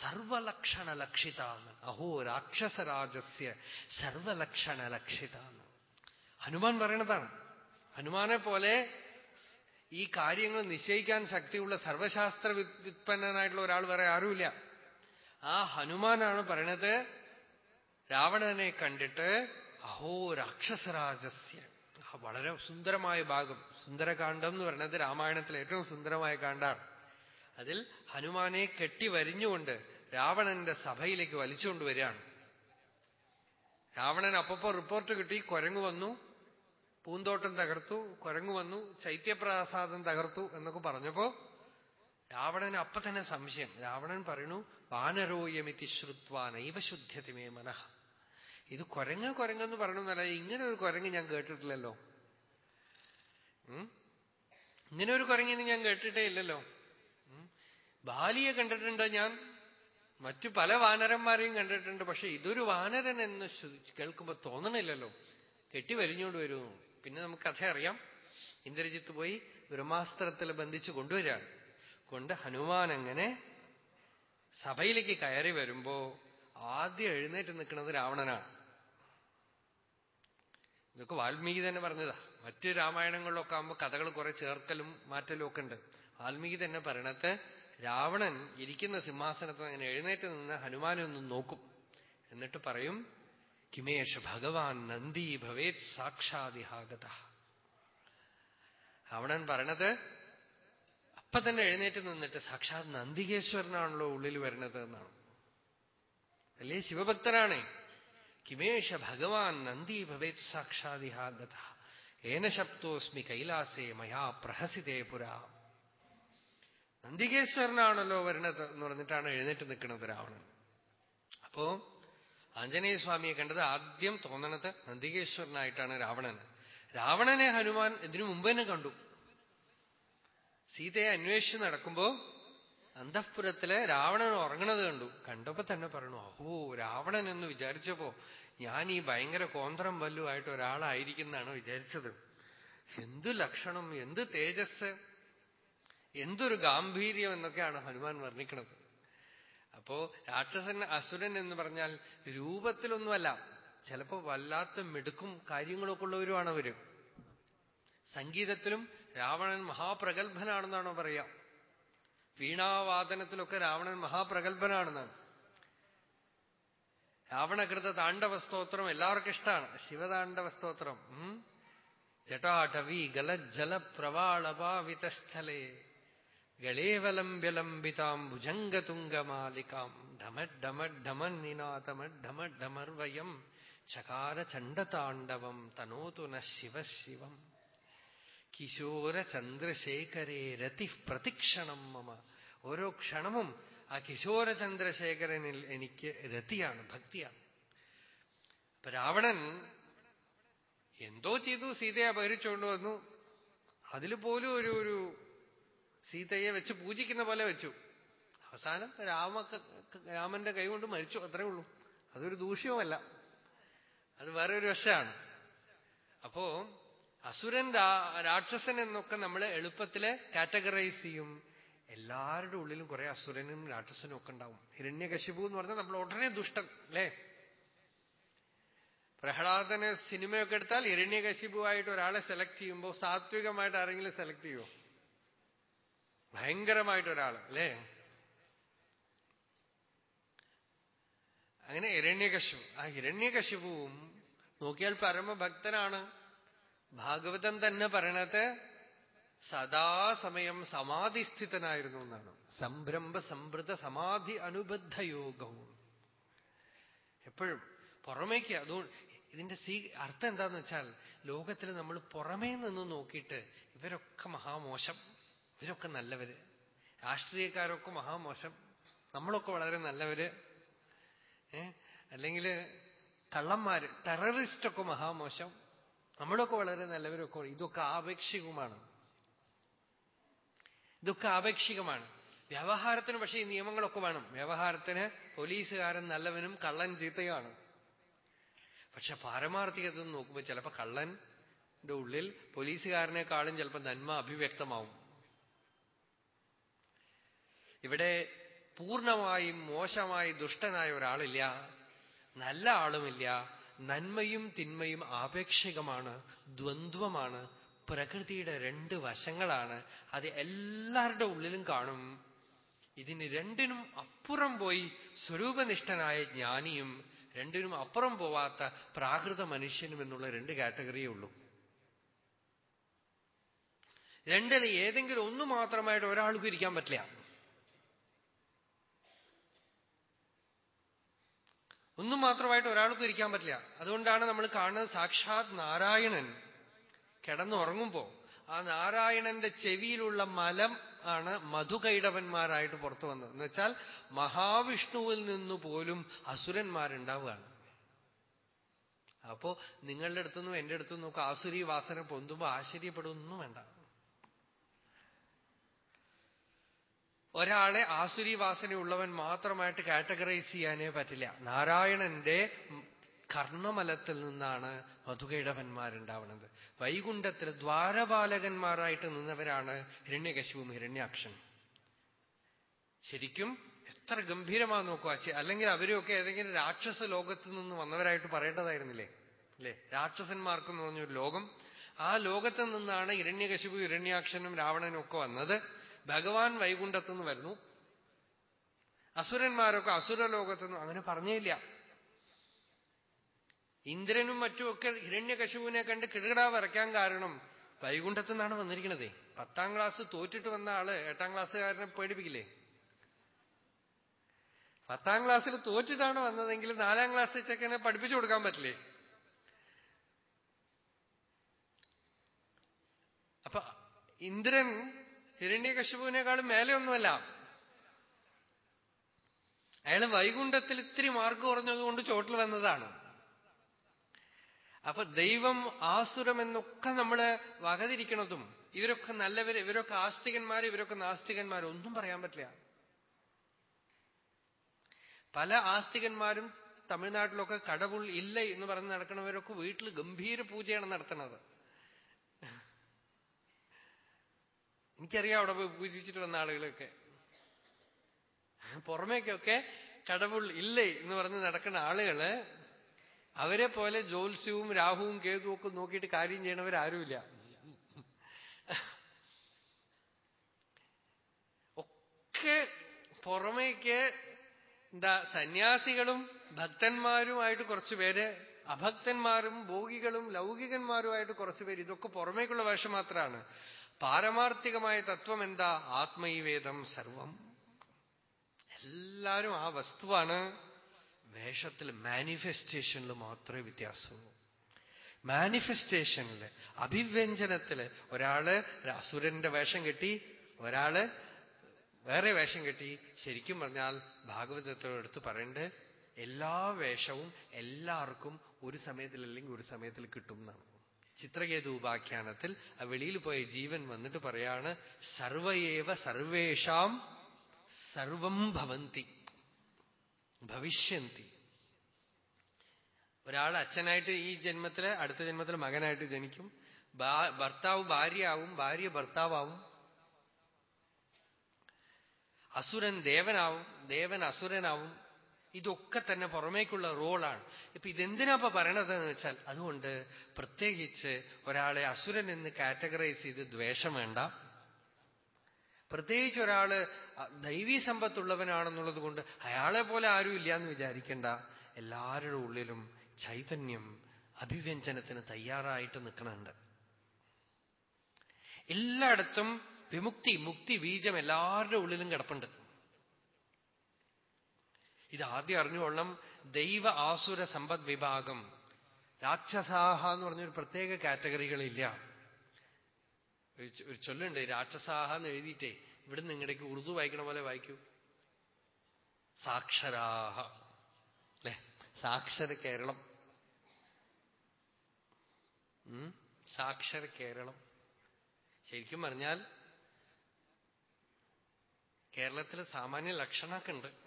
സർവലക്ഷണ ലക്ഷിതാന്ന് അഹോ രാക്ഷസരാജസ്യ സർവലക്ഷണ ലക്ഷിതാന്ന് ഹനുമാൻ പറയണതാണ്. ഹനുമാനെ പോലെ ഈ കാര്യങ്ങൾ നിശ്ചയിക്കാൻ ശക്തിയുള്ള സർവശാസ്ത്ര വിത്പന്നനായിട്ടുള്ള ഒരാൾ വേറെ ആരുമില്ല. ആ ഹനുമാനാണ് പറയണത് രാവണനെ കണ്ടിട്ട് അഹോ രാക്ഷസരാജസ്യ. വളരെ സുന്ദരമായ ഭാഗം സുന്ദരകാന്ഡം എന്ന് പറയുന്നത് രാമായണത്തിലെ ഏറ്റവും സുന്ദരമായ കാണ്ടാണ്. അതിൽ ഹനുമാനെ കെട്ടി വരിഞ്ഞുകൊണ്ട് രാവണന്റെ സഭയിലേക്ക് വലിച്ചുകൊണ്ട് വരികയാണ്. രാവണൻ അപ്പപ്പോ റിപ്പോർട്ട് കിട്ടി കുരങ്ങു വന്നു പൂന്തോട്ടം തകർത്തു കുരങ്ങു വന്നു ചൈത്യപ്രാസാദം തകർത്തു എന്നൊക്കെ പറഞ്ഞപ്പോ രാവണന് അപ്പൊ തന്നെ സംശയം. രാവണൻ പറയണു വാനരോയമിതി ശ്രുത്വ നൈവ ശുദ്ധ്യതിമേ മനഃ. ഇത് കുരങ്ങ് കുരങ്ങെന്ന് പറയണമെന്നല്ല ഇങ്ങനെ ഒരു കുരങ്ങ് ഞാൻ കേട്ടിട്ടില്ലല്ലോ. ഇങ്ങനെ ഒരു കുരങ്ങിന് ഞാൻ കേട്ടിട്ടേ ഇല്ലല്ലോ. ബാലിയെ കണ്ടിട്ടുണ്ട് ഞാൻ. മറ്റു പല വാനരന്മാരെയും കണ്ടിട്ടുണ്ട്. പക്ഷെ ഇതൊരു വാനരൻ എന്ന് കേൾക്കുമ്പോ തോന്നണില്ലല്ലോ. കെട്ടി വലിഞ്ഞുകൊണ്ട് വരുന്നു പിന്നെ നമുക്ക് കഥ അറിയാം. ഇന്ദ്രജിത്ത് പോയി ബ്രഹ്മാസ്ത്രത്തിൽ ബന്ധിച്ച് കൊണ്ടുവരികയാണ്. കൊണ്ട് ഹനുമാൻ അങ്ങനെ സഭയിലേക്ക് കയറി വരുമ്പോ ആദ്യം എഴുന്നേറ്റ് നിൽക്കുന്നത് രാവണനാണ്. ഇതൊക്കെ വാൽമീകി തന്നെ പറഞ്ഞതാ. മറ്റു രാമായണങ്ങളിലൊക്കെ ആകുമ്പോൾ കഥകൾ കുറെ ചേർക്കലും മാറ്റലും ഒക്കെ ഉണ്ട്. വാൽമീകി തന്നെ പറയണത് രാവണൻ ഇരിക്കുന്ന സിംഹാസനത്തിൽ അങ്ങനെ എഴുന്നേറ്റ് നിന്ന് ഹനുമാനെ ഒന്ന് നോക്കും. എന്നിട്ട് പറയും കിമേഷ ഭഗവാൻ നന്ദി ഭവേത് സാക്ഷാതിഹാഗത രാവണൻ പറയണത് അപ്പൊ തന്നെ എഴുന്നേറ്റ് നിന്നിട്ട് സാക്ഷാത് നന്ദികേശ്വരനാണല്ലോ ഉള്ളിൽ വരുന്നത് എന്നാണ്. അല്ലേ? ശിവഭക്തനാണേ കിമേഷ ഭഗവാൻ നന്ദി ഭവേത് സാക്ഷാതിഹാഗത ഏന ശബ്ദോസ്മി കൈലാസേ മയാ പ്രഹസിതേ പുരാ. നന്ദികേശ്വരനാണല്ലോ വരണത് എന്ന് പറഞ്ഞിട്ടാണ് എഴുന്നേറ്റ് നിൽക്കുന്നത് രാവണൻ. അപ്പോ ആഞ്ജനേയ സ്വാമിയെ കണ്ടത് ആദ്യം തോന്നണത് നന്ദികേശ്വരനായിട്ടാണ് രാവണൻ. രാവണനെ ഹനുമാൻ ഇതിനു മുമ്പ് തന്നെ കണ്ടു. സീതയെ അന്വേഷിച്ച് നടക്കുമ്പോ അന്തഃപുരത്തിലെ രാവണൻ ഉറങ്ങണത് കണ്ടു. കണ്ടപ്പോ തന്നെ പറഞ്ഞു അഹോ രാവണൻ എന്ന് വിചാരിച്ചപ്പോ ഞാൻ ഈ ഭയങ്കര കോന്ത്രം വല്ലുമായിട്ട് ഒരാളായിരിക്കുന്നാണ് വിചാരിച്ചത്. എന്തു ലക്ഷണം എന്ത് തേജസ് എന്തൊരു ഗാംഭീര്യം എന്നൊക്കെയാണ് ഹനുമാൻ വർണിക്കുന്നത് അപ്പോ രാക്ഷസൻ അസുരൻ എന്ന് പറഞ്ഞാൽ രൂപത്തിലൊന്നുമല്ല ചിലപ്പോ വല്ലാത്ത മെടുക്കും കാര്യങ്ങളൊക്കെ ഉള്ളവരുമാണ് അവർ. സംഗീതത്തിലും രാവണൻ മഹാപ്രഗത്ഭനാണെന്നാണോ പറയാ. വീണാവാദനത്തിലൊക്കെ രാവണൻ മഹാപ്രഗത്ഭനാണെന്നാണ്. രാവണകൃത താണ്ഡവ താണ്ഡവസ്തോത്രം എല്ലാവർക്കും ഇഷ്ടമാണ് ശിവതാണ്ഡവ സ്തോത്രം ജടാടവി ഗലജ്ജല പ്രവാളപാവിതസ്ഥലേ ഗളേവലംബ്യലംബിതാം ഭുജംഗതുംഗമാലികാം. ഢമഡ്ഢമഡ്ഢമന്നിനാഥമഡ്ഢമഡ്ഢമർവയം ചകാര ചണ്ഡതാണ്ഡവം തനോതു ന ശിവശിവം കിശോര ചന്ദ്രശേഖരേ രതി പ്രതിക്ഷണം മമ. ഓരോ ക്ഷണവും ആ കിശോര ചന്ദ്രശേഖരനിൽ എനിക്ക് രതിയാണ് ഭക്തിയാണ്. അപ്പൊ രാവണൻ എന്തോ ചെയ്തു സീതയെ അപഹരിച്ചുകൊണ്ട് വന്നു. അതിൽ പോലും ഒരു ഒരു സീതയെ വെച്ച് പൂജിക്കുന്ന പോലെ വെച്ചു. അവസാനം രാമ രാമന്റെ കൈകൊണ്ട് മരിച്ചു അത്രേ ഉള്ളൂ. അതൊരു ദൂഷ്യവുമല്ല. അത് വേറെ ഒരു വശമാണ് അപ്പോ അസുരൻ രാക്ഷസൻ എന്നൊക്കെ നമ്മൾ എളുപ്പത്തിൽ കാറ്റഗറൈസ് ചെയ്യും. എല്ലാവരുടെ ഉള്ളിലും കുറെ അസുരനും രാക്ഷസനും ഒക്കെ ഉണ്ടാവും. ഹിരണ്യകശിപു എന്ന് പറഞ്ഞാൽ നമ്മൾ ഉടനെ ദുഷ്ടൻ അല്ലേ? പ്രഹ്ലാദന് സിനിമയൊക്കെ എടുത്താൽ ഹിരണ്യകശിപു ആയിട്ട് ഒരാളെ സെലക്ട് ചെയ്യുമ്പോൾ സാത്വികമായിട്ട് ആരെങ്കിലും സെലക്ട് ചെയ്യുമോ ഭയങ്കരമായിട്ടൊരാൾ അല്ലേ? അങ്ങനെ ഹിരണ്യകശിപു ആ ഹിരണ്യകശിപുവും നോക്കിയാൽ പരമഭക്തനാണ്. ഭാഗവതം തന്നെ പറയണത് സദാസമയം സമാധിസ്ഥിതനായിരുന്നു എന്നാണ്. സംരംഭ സംവൃത സമാധി അനുബദ്ധ യോഗവും. എപ്പോഴും പുറമേക്ക് അതുകൊണ്ട് ഇതിന്റെ സീ അർത്ഥം എന്താന്ന് വെച്ചാൽ ലോകത്തിൽ നമ്മൾ പുറമേ നിന്ന് നോക്കിയിട്ട് ഇവരൊക്കെ മഹാമോശം. ഇവരൊക്കെ നല്ലവര്. രാഷ്ട്രീയക്കാരൊക്കെ മഹാമോശം. നമ്മളൊക്കെ വളരെ നല്ലവര്. ഏ? അല്ലെങ്കിൽ കള്ളന്മാര് ടെററിസ്റ്റൊക്കെ മഹാമോശം. നമ്മളൊക്കെ വളരെ നല്ലവരൊക്കെ. ഇതൊക്കെ ആപേക്ഷികമാണ്. ഇതൊക്കെ ആപേക്ഷികമാണ്. വ്യവഹാരത്തിന് പക്ഷേ ഈ നിയമങ്ങളൊക്കെ വേണം. വ്യവഹാരത്തിന് പോലീസുകാരൻ നല്ലവനും കള്ളൻ ചീത്തയുമാണ്. പക്ഷെ പാരമാർത്ഥികത നോക്കുമ്പോൾ ചിലപ്പോൾ കള്ളന്റെ ഉള്ളിൽ പോലീസുകാരനെക്കാളും ചിലപ്പോൾ നന്മ അഭിവ്യക്തമാവും. ഇവിടെ പൂർണമായും മോശമായി ദുഷ്ടനായ ഒരാളില്ല നല്ല ആളുമില്ല നന്മയും തിന്മയും ആപേക്ഷികമാണ് ദ്വന്ദ്വമാണ് പ്രകൃതിയുടെ രണ്ട് വശങ്ങളാണ്. അത് എല്ലാവരുടെ ഉള്ളിലും കാണും. ഇതിന് രണ്ടിനും അപ്പുറം പോയി സ്വരൂപനിഷ്ഠനായ ജ്ഞാനിയും രണ്ടിനും അപ്പുറം പോവാത്ത പ്രാകൃത മനുഷ്യനും എന്നുള്ള രണ്ട് കാറ്റഗറിയേ ഉള്ളൂ. രണ്ടിൽ ഏതെങ്കിലും ഒന്ന് മാത്രമായിട്ട് ഒരാൾക്കും ഇരിക്കാൻ പറ്റില്ല. ഒന്നും മാത്രമായിട്ട് ഒരാൾക്കും ഇരിക്കാൻ പറ്റില്ല. അതുകൊണ്ടാണ് നമ്മൾ കാണുന്നത് സാക്ഷാത് നാരായണൻ കിടന്നുറങ്ങുമ്പോ ആ നാരായണന്റെ ചെവിയിലുള്ള മലം ആണ് മധുകൈടവന്മാരായിട്ട് പുറത്തു വന്നത്. എന്ന് വെച്ചാൽ മഹാവിഷ്ണുവിൽ നിന്നു പോലും അസുരന്മാരുണ്ടാവുകയാണ്. അപ്പോ നിങ്ങളുടെ അടുത്തുനിന്നും എന്റെ അടുത്തുനിന്നും ഒക്കെ ആസുരി വാസന പൊന്തുമ്പോൾ ആശ്ചര്യപ്പെടുന്നു വേണ്ട. ഒരാളെ ആസുരി വാസനയുള്ളവൻ മാത്രമായിട്ട് കാറ്റഗറൈസ് ചെയ്യാനേ പറ്റില്ല. നാരായണന്റെ കർണമലത്തിൽ നിന്നാണ് മധുകൈടവന്മാരുണ്ടാവുന്നത് വൈകുണ്ഠത്തിൽ ദ്വാരപാലകന്മാരായിട്ട് നിന്നവരാണ് ഹിരണ്യകശുവും ഹിരണ്യാക്ഷൻ ശരിക്കും എത്ര ഗംഭീരമാ നോക്കുക അല്ലെങ്കിൽ അവരെയൊക്കെ ഏതെങ്കിലും രാക്ഷസ ലോകത്ത് നിന്ന് വന്നവരായിട്ട് പറയേണ്ടതായിരുന്നില്ലേ? അല്ലേ? രാക്ഷസന്മാർക്കെന്ന് പറഞ്ഞൊരു ലോകം. ആ ലോകത്ത് നിന്നാണ് ഇരണ്യകശിപു ഇരണ്യാക്ഷനും രാവണനും ഒക്കെ വന്നത്. ഭഗവാൻ വൈകുണ്ഠത്തുനിന്ന് വരുന്നു. അസുരന്മാരൊക്കെ അസുരലോകത്തുനിന്ന് അങ്ങനെ പറഞ്ഞേയില്ല. ഇന്ദ്രനും മറ്റുമൊക്കെ ഹിരണ്യകശുവിനെ കണ്ട് കിടകിടാ വരയ്ക്കാൻ കാരണം വൈകുണ്ഠത്തു നിന്നാണ് വന്നിരിക്കണതേ പത്താം ക്ലാസ് തോറ്റിട്ട് വന്ന ആൾ എട്ടാം ക്ലാസ്സുകാരനെ പേടിപ്പിക്കില്ലേ? പത്താം ക്ലാസ്സിൽ തോറ്റിട്ടാണ് വന്നതെങ്കിൽ നാലാം ക്ലാസ് ചെക്കനെ പഠിപ്പിച്ചു കൊടുക്കാൻ പറ്റില്ലേ? അപ്പൊ ഇന്ദ്രൻ ഹിരണ്യകശുപുവിനേക്കാളും മേലെയൊന്നുമല്ല. അയാൾ വൈകുണ്ഠത്തിൽ ഇത്തിരി മാർക്ക് കുറഞ്ഞതുകൊണ്ട് ചോട്ടിൽ വന്നതാണ്. അപ്പൊ ദൈവം ആസുരം എന്നൊക്കെ നമ്മൾ വകതിരിക്കണതും ഇവരൊക്കെ നല്ലവര് ഇവരൊക്കെ ആസ്തികന്മാർ ഇവരൊക്കെ നാസ്തികന്മാർ ഒന്നും പറയാൻ പറ്റില്ല. പല ആസ്തികന്മാരും തമിഴ്നാട്ടിലൊക്കെ കടവുൾ ഇല്ല എന്ന് പറഞ്ഞ് നടക്കുന്നവരൊക്കെ വീട്ടിൽ ഗംഭീര പൂജയാണ് നടത്തുന്നത്. എനിക്കറിയാം അവിടെ പോയി പൂജിച്ചിട്ട് വന്ന ആളുകളൊക്കെ. പുറമേക്കൊക്കെ കടവുൾ ഇല്ലേ എന്ന് പറഞ്ഞ് നടക്കുന്ന ആളുകൾ അവരെ പോലെ ജ്യോത്സ്യവും രാഹുവും കേതുവും ഒക്കെ നോക്കിയിട്ട് കാര്യം ചെയ്യണവരാരുമില്ല. ഒക്കെ പുറമേക്ക് എന്താ സന്യാസികളും ഭക്തന്മാരുമായിട്ട് കുറച്ചുപേര് അഭക്തന്മാരും ഭോഗികളും ലൗകികന്മാരുമായിട്ട് കുറച്ചുപേര് ഇതൊക്കെ പുറമേക്കുള്ള വേഷം മാത്രമാണ് പാരമാർത്ഥികമായ തത്വം എന്താ ആത്മൈവേദം സർവം. എല്ലാരും ആ വസ്തുവാണ് വേഷത്തിൽ മാനിഫെസ്റ്റേഷനിൽ മാത്രമേ വ്യത്യാസമുള്ളൂ. മാനിഫെസ്റ്റേഷനിൽ അഭിവ്യഞ്ജനത്തിൽ ഒരാൾ അസുരന്റെ വേഷം കെട്ടി ഒരാൾ വേറെ വേഷം കെട്ടി ശരിക്കും പറഞ്ഞാൽ ഭാഗവതത്തോടെടുത്ത് പറയേണ്ടത് എല്ലാ വേഷവും എല്ലാവർക്കും ഒരു സമയത്തിൽ അല്ലെങ്കിൽ ഒരു സമയത്തിൽ കിട്ടും എന്നാണ്. ചിത്രകേതു ഉപാഖ്യാനത്തിൽ ആ വെളിയിൽ പോയ ജീവൻ വന്നിട്ട് പറയാണ് സർവയേവ സർവേഷാം സർവം ഭവന്തി ഭവിഷ്യന്തി. ഒരാൾ അച്ഛനായിട്ട് ഈ ജന്മത്തിൽ അടുത്ത ജന്മത്തിൽ മകനായിട്ട് ജനിക്കും. ഭർത്താവ് ഭാര്യയാവും ഭാര്യ ഭർത്താവും അസുരൻ ദേവനാവും ദേവൻ അസുരനാവും. ഇതൊക്കെ തന്നെ പുറമേക്കുള്ള റോളാണ്. ഇപ്പൊ ഇതെന്തിനാ പറയണതെന്ന് വെച്ചാൽ അതുകൊണ്ട് പ്രത്യേകിച്ച് ഒരാളെ അസുരൻ എന്ന് കാറ്റഗറൈസ് ചെയ്ത് ദ്വേഷം വേണ്ട. പ്രത്യേകിച്ച് ഒരാൾ ദൈവീ സമ്പത്തുള്ളവനാണെന്നുള്ളത് കൊണ്ട് അയാളെ പോലെ ആരും ഇല്ല എന്ന് വിചാരിക്കേണ്ട. എല്ലാവരുടെ ഉള്ളിലും ചൈതന്യം അഭിവ്യഞ്ജനത്തിന് തയ്യാറായിട്ട് നിൽക്കണുണ്ട്. എല്ലായിടത്തും വിമുക്തി മുക്തി ബീജം എല്ലാവരുടെ ഉള്ളിലും കിടപ്പുണ്ട്. ഇത് ആദ്യം അറിഞ്ഞുകൊള്ളണം. ദൈവ ആസുര സമ്പദ് വിഭാഗം. രാക്ഷസാഹ എന്ന് പറഞ്ഞൊരു പ്രത്യേക കാറ്റഗറികളില്ല. ഒരു ചൊല്ലുണ്ട് രാക്ഷസാഹ എന്ന് എഴുതിയിട്ടേ. ഇവിടുന്ന് ഇങ്ങടേക്ക് ഉറുദു വായിക്കണ പോലെ വായിക്കൂ. സാക്ഷരാഹ. അല്ലെ? സാക്ഷര കേരളം. സാക്ഷര കേരളം. ശരിക്കും പറഞ്ഞാൽ കേരളത്തിലെ സാമാന്യ ലക്ഷണമൊക്കെ ഉണ്ട്.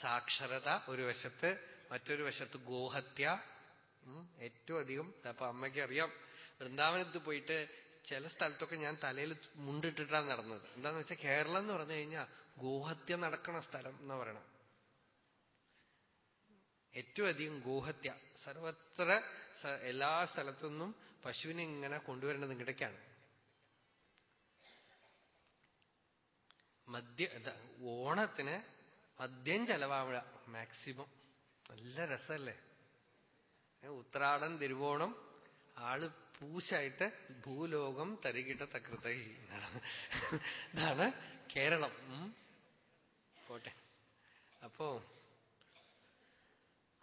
സാക്ഷരത ഒരു വശത്ത് മറ്റൊരു വശത്ത് ഗോഹത്യ. ഏറ്റവും അധികം. അപ്പൊ അമ്മയ്ക്ക് അറിയാം വൃന്ദാവനത്ത് പോയിട്ട് ചില സ്ഥലത്തൊക്കെ ഞാൻ തലയിൽ മുണ്ടിട്ടിട്ടാണ് നടന്നത്. എന്താന്ന് വെച്ചാൽ കേരളം എന്ന് പറഞ്ഞു കഴിഞ്ഞാൽ ഗോഹത്യ നടക്കണ സ്ഥലം എന്ന് പറയണം. ഏറ്റവും അധികം ഗോഹത്യ. സർവത്ര എല്ലാ സ്ഥലത്തുനിന്നും പശുവിനെ ഇങ്ങനെ കൊണ്ടുവരേണ്ടത് ഇങ്ങടേക്കാണ് മദ്യ ഓണത്തിന് മദ്യം ചെലവാമഴ മാക്സിമം നല്ല രസമല്ലേ ഉത്രാടൻ തിരുവോണം ആൾ പൂശായിട്ട് ഭൂലോകം തരികിട്ട തകൃതൈ ഇതാണ്. കേരളം. പോട്ടെ. അപ്പോ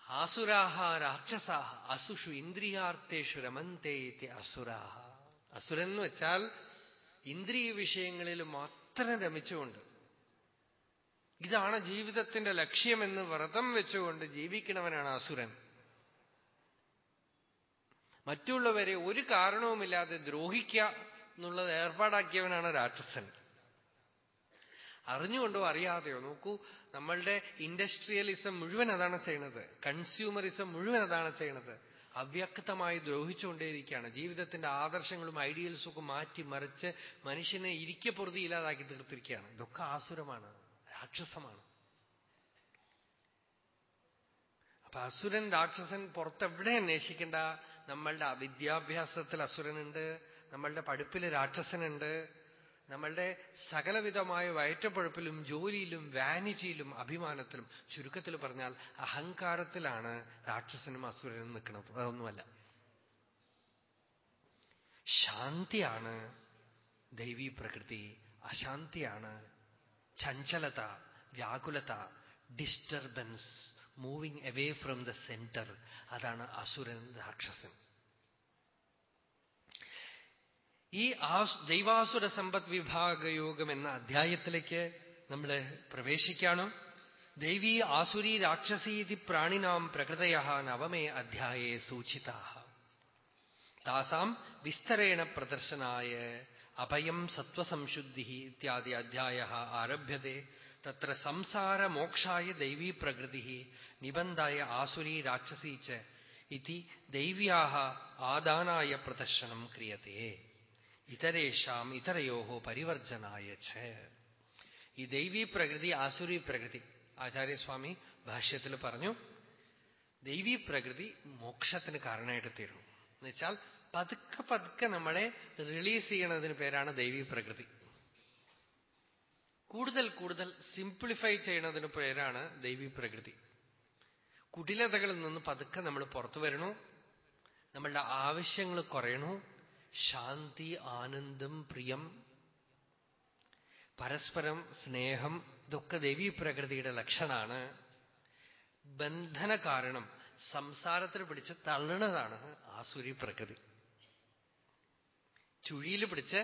ആസുരാഹ രാക്ഷസാഹ അസുഷു ഇന്ദ്രിയാർത്ഥേഷു രമന്തേ അസുരാഹ. അസുരൻ എന്ന് വെച്ചാൽ ഇന്ദ്രിയ വിഷയങ്ങളിൽ മാത്രം രമിച്ചുകൊണ്ട് ഇതാണ് ജീവിതത്തിന്റെ ലക്ഷ്യമെന്ന് വ്രതം വെച്ചുകൊണ്ട് ജീവിക്കണവനാണ് അസുരൻ. മറ്റുള്ളവരെ ഒരു കാരണവുമില്ലാതെ ദ്രോഹിക്കുക എന്നുള്ളത് ഏർപ്പാടാക്കിയവനാണ് രാക്ഷസൻ. അറിഞ്ഞുകൊണ്ടോ അറിയാതെയോ നോക്കൂ നമ്മളുടെ ഇൻഡസ്ട്രിയലിസം മുഴുവൻ അതാണ് ചെയ്യണത്. കൺസ്യൂമറിസം മുഴുവൻ അതാണ് ചെയ്യണത്. അവ്യക്തമായി ദ്രോഹിച്ചുകൊണ്ടേയിരിക്കുകയാണ്. ജീവിതത്തിന്റെ ആദർശങ്ങളും ഐഡിയൽസും ഒക്കെ മാറ്റി മറിച്ച് മനുഷ്യനെ ഇരിക്കപ്പുറതി ഇല്ലാതാക്കി തീർത്തിരിക്കുകയാണ്. ഇതൊക്കെ ആസുരമാണ്. രാക്ഷസമാണ്. അപ്പൊ അസുരൻ രാക്ഷസൻ പുറത്തെവിടെ അന്വേഷിക്കേണ്ട? നമ്മളുടെ വിദ്യാഭ്യാസത്തിൽ അസുരനുണ്ട് നമ്മളുടെ പഠിപ്പിൽ രാക്ഷസനുണ്ട് നമ്മളുടെ സകലവിധമായ വയറ്റപ്പഴുപ്പിലും ജോലിയിലും വാനിറ്റിയിലും അഭിമാനത്തിലും ചുരുക്കത്തിൽ പറഞ്ഞാൽ അഹങ്കാരത്തിലാണ് രാക്ഷസനും അസുരനും നിൽക്കുന്നത്. അതൊന്നുമല്ല. ശാന്തിയാണ് ദൈവീ പ്രകൃതി. അശാന്തിയാണ് ചഞ്ചലത വ്യാകുലത disturbance moving away from the centre അതാണ് അസുരൻ രാക്ഷസൻ. ഈ ദൈവാസുര സമ്പദ് വിഭാഗ യോഗം എന്ന അധ്യായത്തിലേക്ക് നമ്മൾ പ്രവേശിക്കാണ്. ദൈവീ ആസുരി രാക്ഷസീതി പ്രാണിനാം പ്രകൃതയ നവമേ അധ്യായേ സൂചിത താസാം വിസ്തരേണ പ്രദർശനായ അഭയം സത്വസംശുദ്ധി ഇത്യാദി അധ്യായ ആരഭ്യത്തെ തത്ര സംസാരമോക്ഷായ ദൈവീ പ്രകൃതി നിബന്ധായ ആസുരി രാക്ഷസീ ച ഇതി ദൈവ്യാ ആദാനായ പ്രദർശനം ക്രിയത്തെ. ഇതരേഷാം ഇതരയോ പരിവർജനായ ഈ ദൈവീ പ്രകൃതി ആസുരി പ്രകൃതി ആചാര്യസ്വാമി ഭാഷ്യത്തിൽ പറഞ്ഞു ദൈവീ പ്രകൃതി മോക്ഷത്തിന് കാരണമായിട്ട് തീരും എന്നുവെച്ചാൽ പതുക്കെ പതുക്കെ നമ്മളെ റിലീസ് ചെയ്യണതിന് പേരാണ് ദൈവീ പ്രകൃതി. കൂടുതൽ കൂടുതൽ സിംപ്ലിഫൈ ചെയ്യണതിന് പേരാണ് ദൈവീ പ്രകൃതി. കുടിലതകളിൽ നിന്ന് പതുക്കെ നമ്മൾ പുറത്തു വരണു. നമ്മളുടെ ആവശ്യങ്ങൾ കുറയണു. ശാന്തി ആനന്ദം പ്രിയം പരസ്പരം സ്നേഹം ഇതൊക്കെ ദേവീ പ്രകൃതിയുടെ ലക്ഷണമാണ് ബന്ധന കാരണം സംസാരത്തിൽ പിടിച്ച് തള്ളണതാണ് ആസുരി പ്രകൃതി ചുഴിയിൽ പിടിച്ച്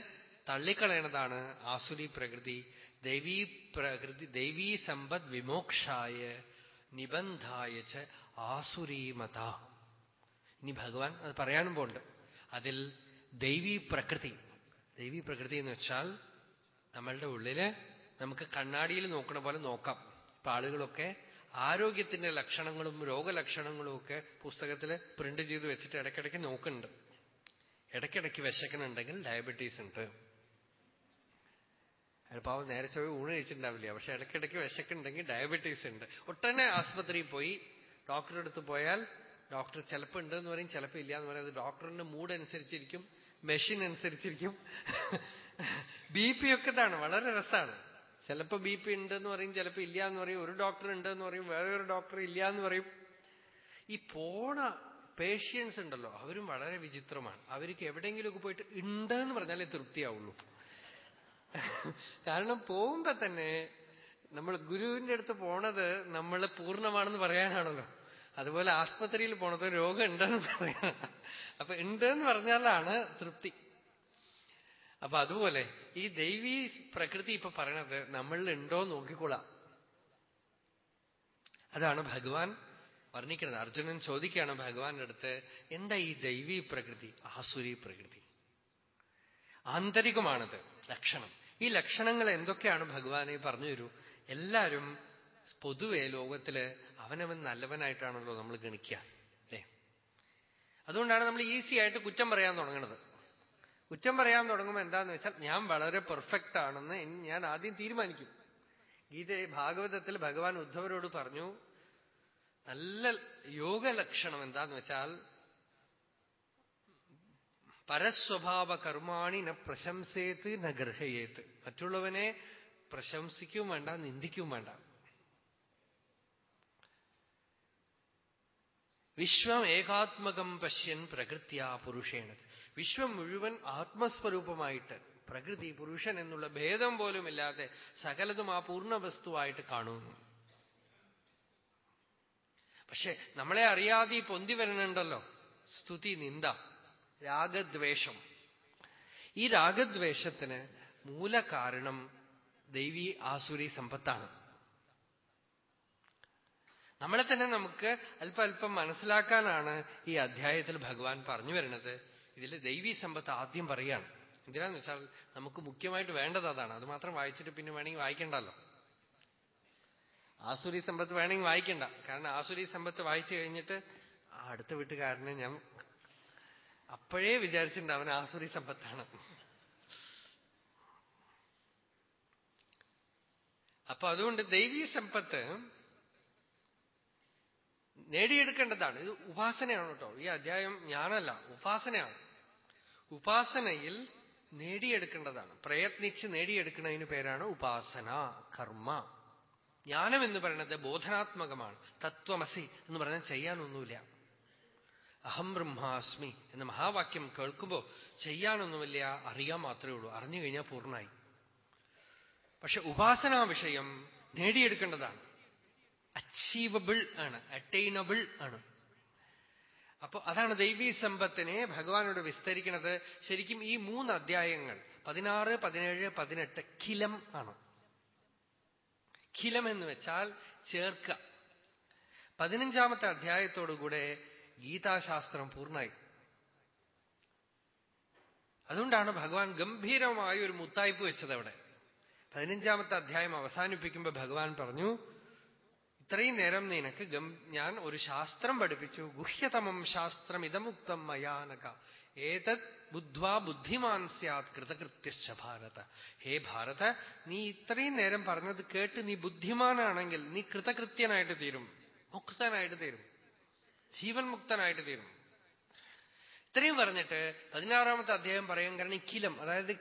തള്ളിക്കളയണതാണ് ആസുരി പ്രകൃതി. ദൈവീ പ്രകൃതി ദൈവീ സമ്പദ് വിമോക്ഷായ നിബന്ധായ ച ആസുരീമത ഇനി ഭഗവാൻ അത് പറയാനും പോണ്ട് അതിൽ ദൈവീ പ്രകൃതി ദൈവീ പ്രകൃതി എന്ന് വെച്ചാൽ നമ്മളുടെ ഉള്ളിൽ നമുക്ക് കണ്ണാടിയിൽ നോക്കണ പോലെ നോക്കാം. ഇപ്പൊ ആളുകളൊക്കെ ആരോഗ്യത്തിന്റെ ലക്ഷണങ്ങളും രോഗലക്ഷണങ്ങളും ഒക്കെ പുസ്തകത്തിൽ പ്രിന്റ് ചെയ്ത് വെച്ചിട്ട് ഇടയ്ക്കിടയ്ക്ക് നോക്കുന്നുണ്ട്. ഇടയ്ക്കിടയ്ക്ക് വിശക്കണുണ്ടെങ്കിൽ ഡയബറ്റീസ് ഉണ്ട്. പാവം നേരെ ചോദ്യം ഊണ് കഴിച്ചിട്ടുണ്ടാവില്ല? പക്ഷെ ഇടയ്ക്കിടയ്ക്ക് വിശക്കുണ്ടെങ്കിൽ ഡയബറ്റീസ് ഉണ്ട്. ഒട്ടനെ ആസ്പത്രിയിൽ പോയി ഡോക്ടറെ അടുത്ത് പോയാൽ ഡോക്ടർ ചിലപ്പോൾ ഉണ്ടെന്ന് പറയും ചിലപ്പോൾ ഇല്ല എന്ന് പറയും. ഡോക്ടറിന്റെ മൂഡ് അനുസരിച്ചിരിക്കും മെഷീൻ അനുസരിച്ചിരിക്കും. ബി പി ഒക്കെ ഇതാണ് വളരെ രസമാണ്. ചിലപ്പോൾ ബി പി ഉണ്ടെന്ന് പറയും ചിലപ്പോൾ ഇല്ല എന്ന് പറയും. ഒരു ഡോക്ടർ ഉണ്ടെന്ന് പറയും വേറെ ഒരു ഡോക്ടർ ഇല്ല എന്ന് പറയും. ഈ പോണ പേഷ്യൻസ് ഉണ്ടല്ലോ. അവരും വളരെ വിചിത്രമാണ്. അവർക്ക് എവിടെയെങ്കിലുമൊക്കെ പോയിട്ട് ഉണ്ട് എന്ന് പറഞ്ഞാലേ തൃപ്തിയാവുള്ളൂ. കാരണം പോകുമ്പോ തന്നെ നമ്മൾ ഗുരുവിന്റെ അടുത്ത് പോണത് നമ്മൾ പൂർണമാണെന്ന് പറയാനാണല്ലോ. അതുപോലെ ആസ്പത്രിയിൽ പോണത് രോഗം ഉണ്ടെന്ന് പറയാ അപ്പൊ ഉണ്ടെന്ന് പറഞ്ഞാലാണ് തൃപ്തി. അപ്പൊ അതുപോലെ ഈ ദൈവീ പ്രകൃതി ഇപ്പൊ പറയണത് നമ്മളിൽ ഉണ്ടോ നോക്കിക്കൊള്ളാം അതാണ് ഭഗവാൻ വർണിക്കുന്നത് അർജുനൻ ചോദിക്കുകയാണ് ഭഗവാന്റെ അടുത്ത് എന്താ ഈ ദൈവീ പ്രകൃതി? ആസുരി പ്രകൃതി. ആന്തരികമാണത് ലക്ഷണം. ഈ ലക്ഷണങ്ങൾ എന്തൊക്കെയാണ് ഭഗവാനെ പറഞ്ഞു തരൂ? എല്ലാവരും പൊതുവെ ലോകത്തിൽ അവനവൻ നല്ലവനായിട്ടാണല്ലോ നമ്മൾ ഗണിക്കുക അല്ലേ? അതുകൊണ്ടാണ് നമ്മൾ ഈസി ആയിട്ട് കുറ്റം പറയാൻ തുടങ്ങുന്നത് കുറ്റം പറയാൻ തുടങ്ങുമ്പോൾ എന്താന്ന് വെച്ചാൽ ഞാൻ വളരെ പെർഫെക്റ്റ് ആണെന്ന് ഞാൻ ആദ്യം തീരുമാനിക്കും. ഗീത ഭാഗവതത്തിൽ ഭഗവാൻ ഉദ്ധവരോട് പറഞ്ഞു നല്ല യോഗലക്ഷണം എന്താന്ന് വെച്ചാൽ പരസ്വഭാവ കർമാണി ന പ്രശംസേത്ത് ന ഗർഹയേത്ത് മറ്റുള്ളവനെ പ്രശംസിക്കും വേണ്ട നിന്ദിക്കും വേണ്ട. വിശ്വം ഏകാത്മകം പശ്യൻ പ്രകൃത്യാ പുരുഷേണ. വിശ്വം മുഴുവൻ ആത്മസ്വരൂപമായിട്ട് പ്രകൃതി പുരുഷൻ എന്നുള്ള ഭേദം പോലുമില്ലാതെ സകലതും ആ പൂർണ വസ്തുവായിട്ട് കാണുന്നു. പക്ഷെ നമ്മളെ അറിയാതെ ഈ പൊന്തി വരുന്നുണ്ടല്ലോ. സ്തുതി നിന്ദ രാഗദ്വേഷം. ഈ രാഗദ്വേഷത്തിന് മൂലകാരണം ദൈവീ ആസുരി സമ്പത്താണ്. നമ്മളെ തന്നെ നമുക്ക് അല്പം അല്പം മനസ്സിലാക്കാനാണ് ഈ അധ്യായത്തിൽ ഭഗവാൻ പറഞ്ഞു വരുന്നത്. ഇതിൽ ദൈവീ സമ്പത്ത് ആദ്യം പറയാണ് എന്തിനാന്ന് വെച്ചാൽ നമുക്ക് മുഖ്യമായിട്ട് വേണ്ടത് അതാണ്. അത് മാത്രം വായിച്ചിട്ട് പിന്നെ വേണമെങ്കിൽ വായിക്കണ്ടല്ലോ. ആസുരി സമ്പത്ത് വേണമെങ്കിൽ വായിക്കണ്ട. കാരണം ആസുരി സമ്പത്ത് വായിച്ചു കഴിഞ്ഞിട്ട് ആ അടുത്ത വീട്ടുകാരനെ ഞാൻ അപ്പോഴേ വിചാരിച്ചിട്ടുണ്ട് അവൻ ആസുരി സമ്പത്താണ്. അപ്പൊ അതുകൊണ്ട് ദൈവീ സമ്പത്ത് നേടിയെടുക്കേണ്ടതാണ്. ഇത് ഉപാസനയാണ് കേട്ടോ. ഈ അധ്യായം ഞാനല്ല ഉപാസനയാണ്. ഉപാസനയിൽ നേടിയെടുക്കേണ്ടതാണ്. പ്രയത്നിച്ച് നേടിയെടുക്കുന്നതിന് പേരാണ് ഉപാസന കർമ്മ. ജ്ഞാനം എന്ന് പറയുന്നത് ബോധനാത്മകമാണ്. തത്വമസി എന്ന് പറഞ്ഞാൽ ചെയ്യാനൊന്നുമില്ല. അഹം ബ്രഹ്മാസ്മി എന്ന മഹാവാക്യം കേൾക്കുമ്പോൾ ചെയ്യാനൊന്നുമില്ല അറിയാൻ മാത്രമേ ഉള്ളൂ. അറിഞ്ഞു കഴിഞ്ഞാൽ പൂർണമായി. പക്ഷെ ഉപാസനാ വിഷയം നേടിയെടുക്കേണ്ടതാണ്. അച്ചീവബിൾ ആണ് അറ്റൈനബിൾ ആണ്. അപ്പൊ അതാണ് ദൈവീ സമ്പത്തിനെ ഭഗവാനോട് വിസ്തരിക്കുന്നത്. ശരിക്കും ഈ മൂന്ന് അധ്യായങ്ങൾ പതിനാറ് പതിനേഴ് പതിനെട്ട് കിലം ആണ്. കിലം എന്ന് വെച്ചാൽ ചേർക്ക. പതിനഞ്ചാമത്തെ അധ്യായത്തോടുകൂടെ ഗീതാശാസ്ത്രം പൂർണമായി അതുകൊണ്ടാണ് ഭഗവാൻ ഗംഭീരമായ ഒരു മുത്തായ്പ് വെച്ചത് അവിടെ. പതിനഞ്ചാമത്തെ അധ്യായം അവസാനിപ്പിക്കുമ്പോൾ ഭഗവാൻ പറഞ്ഞു ഇത്രയും നേരം നിനക്ക് ഞാൻ ഒരു ശാസ്ത്രം പഠിപ്പിച്ചു. ഗുഹ്യതമം ശാസ്ത്രം ഇതമുക്തം മയാനക. ഏതത് ബുദ്ധ്വാ ബുദ്ധിമാൻ സാത് കൃതകൃത്യശ്ച ഭാരത ഹേ ഭാരത നീ ഇത്രയും നേരം പറഞ്ഞത് കേട്ട് നീ ബുദ്ധിമാനാണെങ്കിൽ നീ കൃതകൃത്യനായിട്ട് തീരും മുക്തനായിട്ട് തീരും ജീവൻ മുക്തനായിട്ട് തീരും. ഇത്രയും പറഞ്ഞിട്ട് പതിനാറാമത്തെ അദ്ദേഹം പറയാൻ കാരണം കിലം അതായത്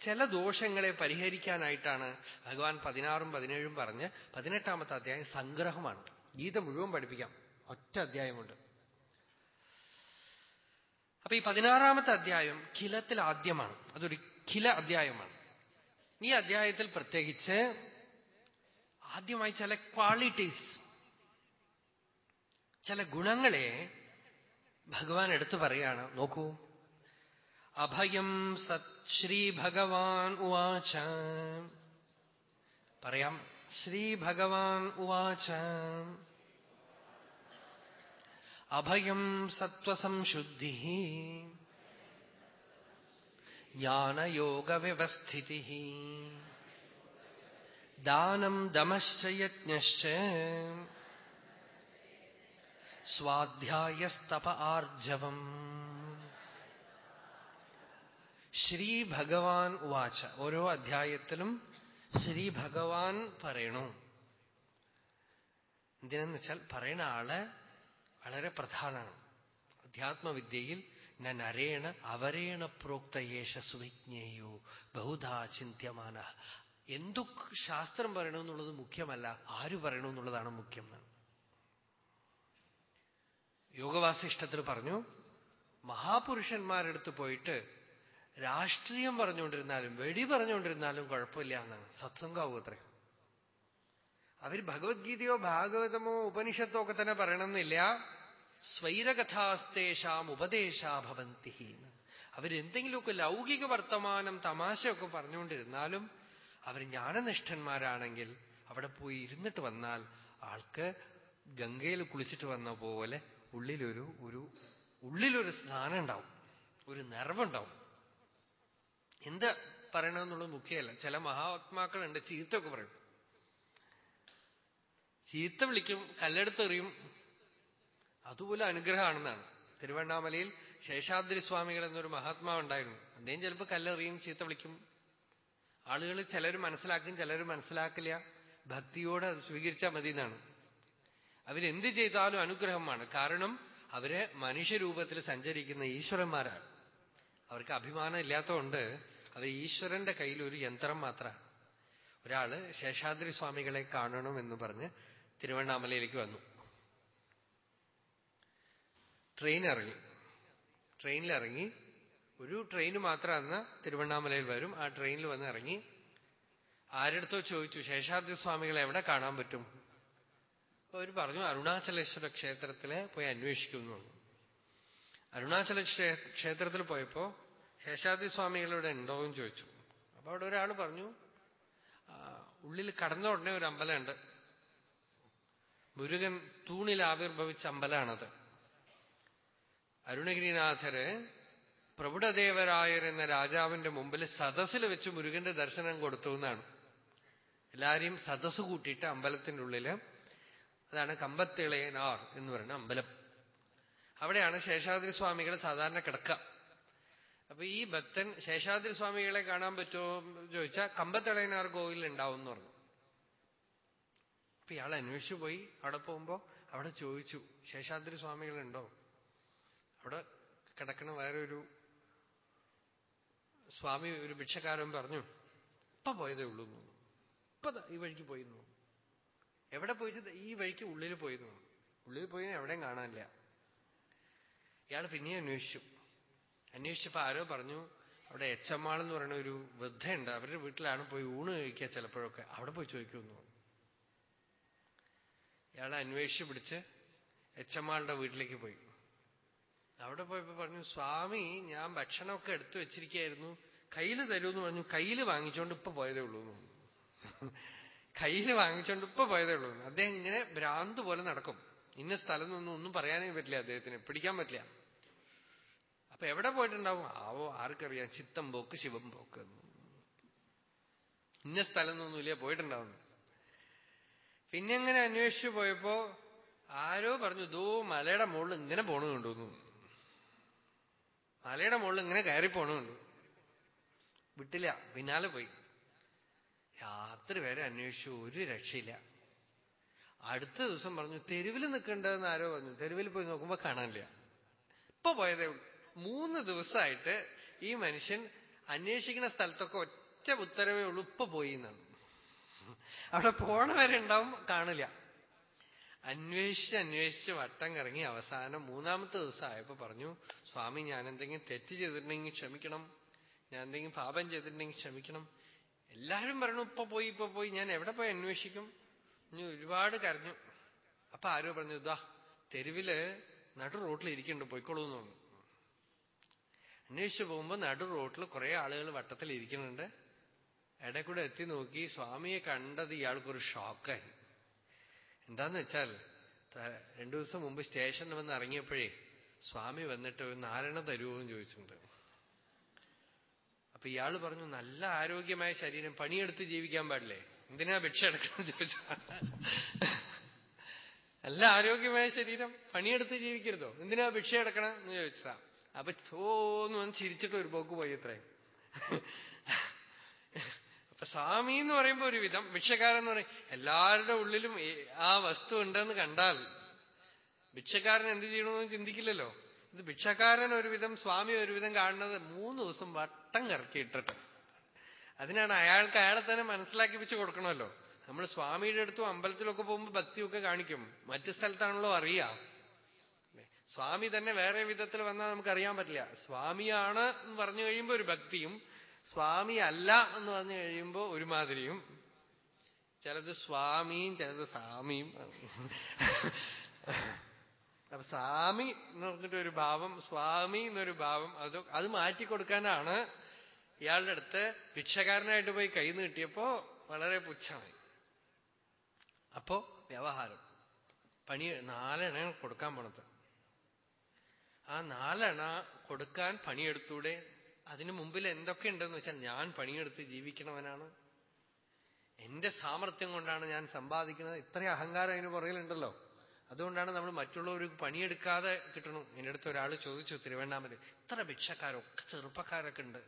ചില ദോഷങ്ങളെ പരിഹരിക്കാനായിട്ടാണ് ഭഗവാൻ പതിനാറും പതിനേഴും പറഞ്ഞ് പതിനെട്ടാമത്തെ അധ്യായം സംഗ്രഹമാണ് ഗീത മുഴുവൻ പഠിപ്പിക്കാം. ഒറ്റ അധ്യായം കൊണ്ട് അപ്പൊ ഈ പതിനാറാമത്തെ അധ്യായം കിലത്തിൽ ആദ്യമാണ്. അതൊരു ഖില അധ്യായമാണ്. ഈ അധ്യായത്തിൽ പ്രത്യേകിച്ച് ആദ്യമായി ചില ക്വാളിറ്റീസ് ചില ഗുണങ്ങളെ ഭഗവാൻ എടുത്തു പറയാണ് നോക്കൂ. അഭയം സത് ശ്രീ ഭഗവാൻ ഉവാച. പറയാം. ശ്രീ ഭഗവാൻ ഉവാച. അഭയം സത്വസംശുദ്ധി. ജ്ഞാനയോഗവ്യവസ്ഥിതി. ദാനം ദമശ്ച യജ്ഞശ്ച. സ്വാധ്യായസ്തപ ആർജവം. ശ്രീ ഭഗവാൻ വാച ഓരോ അധ്യായത്തിലും ശ്രീ ഭഗവാൻ പറയണു. എന്തിനെന്ന് വെച്ചാൽ പറയുന്ന ആൾ വളരെ പ്രധാനമാണ്. അധ്യാത്മവിദ്യയിൽ ഞാൻ അരേണ അവരേണ പ്രോക്തയേഷ സുവിജ്ഞേയോ ബഹുധാ ചിന്യമാന എന്തു ശാസ്ത്രം പറയണമെന്നുള്ളത് മുഖ്യമല്ല ആര് പറയണമെന്നുള്ളതാണ് മുഖ്യം. യോഗവാസിഷ്ടത്തിൽ പറഞ്ഞു മഹാപുരുഷന്മാരെടുത്ത് പോയിട്ട് രാഷ്ട്രീയം പറഞ്ഞുകൊണ്ടിരുന്നാലും വെടി പറഞ്ഞുകൊണ്ടിരുന്നാലും കുഴപ്പമില്ല എന്നാണ്. സത്സംഗാവും അത്രേ അവർ ഭഗവത്ഗീതയോ ഭാഗവതമോ ഉപനിഷത്തോ ഒക്കെ തന്നെ പറയണമെന്നില്ല. സ്വൈരകഥാസ്തേഷാം ഉപദേശാഭവന്തി അവരെന്തെങ്കിലുമൊക്കെ ലൗകിക വർത്തമാനം തമാശയൊക്കെ പറഞ്ഞുകൊണ്ടിരുന്നാലും അവർ ജ്ഞാനനിഷ്ഠന്മാരാണെങ്കിൽ അവിടെ പോയി ഇരുന്നിട്ട് വന്നാൽ ആൾക്ക് ഗംഗയിൽ കുളിച്ചിട്ട് വന്ന പോലെ ഉള്ളിലൊരു ഒരു ഉള്ളിലൊരു സ്നാനം ഉണ്ടാവും. ഒരു നിറവുണ്ടാവും എന്ത് പറയണമെന്നുള്ളത് മുഖ്യമല്ല. ചില മഹാത്മാക്കളുണ്ട് ചീത്തൊക്കെ പറയും. ചീത്ത വിളിക്കും കല്ലെടുത്തെറിയും അതുപോലെ അനുഗ്രഹമാണെന്നാണ്. തിരുവണ്ണാമലയിൽ ശേഷാദ്രി സ്വാമികൾ എന്നൊരു മഹാത്മാവ് ഉണ്ടായിരുന്നു അദ്ദേഹം ചിലപ്പോൾ കല്ലെറിയും ചീത്ത വിളിക്കും. ആളുകൾ ചിലർ മനസ്സിലാക്കും ചിലർ മനസ്സിലാക്കില്ല. ഭക്തിയോടെ അത് സ്വീകരിച്ചാൽ മതി എന്നാണ് അവരെന്ത് ചെയ്താലും അനുഗ്രഹമാണ്. കാരണം അവരെ മനുഷ്യരൂപത്തിൽ സഞ്ചരിക്കുന്ന ഈശ്വരന്മാരാണ്. അവർക്ക് അഭിമാനം ഇല്ലാത്തതുകൊണ്ട് അവർ ഈശ്വരന്റെ കയ്യിൽ ഒരു യന്ത്രം മാത്രമാണ്. ഒരാൾ ശേഷാദ്രി സ്വാമികളെ കാണണം എന്ന് പറഞ്ഞ് തിരുവണ്ണാമലയിലേക്ക് വന്നു. ട്രെയിൻ ഇറങ്ങി. ട്രെയിനിലിറങ്ങി. ഒരു ട്രെയിൻ മാത്രം അന്ന് തിരുവണ്ണാമലയിൽ വരും. ആ ട്രെയിനിൽ വന്ന് ഇറങ്ങി. ആരെടുത്തോ ചോദിച്ചു ശേഷാദ്രി സ്വാമികളെ എവിടെ കാണാൻ പറ്റും? അവർ പറഞ്ഞു അരുണാചലേശ്വര ക്ഷേത്രത്തിലെ പോയി അന്വേഷിക്കുന്നു അരുണാചല ക്ഷേത്രത്തിൽ പോയപ്പോ ശേഷാദ്രി സ്വാമികളോട് ഉണ്ടോ എന്ന് ചോദിച്ചു. അപ്പൊ അവിടെ ഒരാൾ പറഞ്ഞു ഉള്ളിൽ കടന്ന ഉടനെ ഒരു അമ്പലമുണ്ട്. മുരുകൻ തൂണിൽ ആവിർഭവിച്ച അമ്പലമാണത് അരുണഗിരിനാഥര് പ്രഭുടദേവരായർ എന്ന രാജാവിന്റെ മുമ്പിൽ സദസ്സിൽ വെച്ച് മുരുകന്റെ ദർശനം കൊടുത്തു എന്നാണ്. എല്ലാരെയും സദസ് കൂട്ടിയിട്ട് അമ്പലത്തിന്റെ ഉള്ളിൽ അതാണ് കമ്പത്തിളയനാർ എന്ന് പറയുന്ന അമ്പലം. അവിടെയാണ് ശേഷാദ്രി സ്വാമികൾ സാധാരണ കിടക്കുക. അപ്പൊ ഈ ഭക്തൻ ശേഷാദ്രി സ്വാമികളെ കാണാൻ പറ്റുമോ ചോദിച്ചാൽ കമ്പത്തിളയനാർ കോവിൽ ഉണ്ടാവും എന്ന് പറഞ്ഞു. അപ്പൊ ഇയാൾ അന്വേഷിച്ചു പോയി. അവിടെ പോകുമ്പോ അവിടെ ചോദിച്ചു ശേഷാദ്രി സ്വാമികളുണ്ടോ? അവിടെ കിടക്കണ വേറെ ഒരു സ്വാമി ഒരു ഭിക്ഷക്കാരൻ പറഞ്ഞു ഇപ്പൊ പോയതേ ഉള്ളൂ ഇപ്പൊ ഈ വഴിക്ക് പോയിരുന്നു എവിടെ പോയിട്ട് ഈ വഴിക്ക് ഉള്ളിൽ പോയിരുന്നു ഉള്ളിൽ പോയി എവിടെയും കാണാനില്ല. ഇയാൾ പിന്നെയും അന്വേഷിച്ചു. അന്വേഷിച്ചപ്പോ ആരോ പറഞ്ഞു അവിടെ എച്ചമ്മാൾ എന്ന് പറയുന്ന ഒരു വൃദ്ധയുണ്ട്. അവരുടെ വീട്ടിലാണ് പോയി ഊണ് കഴിക്കുക ചിലപ്പോഴൊക്കെ. അവിടെ പോയി ചോദിക്കുമെന്ന് ഇയാളെ അന്വേഷിച്ച് പിടിച്ച് എച്ചമ്മാളുടെ വീട്ടിലേക്ക് പോയി. അവിടെ പോയപ്പോ പറഞ്ഞു സ്വാമി ഞാൻ ഭക്ഷണമൊക്കെ എടുത്തു വെച്ചിരിക്കുകയായിരുന്നു. കയ്യിൽ തരൂന്ന് പറഞ്ഞു. കയ്യിൽ വാങ്ങിച്ചോണ്ട് ഇപ്പൊ പോയതേ ഉള്ളൂ കയ്യിൽ വാങ്ങിച്ചോണ്ട് ഇപ്പൊ പോയതേ ഉള്ളൂ അദ്ദേഹം ഇങ്ങനെ ഭ്രാന്ത് പോലെ നടക്കും. ഇന്ന സ്ഥലം നിന്നൊന്നും ഒന്നും പറയാനേ പറ്റില്ല അദ്ദേഹത്തിന്. പിടിക്കാൻ പറ്റില്ല. അപ്പൊ എവിടെ പോയിട്ടുണ്ടാവും? ആവോ ആർക്കറിയാം. ചിത്തം പോക്ക് ശിവം പോക്ക് ഇന്ന സ്ഥലം നിന്നൊന്നുമില്ല പോയിട്ടുണ്ടാവുന്നു പിന്നെ ഇങ്ങനെ അന്വേഷിച്ചു പോയപ്പോ ആരോ പറഞ്ഞു ദോ മലയുടെ മുകളിൽ ഇങ്ങനെ പോണു കണ്ടു മലയുടെ മുകളിൽ ഇങ്ങനെ കയറി പോണുണ്ട് വിട്ടില്ല പിന്നാലെ പോയി. രാത്രി വരെ അന്വേഷിച്ചു ഒരു രക്ഷയില്ല. അടുത്ത ദിവസം പറഞ്ഞു തെരുവിൽ നിൽക്കേണ്ടതെന്ന് ആരോ പറഞ്ഞു. തെരുവിൽ പോയി നോക്കുമ്പോ കാണാനില്ല. ഇപ്പൊ പോയതേ മൂന്ന് ദിവസമായിട്ട് ഈ മനുഷ്യൻ അന്വേഷിക്കുന്ന സ്ഥലത്തൊക്കെ ഒറ്റ ഉത്തരവേ ഉള്ളൂ ഇപ്പൊ പോയി എന്നാണ്. അവിടെ പോണവരെ ഉണ്ടാവും കാണില്ല. അന്വേഷിച്ച് അന്വേഷിച്ച് വട്ടം കറങ്ങി അവസാനം മൂന്നാമത്തെ ദിവസം ആയപ്പോ പറഞ്ഞു സ്വാമി ഞാൻ എന്തെങ്കിലും തെറ്റ് ചെയ്തിട്ടുണ്ടെങ്കിൽ ക്ഷമിക്കണം. ഞാൻ എന്തെങ്കിലും പാപം ചെയ്തിട്ടുണ്ടെങ്കിൽ ക്ഷമിക്കണം. എല്ലാവരും പറഞ്ഞു ഇപ്പൊ പോയി ഇപ്പൊ പോയി. ഞാൻ എവിടെ പോയി അന്വേഷിക്കും? ഇനി ഒരുപാട് കരഞ്ഞു. അപ്പൊ ആരോ പറഞ്ഞു ഇതാ തെരുവിൽ നടു റോട്ടിൽ ഇരിക്കുന്നുണ്ട് പോയിക്കോളൂ എന്ന് പറഞ്ഞു. അന്വേഷിച്ചു പോകുമ്പോ നടു റോട്ടിൽ കുറെ ആളുകൾ വട്ടത്തിൽ ഇരിക്കുന്നുണ്ട്. ഇടയിൽ കൂടെ എത്തി നോക്കി സ്വാമിയെ കണ്ടത് ഇയാൾക്കൊരു ഷോക്കായി. എന്താന്ന് വെച്ചാൽ രണ്ടു ദിവസം മുമ്പ് സ്റ്റേഷനിൽ വന്ന് ഇറങ്ങിയപ്പോഴേ സ്വാമി വന്നിട്ട് നാരണ തരുമോ എന്ന് ചോദിച്ചിട്ടുണ്ട്. അപ്പൊ ഇയാൾ പറഞ്ഞു നല്ല ആരോഗ്യമായ ശരീരം പണിയെടുത്ത് ജീവിക്കാൻ പാടില്ലേ? എന്തിനാ ഭിക്ഷ എടുക്കണം ചോദിച്ച. നല്ല ആരോഗ്യമായ ശരീരം പണിയെടുത്ത് ജീവിക്കരുതോ? എന്തിനാ ഭിക്ഷ എടുക്കണം എന്ന് ചോദിച്ചതാ. അപ്പൊ ചോന്ന് വന്ന് ചിരിച്ചിട്ട് ഒരു പോക്ക് പോയി സ്വാമി എന്ന് പറയുമ്പോ ഒരു വിധം. ഭിക്ഷക്കാരൻ എന്ന് പറയും എല്ലാവരുടെ ഉള്ളിലും ആ വസ്തു ഉണ്ടെന്ന് കണ്ടാൽ ഭിക്ഷക്കാരൻ എന്ത് ചെയ്യണമെന്ന് ചിന്തിക്കില്ലല്ലോ. ഇത് ഭിക്ഷക്കാരൻ ഒരുവിധം സ്വാമി ഒരുവിധം കാണുന്നത് മൂന്ന് ദിവസം വട്ടം കറക്കിയിട്ടിട്ട്. അതിനാണ് അയാൾക്ക് അയാളെ തന്നെ മനസ്സിലാക്കി വെച്ച് കൊടുക്കണമല്ലോ. നമ്മൾ സ്വാമിയുടെ അടുത്തും അമ്പലത്തിലൊക്കെ പോകുമ്പോൾ ഭക്തിയൊക്കെ കാണിക്കും. മറ്റു സ്ഥലത്താണല്ലോ അറിയാം. സ്വാമി തന്നെ വേറെ വിധത്തിൽ വന്നാൽ നമുക്കറിയാൻ പറ്റില്ല. സ്വാമിയാണ് എന്ന് പറഞ്ഞു കഴിയുമ്പോൾ ഒരു ഭക്തിയും സ്വാമി അല്ല എന്ന് പറഞ്ഞു കഴിയുമ്പോൾ ഒരുമാതിരിയും. ചിലത് സ്വാമിയും ചിലത് സ്വാമിയും അപ്പൊ സ്വാമി എന്ന് പറഞ്ഞിട്ട് ഒരു ഭാവം സ്വാമി എന്നൊരു ഭാവം അത് അത് മാറ്റിക്കൊടുക്കാനാണ് ഇയാളുടെ അടുത്ത് ഭിക്ഷക്കാരനായിട്ട് പോയി കൈ നീട്ടിയപ്പോ വളരെ പുച്ഛമായി. അപ്പോ വ്യവഹാരം. പണി നാലെണ്ണ കൊടുക്കാൻ പോണത്. ആ നാലെണ്ണ കൊടുക്കാൻ പണിയെടുത്തൂടെ? അതിനു മുമ്പിൽ എന്തൊക്കെ ഉണ്ടെന്ന് വെച്ചാൽ ഞാൻ പണിയെടുത്ത് ജീവിക്കണവനാണ്. എന്റെ സാമർത്ഥ്യം കൊണ്ടാണ് ഞാൻ സമ്പാദിക്കുന്നത്. ഇത്രയും അഹങ്കാരം അതിന് പുറകിലുണ്ടല്ലോ. അതുകൊണ്ടാണ് നമ്മൾ മറ്റുള്ളവർക്ക് പണിയെടുക്കാതെ കിട്ടണം. എന്റെ അടുത്ത് ഒരാൾ ചോദിച്ചു തിരുവണ്ണാമല ഇത്ര ഭിക്ഷക്കാരൊക്കെ ചെറുപ്പക്കാരൊക്കെ ഉണ്ട്.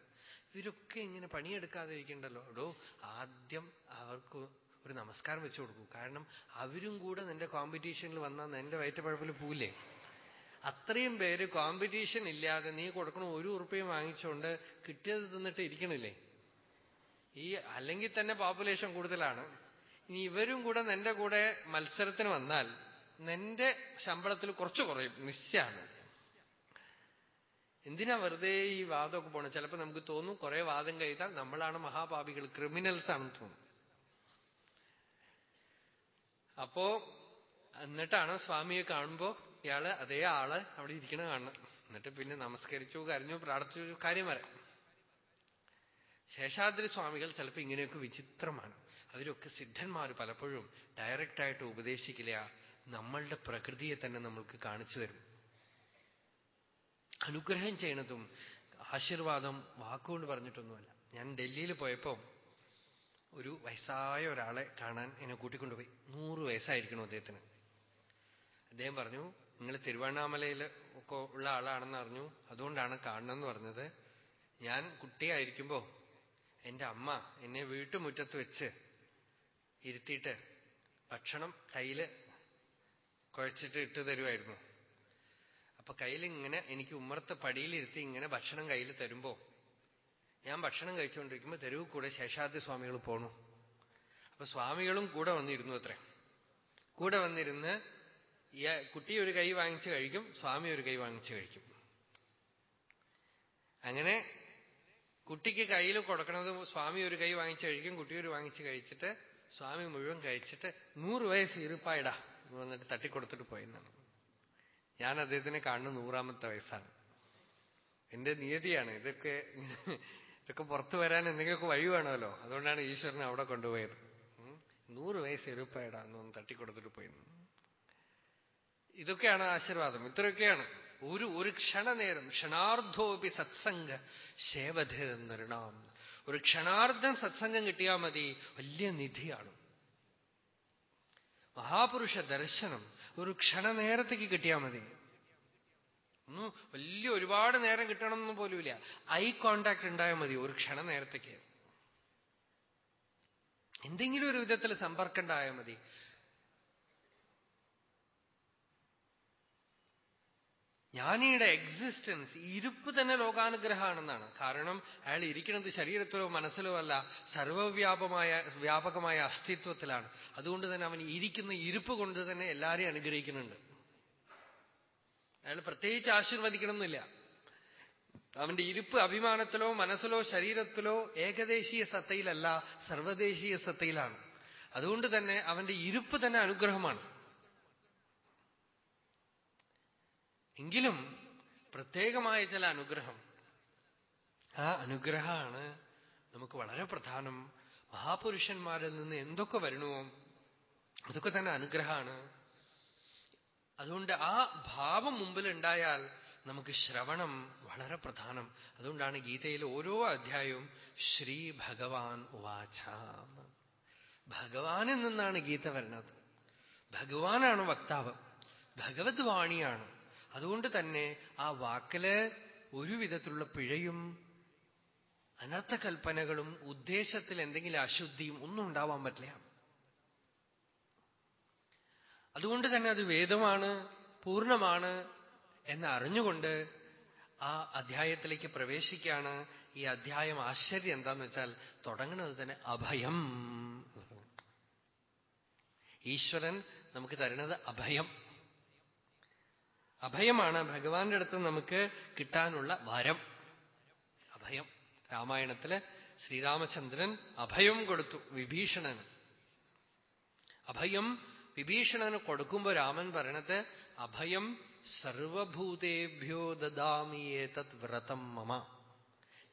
ഇവരൊക്കെ ഇങ്ങനെ പണിയെടുക്കാതെ ഇരിക്കണ്ടല്ലോ എടോ ആദ്യം അവർക്ക് ഒരു നമസ്കാരം വെച്ചു കൊടുക്കൂ. കാരണം അവരും കൂടെ നിന്റെ കോമ്പറ്റീഷനിൽ വന്നാൽ നിന്റെ വയറ്റപ്പഴപ്പിൽ പോവില്ലേ? അത്രയും പേര് കോമ്പറ്റീഷൻ ഇല്ലാതെ നീ കൊടുക്കണം ഒരു ഉറുപ്പയും വാങ്ങിച്ചുകൊണ്ട് കിട്ടിയത് തിന്നിട്ട് ഇരിക്കണില്ലേ? ഈ അല്ലെങ്കിൽ തന്നെ പോപ്പുലേഷൻ കൂടുതലാണ്. ഇനി ഇവരും കൂടെ നിന്റെ കൂടെ മത്സരത്തിന് വന്നാൽ നിന്റെ ശമ്പളത്തിൽ കുറച്ച് കുറയും. നിശ്ചയാണ്. എന്തിനാ വെറുതെ ഈ വാദമൊക്കെ പോണം? ചിലപ്പോ നമുക്ക് തോന്നും കുറെ വാദം കഴിഞ്ഞാൽ നമ്മളാണ് മഹാപാപികൾ ക്രിമിനൽസ് ആണെന്ന് തോന്നും. അപ്പോ എന്നിട്ടാണ് സ്വാമിയെ കാണുമ്പോ ഇയാൾ അതേ ആൾ അവിടെ ഇരിക്കണ കാണണം എന്നിട്ട് പിന്നെ നമസ്കരിച്ചു കരഞ്ഞു പ്രാർത്ഥിച്ചു കാര്യം വരാം ശേഷാദ്രി സ്വാമികൾ ചിലപ്പോൾ ഇങ്ങനെയൊക്കെ വിചിത്രമാണ്. അവരൊക്കെ സിദ്ധന്മാർ പലപ്പോഴും ഡയറക്റ്റായിട്ട് ഉപദേശിക്കില്ല. നമ്മളുടെ പ്രകൃതിയെ തന്നെ നമ്മൾക്ക് കാണിച്ചു തരും. അനുഗ്രഹം ചെയ്യണതും ആശീർവാദം വാക്കുകൊണ്ട് പറഞ്ഞിട്ടൊന്നുമല്ല. ഞാൻ ഡൽഹിയിൽ പോയപ്പോൾ ഒരു വയസ്സായ ഒരാളെ കാണാൻ എന്നെ കൂട്ടിക്കൊണ്ടുപോയി. നൂറ് വയസ്സായിരിക്കണം അദ്ദേഹത്തിന്. അദ്ദേഹം പറഞ്ഞു നിങ്ങൾ തിരുവണ്ണാമലയിൽ ഒക്കെ ഉള്ള ആളാണെന്ന് അറിഞ്ഞു. അതുകൊണ്ടാണ് കാണണമെന്ന് പറഞ്ഞത്. ഞാൻ കുട്ടിയായിരിക്കുമ്പോ എന്റെ അമ്മ എന്നെ വീട്ടുമുറ്റത്ത് വെച്ച് ഇരുത്തിയിട്ട് ഭക്ഷണം കയ്യിൽ കുഴച്ചിട്ട് ഇട്ട് തരുമായിരുന്നു അപ്പൊ കയ്യിലിങ്ങനെ എനിക്ക് ഉമ്മർത്ത് പടിയിലിരുത്തി ഇങ്ങനെ ഭക്ഷണം കയ്യിൽ തരുമ്പോ ഞാൻ ഭക്ഷണം കഴിച്ചുകൊണ്ടിരിക്കുമ്പോ തെരുവ് കൂടെ ശേഷാദ്രി സ്വാമികൾ പോണു. അപ്പൊ സ്വാമികളും കൂടെ വന്നിരുന്നു അത്രേ. കൂടെ വന്നിരുന്ന് കുട്ടി ഒരു കൈ വാങ്ങിച്ചു കഴിക്കും സ്വാമി ഒരു കൈ വാങ്ങിച്ചു കഴിക്കും. അങ്ങനെ കുട്ടിക്ക് കയ്യിൽ കൊടുക്കണത് സ്വാമി ഒരു കൈ വാങ്ങിച്ചു കഴിക്കും കുട്ടി ഒരു വാങ്ങിച്ചു കഴിച്ചിട്ട് സ്വാമി മുഴുവൻ കഴിച്ചിട്ട് നൂറ് വയസ്സ് ഇരുപ്പായിടാ വന്നിട്ട് തട്ടിക്കൊടുത്തിട്ട് പോയെന്നാണ്. ഞാൻ അദ്ദേഹത്തിനെ കാണുന്ന നൂറാമത്തെ വയസ്സാണ്. എന്റെ നിയതിയാണ്. ഇതൊക്കെ ഇതൊക്കെ പുറത്തു വരാൻ എന്തെങ്കിലുമൊക്കെ വഴി വേണമല്ലോ. അതുകൊണ്ടാണ് ഈശ്വരനെ അവിടെ കൊണ്ടുപോയത്. നൂറ് വയസ്സ് എരുപ്പായിടാ എന്ന് തട്ടിക്കൊടുത്തിട്ട് പോയിരുന്നു ഇതൊക്കെയാണ് ആശീർവാദം. ഇത്രയൊക്കെയാണ്. ഒരു ഒരു ക്ഷണനേരം ക്ഷണാർദ്ധോപി സത്സംഗ ശേവധിരുന്നാം ഒരു ക്ഷണാർദ്ധം സത്സംഗം കിട്ടിയാൽ മതി. വലിയ നിധിയാണ്. മഹാപുരുഷ ദർശനം ഒരു ക്ഷണനേരത്തേക്ക് കിട്ടിയാൽ മതി. വലിയ ഒരുപാട് നേരം കിട്ടണമെന്ന് പോലുമില്ല. ഐ കോണ്ടാക്ട് ഉണ്ടായാൽ മതി ഒരു ക്ഷണനേരത്തേക്ക്. എന്തെങ്കിലും ഒരു വിധത്തിൽ സമ്പർക്കം ഉണ്ടായാൽ മതി. ജ്ഞാനിയുടെ എക്സിസ്റ്റൻസ് ഇരുപ്പ് തന്നെ ലോകാനുഗ്രഹമാണെന്നാണ്. കാരണം അയാൾ ഇരിക്കുന്നത് ശരീരത്തിലോ മനസ്സിലോ അല്ല സർവവ്യാപമായ വ്യാപകമായ അസ്തിത്വത്തിലാണ്. അതുകൊണ്ട് തന്നെ അവൻ ഇരിക്കുന്ന ഇരുപ്പ് കൊണ്ട് തന്നെ എല്ലാരെയും അനുഗ്രഹിക്കുന്നുണ്ട്. അയാൾ പ്രത്യേകിച്ച് ആശീർവദിക്കണമെന്നില്ല. അവന്റെ ഇരുപ്പ് അഭിമാനത്തിലോ മനസ്സിലോ ശരീരത്തിലോ ഏകദേശീയ സത്തയിലല്ല സർവദേശീയ സത്തയിലാണ്. അതുകൊണ്ട് തന്നെ അവന്റെ ഇരുപ്പ് തന്നെ അനുഗ്രഹമാണ്. എങ്കിലും പ്രത്യേകമായ ചില അനുഗ്രഹം. ആ അനുഗ്രഹമാണ് നമുക്ക് വളരെ പ്രധാനം. മഹാപുരുഷന്മാരിൽ നിന്ന് എന്തൊക്കെ വരണമോ അതൊക്കെ തന്നെ അനുഗ്രഹമാണ്. അതുകൊണ്ട് ആ ഭാവം മുമ്പിലുണ്ടായാൽ നമുക്ക് ശ്രവണം വളരെ പ്രധാനം. അതുകൊണ്ടാണ് ഗീതയിൽ ഓരോ അധ്യായവും ശ്രീ ഭഗവാൻ ഉവാച ഭഗവാനിൽ നിന്നാണ് ഗീത വരുന്നത്. ഭഗവാനാണ് വക്താവ്. ഭഗവത് വാണിയാണ്. അതുകൊണ്ട് തന്നെ ആ വാക്കിൽ ഒരു വിധത്തിലുള്ള പിഴയും അനർത്ഥകൽപ്പനകളും ഉദ്ദേശത്തിൽ എന്തെങ്കിലും അശുദ്ധിയും ഒന്നും ഉണ്ടാവാൻ പറ്റില്ല. അതുകൊണ്ട് തന്നെ അത് വേദമാണ് പൂർണമാണ് എന്ന് അറിഞ്ഞുകൊണ്ട് ആ അധ്യായത്തിലേക്ക് പ്രവേശിക്കുകയാണ്. ഈ അധ്യായം ആശ്ചര്യം എന്താന്ന് വെച്ചാൽ തുടങ്ങുന്നത് തന്നെ അഭയം. ഈശ്വരൻ നമുക്ക് തരുന്നത് അഭയം. അഭയമാണ് ഭഗവാന്റെ അടുത്ത് നമുക്ക് കിട്ടാനുള്ള വരം. അഭയം. രാമായണത്തിൽ ശ്രീരാമചന്ദ്രൻ അഭയം കൊടുത്തു വിഭീഷണന്. അഭയം വിഭീഷണന് കൊടുക്കുമ്പോ രാമൻ പറയണത് അഭയം സർവഭൂതേഭ്യോ ദദാമിയേതത് വ്രതം മമ.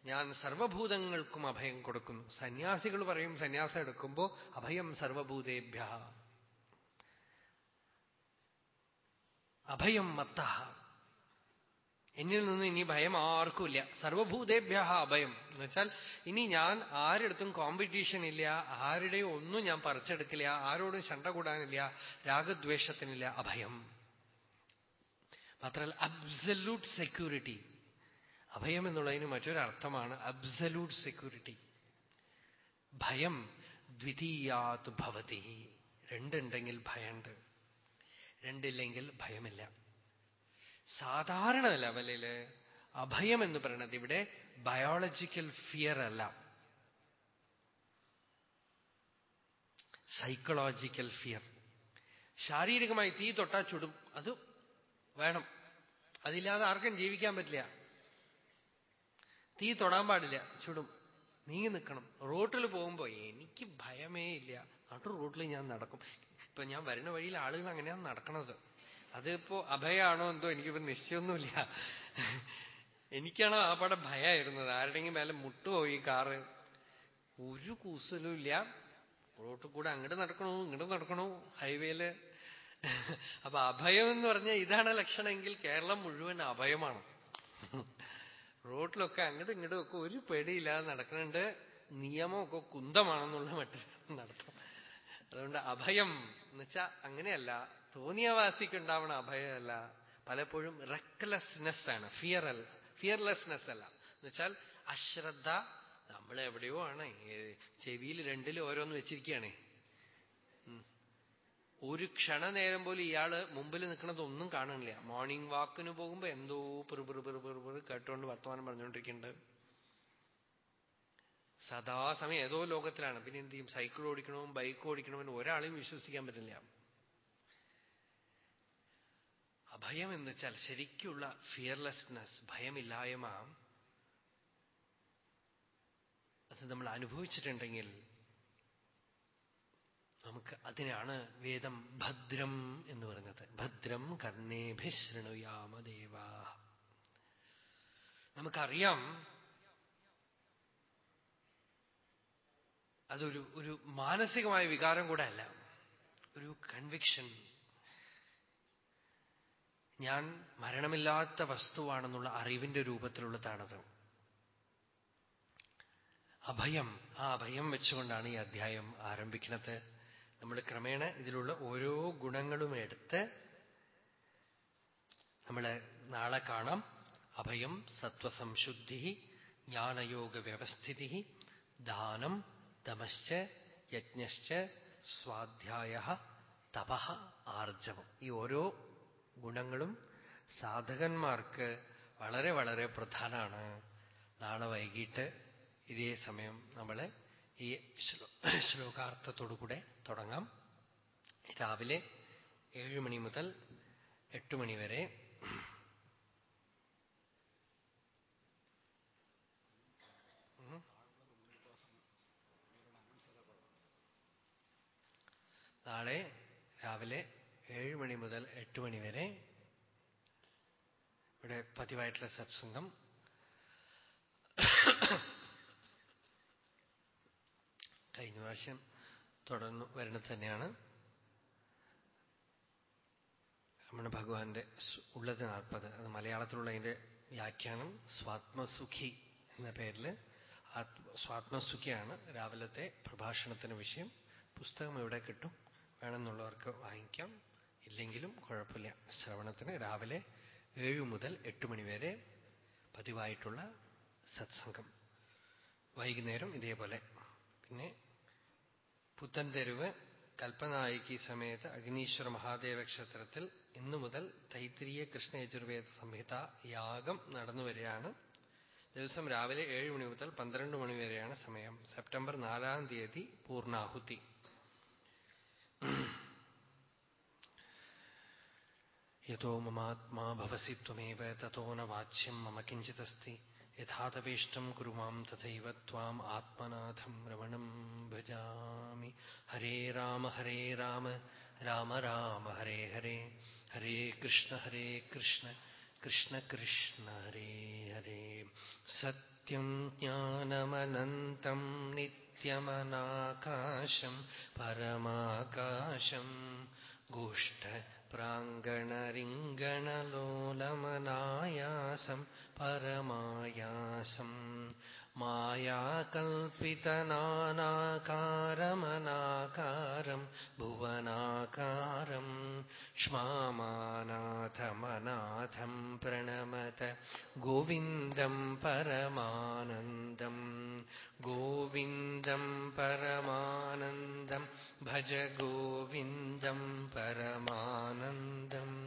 ഞാൻ സർവഭൂതങ്ങൾക്കും അഭയം കൊടുക്കുന്നു. സന്യാസികൾ പറയും സന്യാസം എടുക്കുമ്പോ അഭയം സർവഭൂതേഭ്യ അഭയം മത്ത എന്നിൽ നിന്ന് ഇനി ഭയം ആർക്കുമില്ല. സർവഭൂതേഭ്യ അഭയം. എന്ന് വെച്ചാൽ ഇനി ഞാൻ ആരെടുത്തും കോമ്പറ്റീഷൻ ഇല്ല ആരുടെയും ഒന്നും ഞാൻ പറിച്ചെടുക്കില്ല ആരോടും ശണ്ട കൂടാനില്ല രാഗദ്വേഷത്തിനില്ല അഭയം. മാത്രമല്ല അബ്സല്യൂട്ട് സെക്യൂരിറ്റി അഭയം എന്നുള്ളതിന് മറ്റൊരർത്ഥമാണ് അബ്സല്യൂട്ട് സെക്യൂരിറ്റി ഭയം ദ്വിതീയാത് ഭവതി. രണ്ടുണ്ടെങ്കിൽ ഭയമുണ്ട് രണ്ടില്ലെങ്കിൽ ഭയമില്ല. സാധാരണ ലെവലിൽ അഭയം എന്ന് പറയുന്നത് ഇവിടെ ബയോളജിക്കൽ ഫിയർ അല്ല. സൈക്കോളജിക്കൽ ഫിയർ ശാരീരികമായി തീ തൊട്ടാ ചുടും. അത് വേണം. അതില്ലാതെ ആർക്കും ജീവിക്കാൻ പറ്റില്ല. തീ തൊടാൻ പാടില്ല. ചുടും. നീങ്ങി നിൽക്കണം. റോട്ടിൽ പോകുമ്പോ എനിക്ക് ഭയമേ ഇല്ല. നാട്ടു റോട്ടിൽ ഞാൻ നടക്കും. ഇപ്പൊ ഞാൻ വരുന്ന വഴിയിൽ ആളുകൾ അങ്ങനെയാണ് നടക്കണത്. അതിപ്പോ അഭയാണോ എന്തോ? എനിക്കിപ്പോ നിശ്ചയൊന്നുമില്ല. എനിക്കാണോ ആ പടം ഭയമായിരുന്നത് ആരുടെങ്കിലും മേലെ ഈ കാറ്. ഒരു കൂസലും ഇല്ല. റോട്ടിൽ കൂടെ അങ്ങോട്ട് നടക്കണോ? ഇങ്ങോട്ട് നടക്കണോ? ഹൈവേയിൽ. അപ്പൊ അഭയം എന്ന് പറഞ്ഞാൽ ഇതാണ് ലക്ഷണമെങ്കിൽ കേരളം മുഴുവൻ അഭയമാണ്. റോട്ടിലൊക്കെ അങ്ങോട്ടും ഇങ്ങോട്ടും ഒക്കെ ഒരു പേടിയില്ലാതെ നടക്കുന്നുണ്ട് നിയമമൊക്കെ കുന്തമാണെന്നുള്ള മട്ടിൽ നടത്തും. അതുകൊണ്ട് അഭയം എന്ന് വെച്ചാൽ അങ്ങനെയല്ല തോന്നിയവാസിക്ക് ഉണ്ടാവണ അഭയമല്ല പലപ്പോഴും റെക്ലെസ്നെസ് ആണ് ഫിയർ അല്ല ഫിയർലെസ്നെസ് അല്ല. എന്ന് വെച്ചാൽ അശ്രദ്ധ നമ്മൾ എവിടെയോ ആണ് ചെവിയിൽ രണ്ടിൽ ഓരോന്ന് വെച്ചിരിക്കുകയാണേ ഒരു ക്ഷണനേരം പോലും ഇയാൾ മുമ്പിൽ ഒന്നും കാണുന്നില്ല മോർണിംഗ് വാക്കിന് പോകുമ്പോ എന്തോ പെറുപെറു പെറുപെറു കേട്ടുകൊണ്ട് വർത്തമാനം പറഞ്ഞുകൊണ്ടിരിക്കുന്നുണ്ട് സദാസമയം ഏതോ ലോകത്തിലാണ്. പിന്നെ എന്ത് ചെയ്യും? സൈക്കിൾ ഓടിക്കണോ ബൈക്ക് ഓടിക്കണമെന്ന് ഒരാളെയും വിശ്വസിക്കാൻ പറ്റില്ല. അഭയം എന്ന് വെച്ചാൽ ശരിക്കുള്ള ഫിയർലെസ്നെസ് ഭയമില്ലായ്മ. അത് നമ്മൾ അനുഭവിച്ചിട്ടുണ്ടെങ്കിൽ നമുക്ക് അതിനാണ് വേദം ഭദ്രം എന്ന് പറഞ്ഞത്. ഭദ്രം കർണേഭിശൃണുയാമ ദേവാ നമുക്കറിയാം അതൊരു ഒരു മാനസികമായ വികാരം കൂടെ അല്ല ഒരു കൺവിക്ഷൻ ഞാൻ മരണമില്ലാത്ത വസ്തുവാണെന്നുള്ള അറിവിന്റെ രൂപത്തിലുള്ളതാണത് അഭയം. ആ അഭയം വെച്ചുകൊണ്ടാണ് ഈ അധ്യായം ആരംഭിക്കുന്നത്. നമ്മൾ ക്രമേണ ഇതിലുള്ള ഓരോ ഗുണങ്ങളും എടുത്ത് നമ്മൾ നാളെ കാണാം. അഭയം സത്വസംശുദ്ധി ജ്ഞാനയോഗ വ്യവസ്ഥിതി ദാനം തമശ്ച യജ്ഞശ്ച സ്വാധ്യായ തപ ആർജവം ഈ ഓരോ ഗുണങ്ങളും സാധകന്മാർക്ക് വളരെ വളരെ പ്രധാനമാണ് നാളെ വൈകിട്ട് ഇതേ സമയം നമ്മൾ ഈ ശ്ലോകാർത്ഥത്തോടുകൂടെ തുടങ്ങാം. രാവിലെ ഏഴ് മണി മുതൽ എട്ട് മണി വരെ നാളെ രാവിലെ ഏഴ് മണി മുതൽ എട്ട് മണി വരെ ഇവിടെ പതിവായിട്ടുള്ള സത്സംഗം. കഴിഞ്ഞ പ്രാവശ്യം തുടർന്ന് വരുന്നത് തന്നെയാണ്. നമ്മുടെ ഭഗവാന്റെ ഉള്ളത് നാൽപ്പത്. അത് മലയാളത്തിലുള്ള അതിന്റെ വ്യാഖ്യാനം സ്വാത്മസുഖി എന്ന പേരിൽ സ്വാത്മസുഖിയാണ് രാവിലത്തെ പ്രഭാഷണത്തിന് വിഷയം. പുസ്തകം എവിടെ കിട്ടും? വേണമെന്നുള്ളവർക്ക് വാങ്ങിക്കാം. ഇല്ലെങ്കിലും കുഴപ്പമില്ല. ശ്രവണത്തിന് രാവിലെ ഏഴു മുതൽ എട്ട് മണിവരെ പതിവായിട്ടുള്ള സത്സംഗം. വൈകുന്നേരം ഇതേപോലെ. പിന്നെ പുത്തൻ പുത്തൻതെരുവ് കൽപ്പനായകി സമയത്ത് അഗ്നീശ്വര മഹാദേവ ക്ഷേത്രത്തിൽ ഇന്നു മുതൽ തൈത്തിരിയ കൃഷ്ണ യജുർവേദ സംഹിത യാഗം നടന്നു വരികയാണ്. ദിവസം രാവിലെ ഏഴ് മണി മുതൽ പന്ത്രണ്ട് മണി വരെയാണ് സമയം. സെപ്റ്റംബർ നാലാം തീയതി പൂർണാഹുതി. യഥോ മമാത്മാ ഭവസി ത്വമേവ തഥോ ന വാച്യം മമ കിഞ്ചിതസ്തി യഥാതപേഷ്ടം കുരു മാം തഥൈവ ത്വാം ആത്മനാഥം രമണം ഭജാമി ഹരേ രാമ ഹരേ രാമ രാമ രാമ ഹരേ ഹരേ ഹരേ കൃഷ്ണ ഹരേ കൃഷ്ണ കൃഷ്ണ കൃഷ്ണ ഹരേ ഹരേ സത്യം ജ്ഞാനമനന്തം നിത്യമനാകാശം പരമാകാശം ഗോഷ്ഠ प्राङ्गणरिङ्गणलोलमनायासम् परमायासम् मायाकल्पितनानाकारमनाकारम् भुवनाकारम् क्ष्मामानाथमनाथम् प्रणमत गोविन्दम् परमानन्दम् गोविन्दम् परमानन्दम् भज गोविन्दम् परमानन्दम्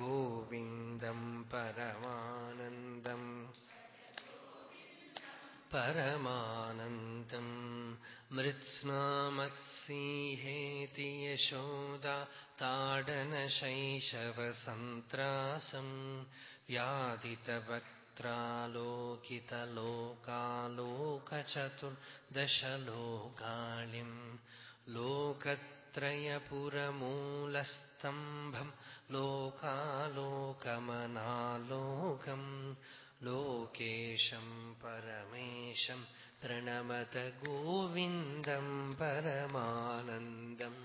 गोविन्दम् परमानन्दम् परमानन्दम् मृत्स्नामत्सिंहेति यशोदा ताडनशैशवसन्त्रासम् व्याधितवक् सर्वत्रालोकितलोकालोकचतुर्दशलोकालिम् लोकत्रयपुरमूलस्तम्भम् लोकालोकमनालोकम् लोकेशम् परमेशम् प्रणमत गोविन्दम् परमानन्दम्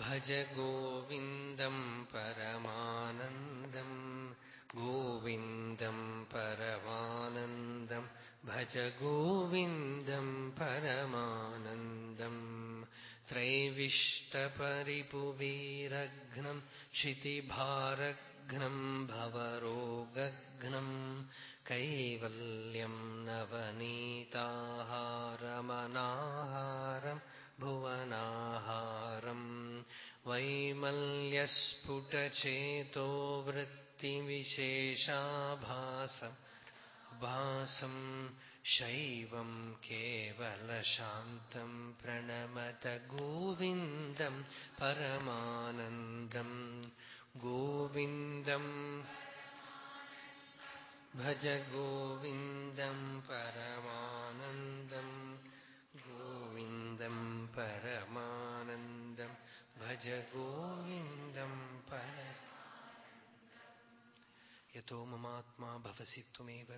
भज गोविन्दम् परमानन्दम् गोविन्दम् परमानन्दम् भज गोविन्दम् परमानन्दम् त्रैविष्टपरिपुवीरघ्नम् क्षितिभारघ्नम् भवरोगघ्नम् कैवल्यम् नवनीताहारमनाहारम् भुवनाहारम् वैमल्यस्फुटचेतो वृत्तिविशेषाभासम् भासम् शैवम् केवलशान्तम् प्रणमत गोविन्दम् परमानन्दम् गोविन्दम् भज गोविन्दम् परमानन्दम् गोविन्दम् परमानन्दम् भज गोविन्दम् पर यतो ममात्मा भवसि त्वमेव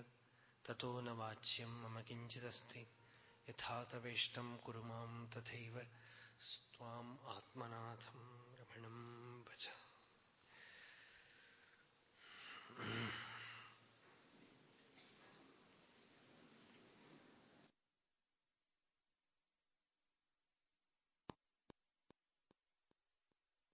തത്തോ ന വാച്യം മമ കിഞ്ചിതസ്തി. യഥാതവേഷ്ടം കുരുമാം തഥൈവ സ്വാം ആത്മനാഥം രമണം ഭജ.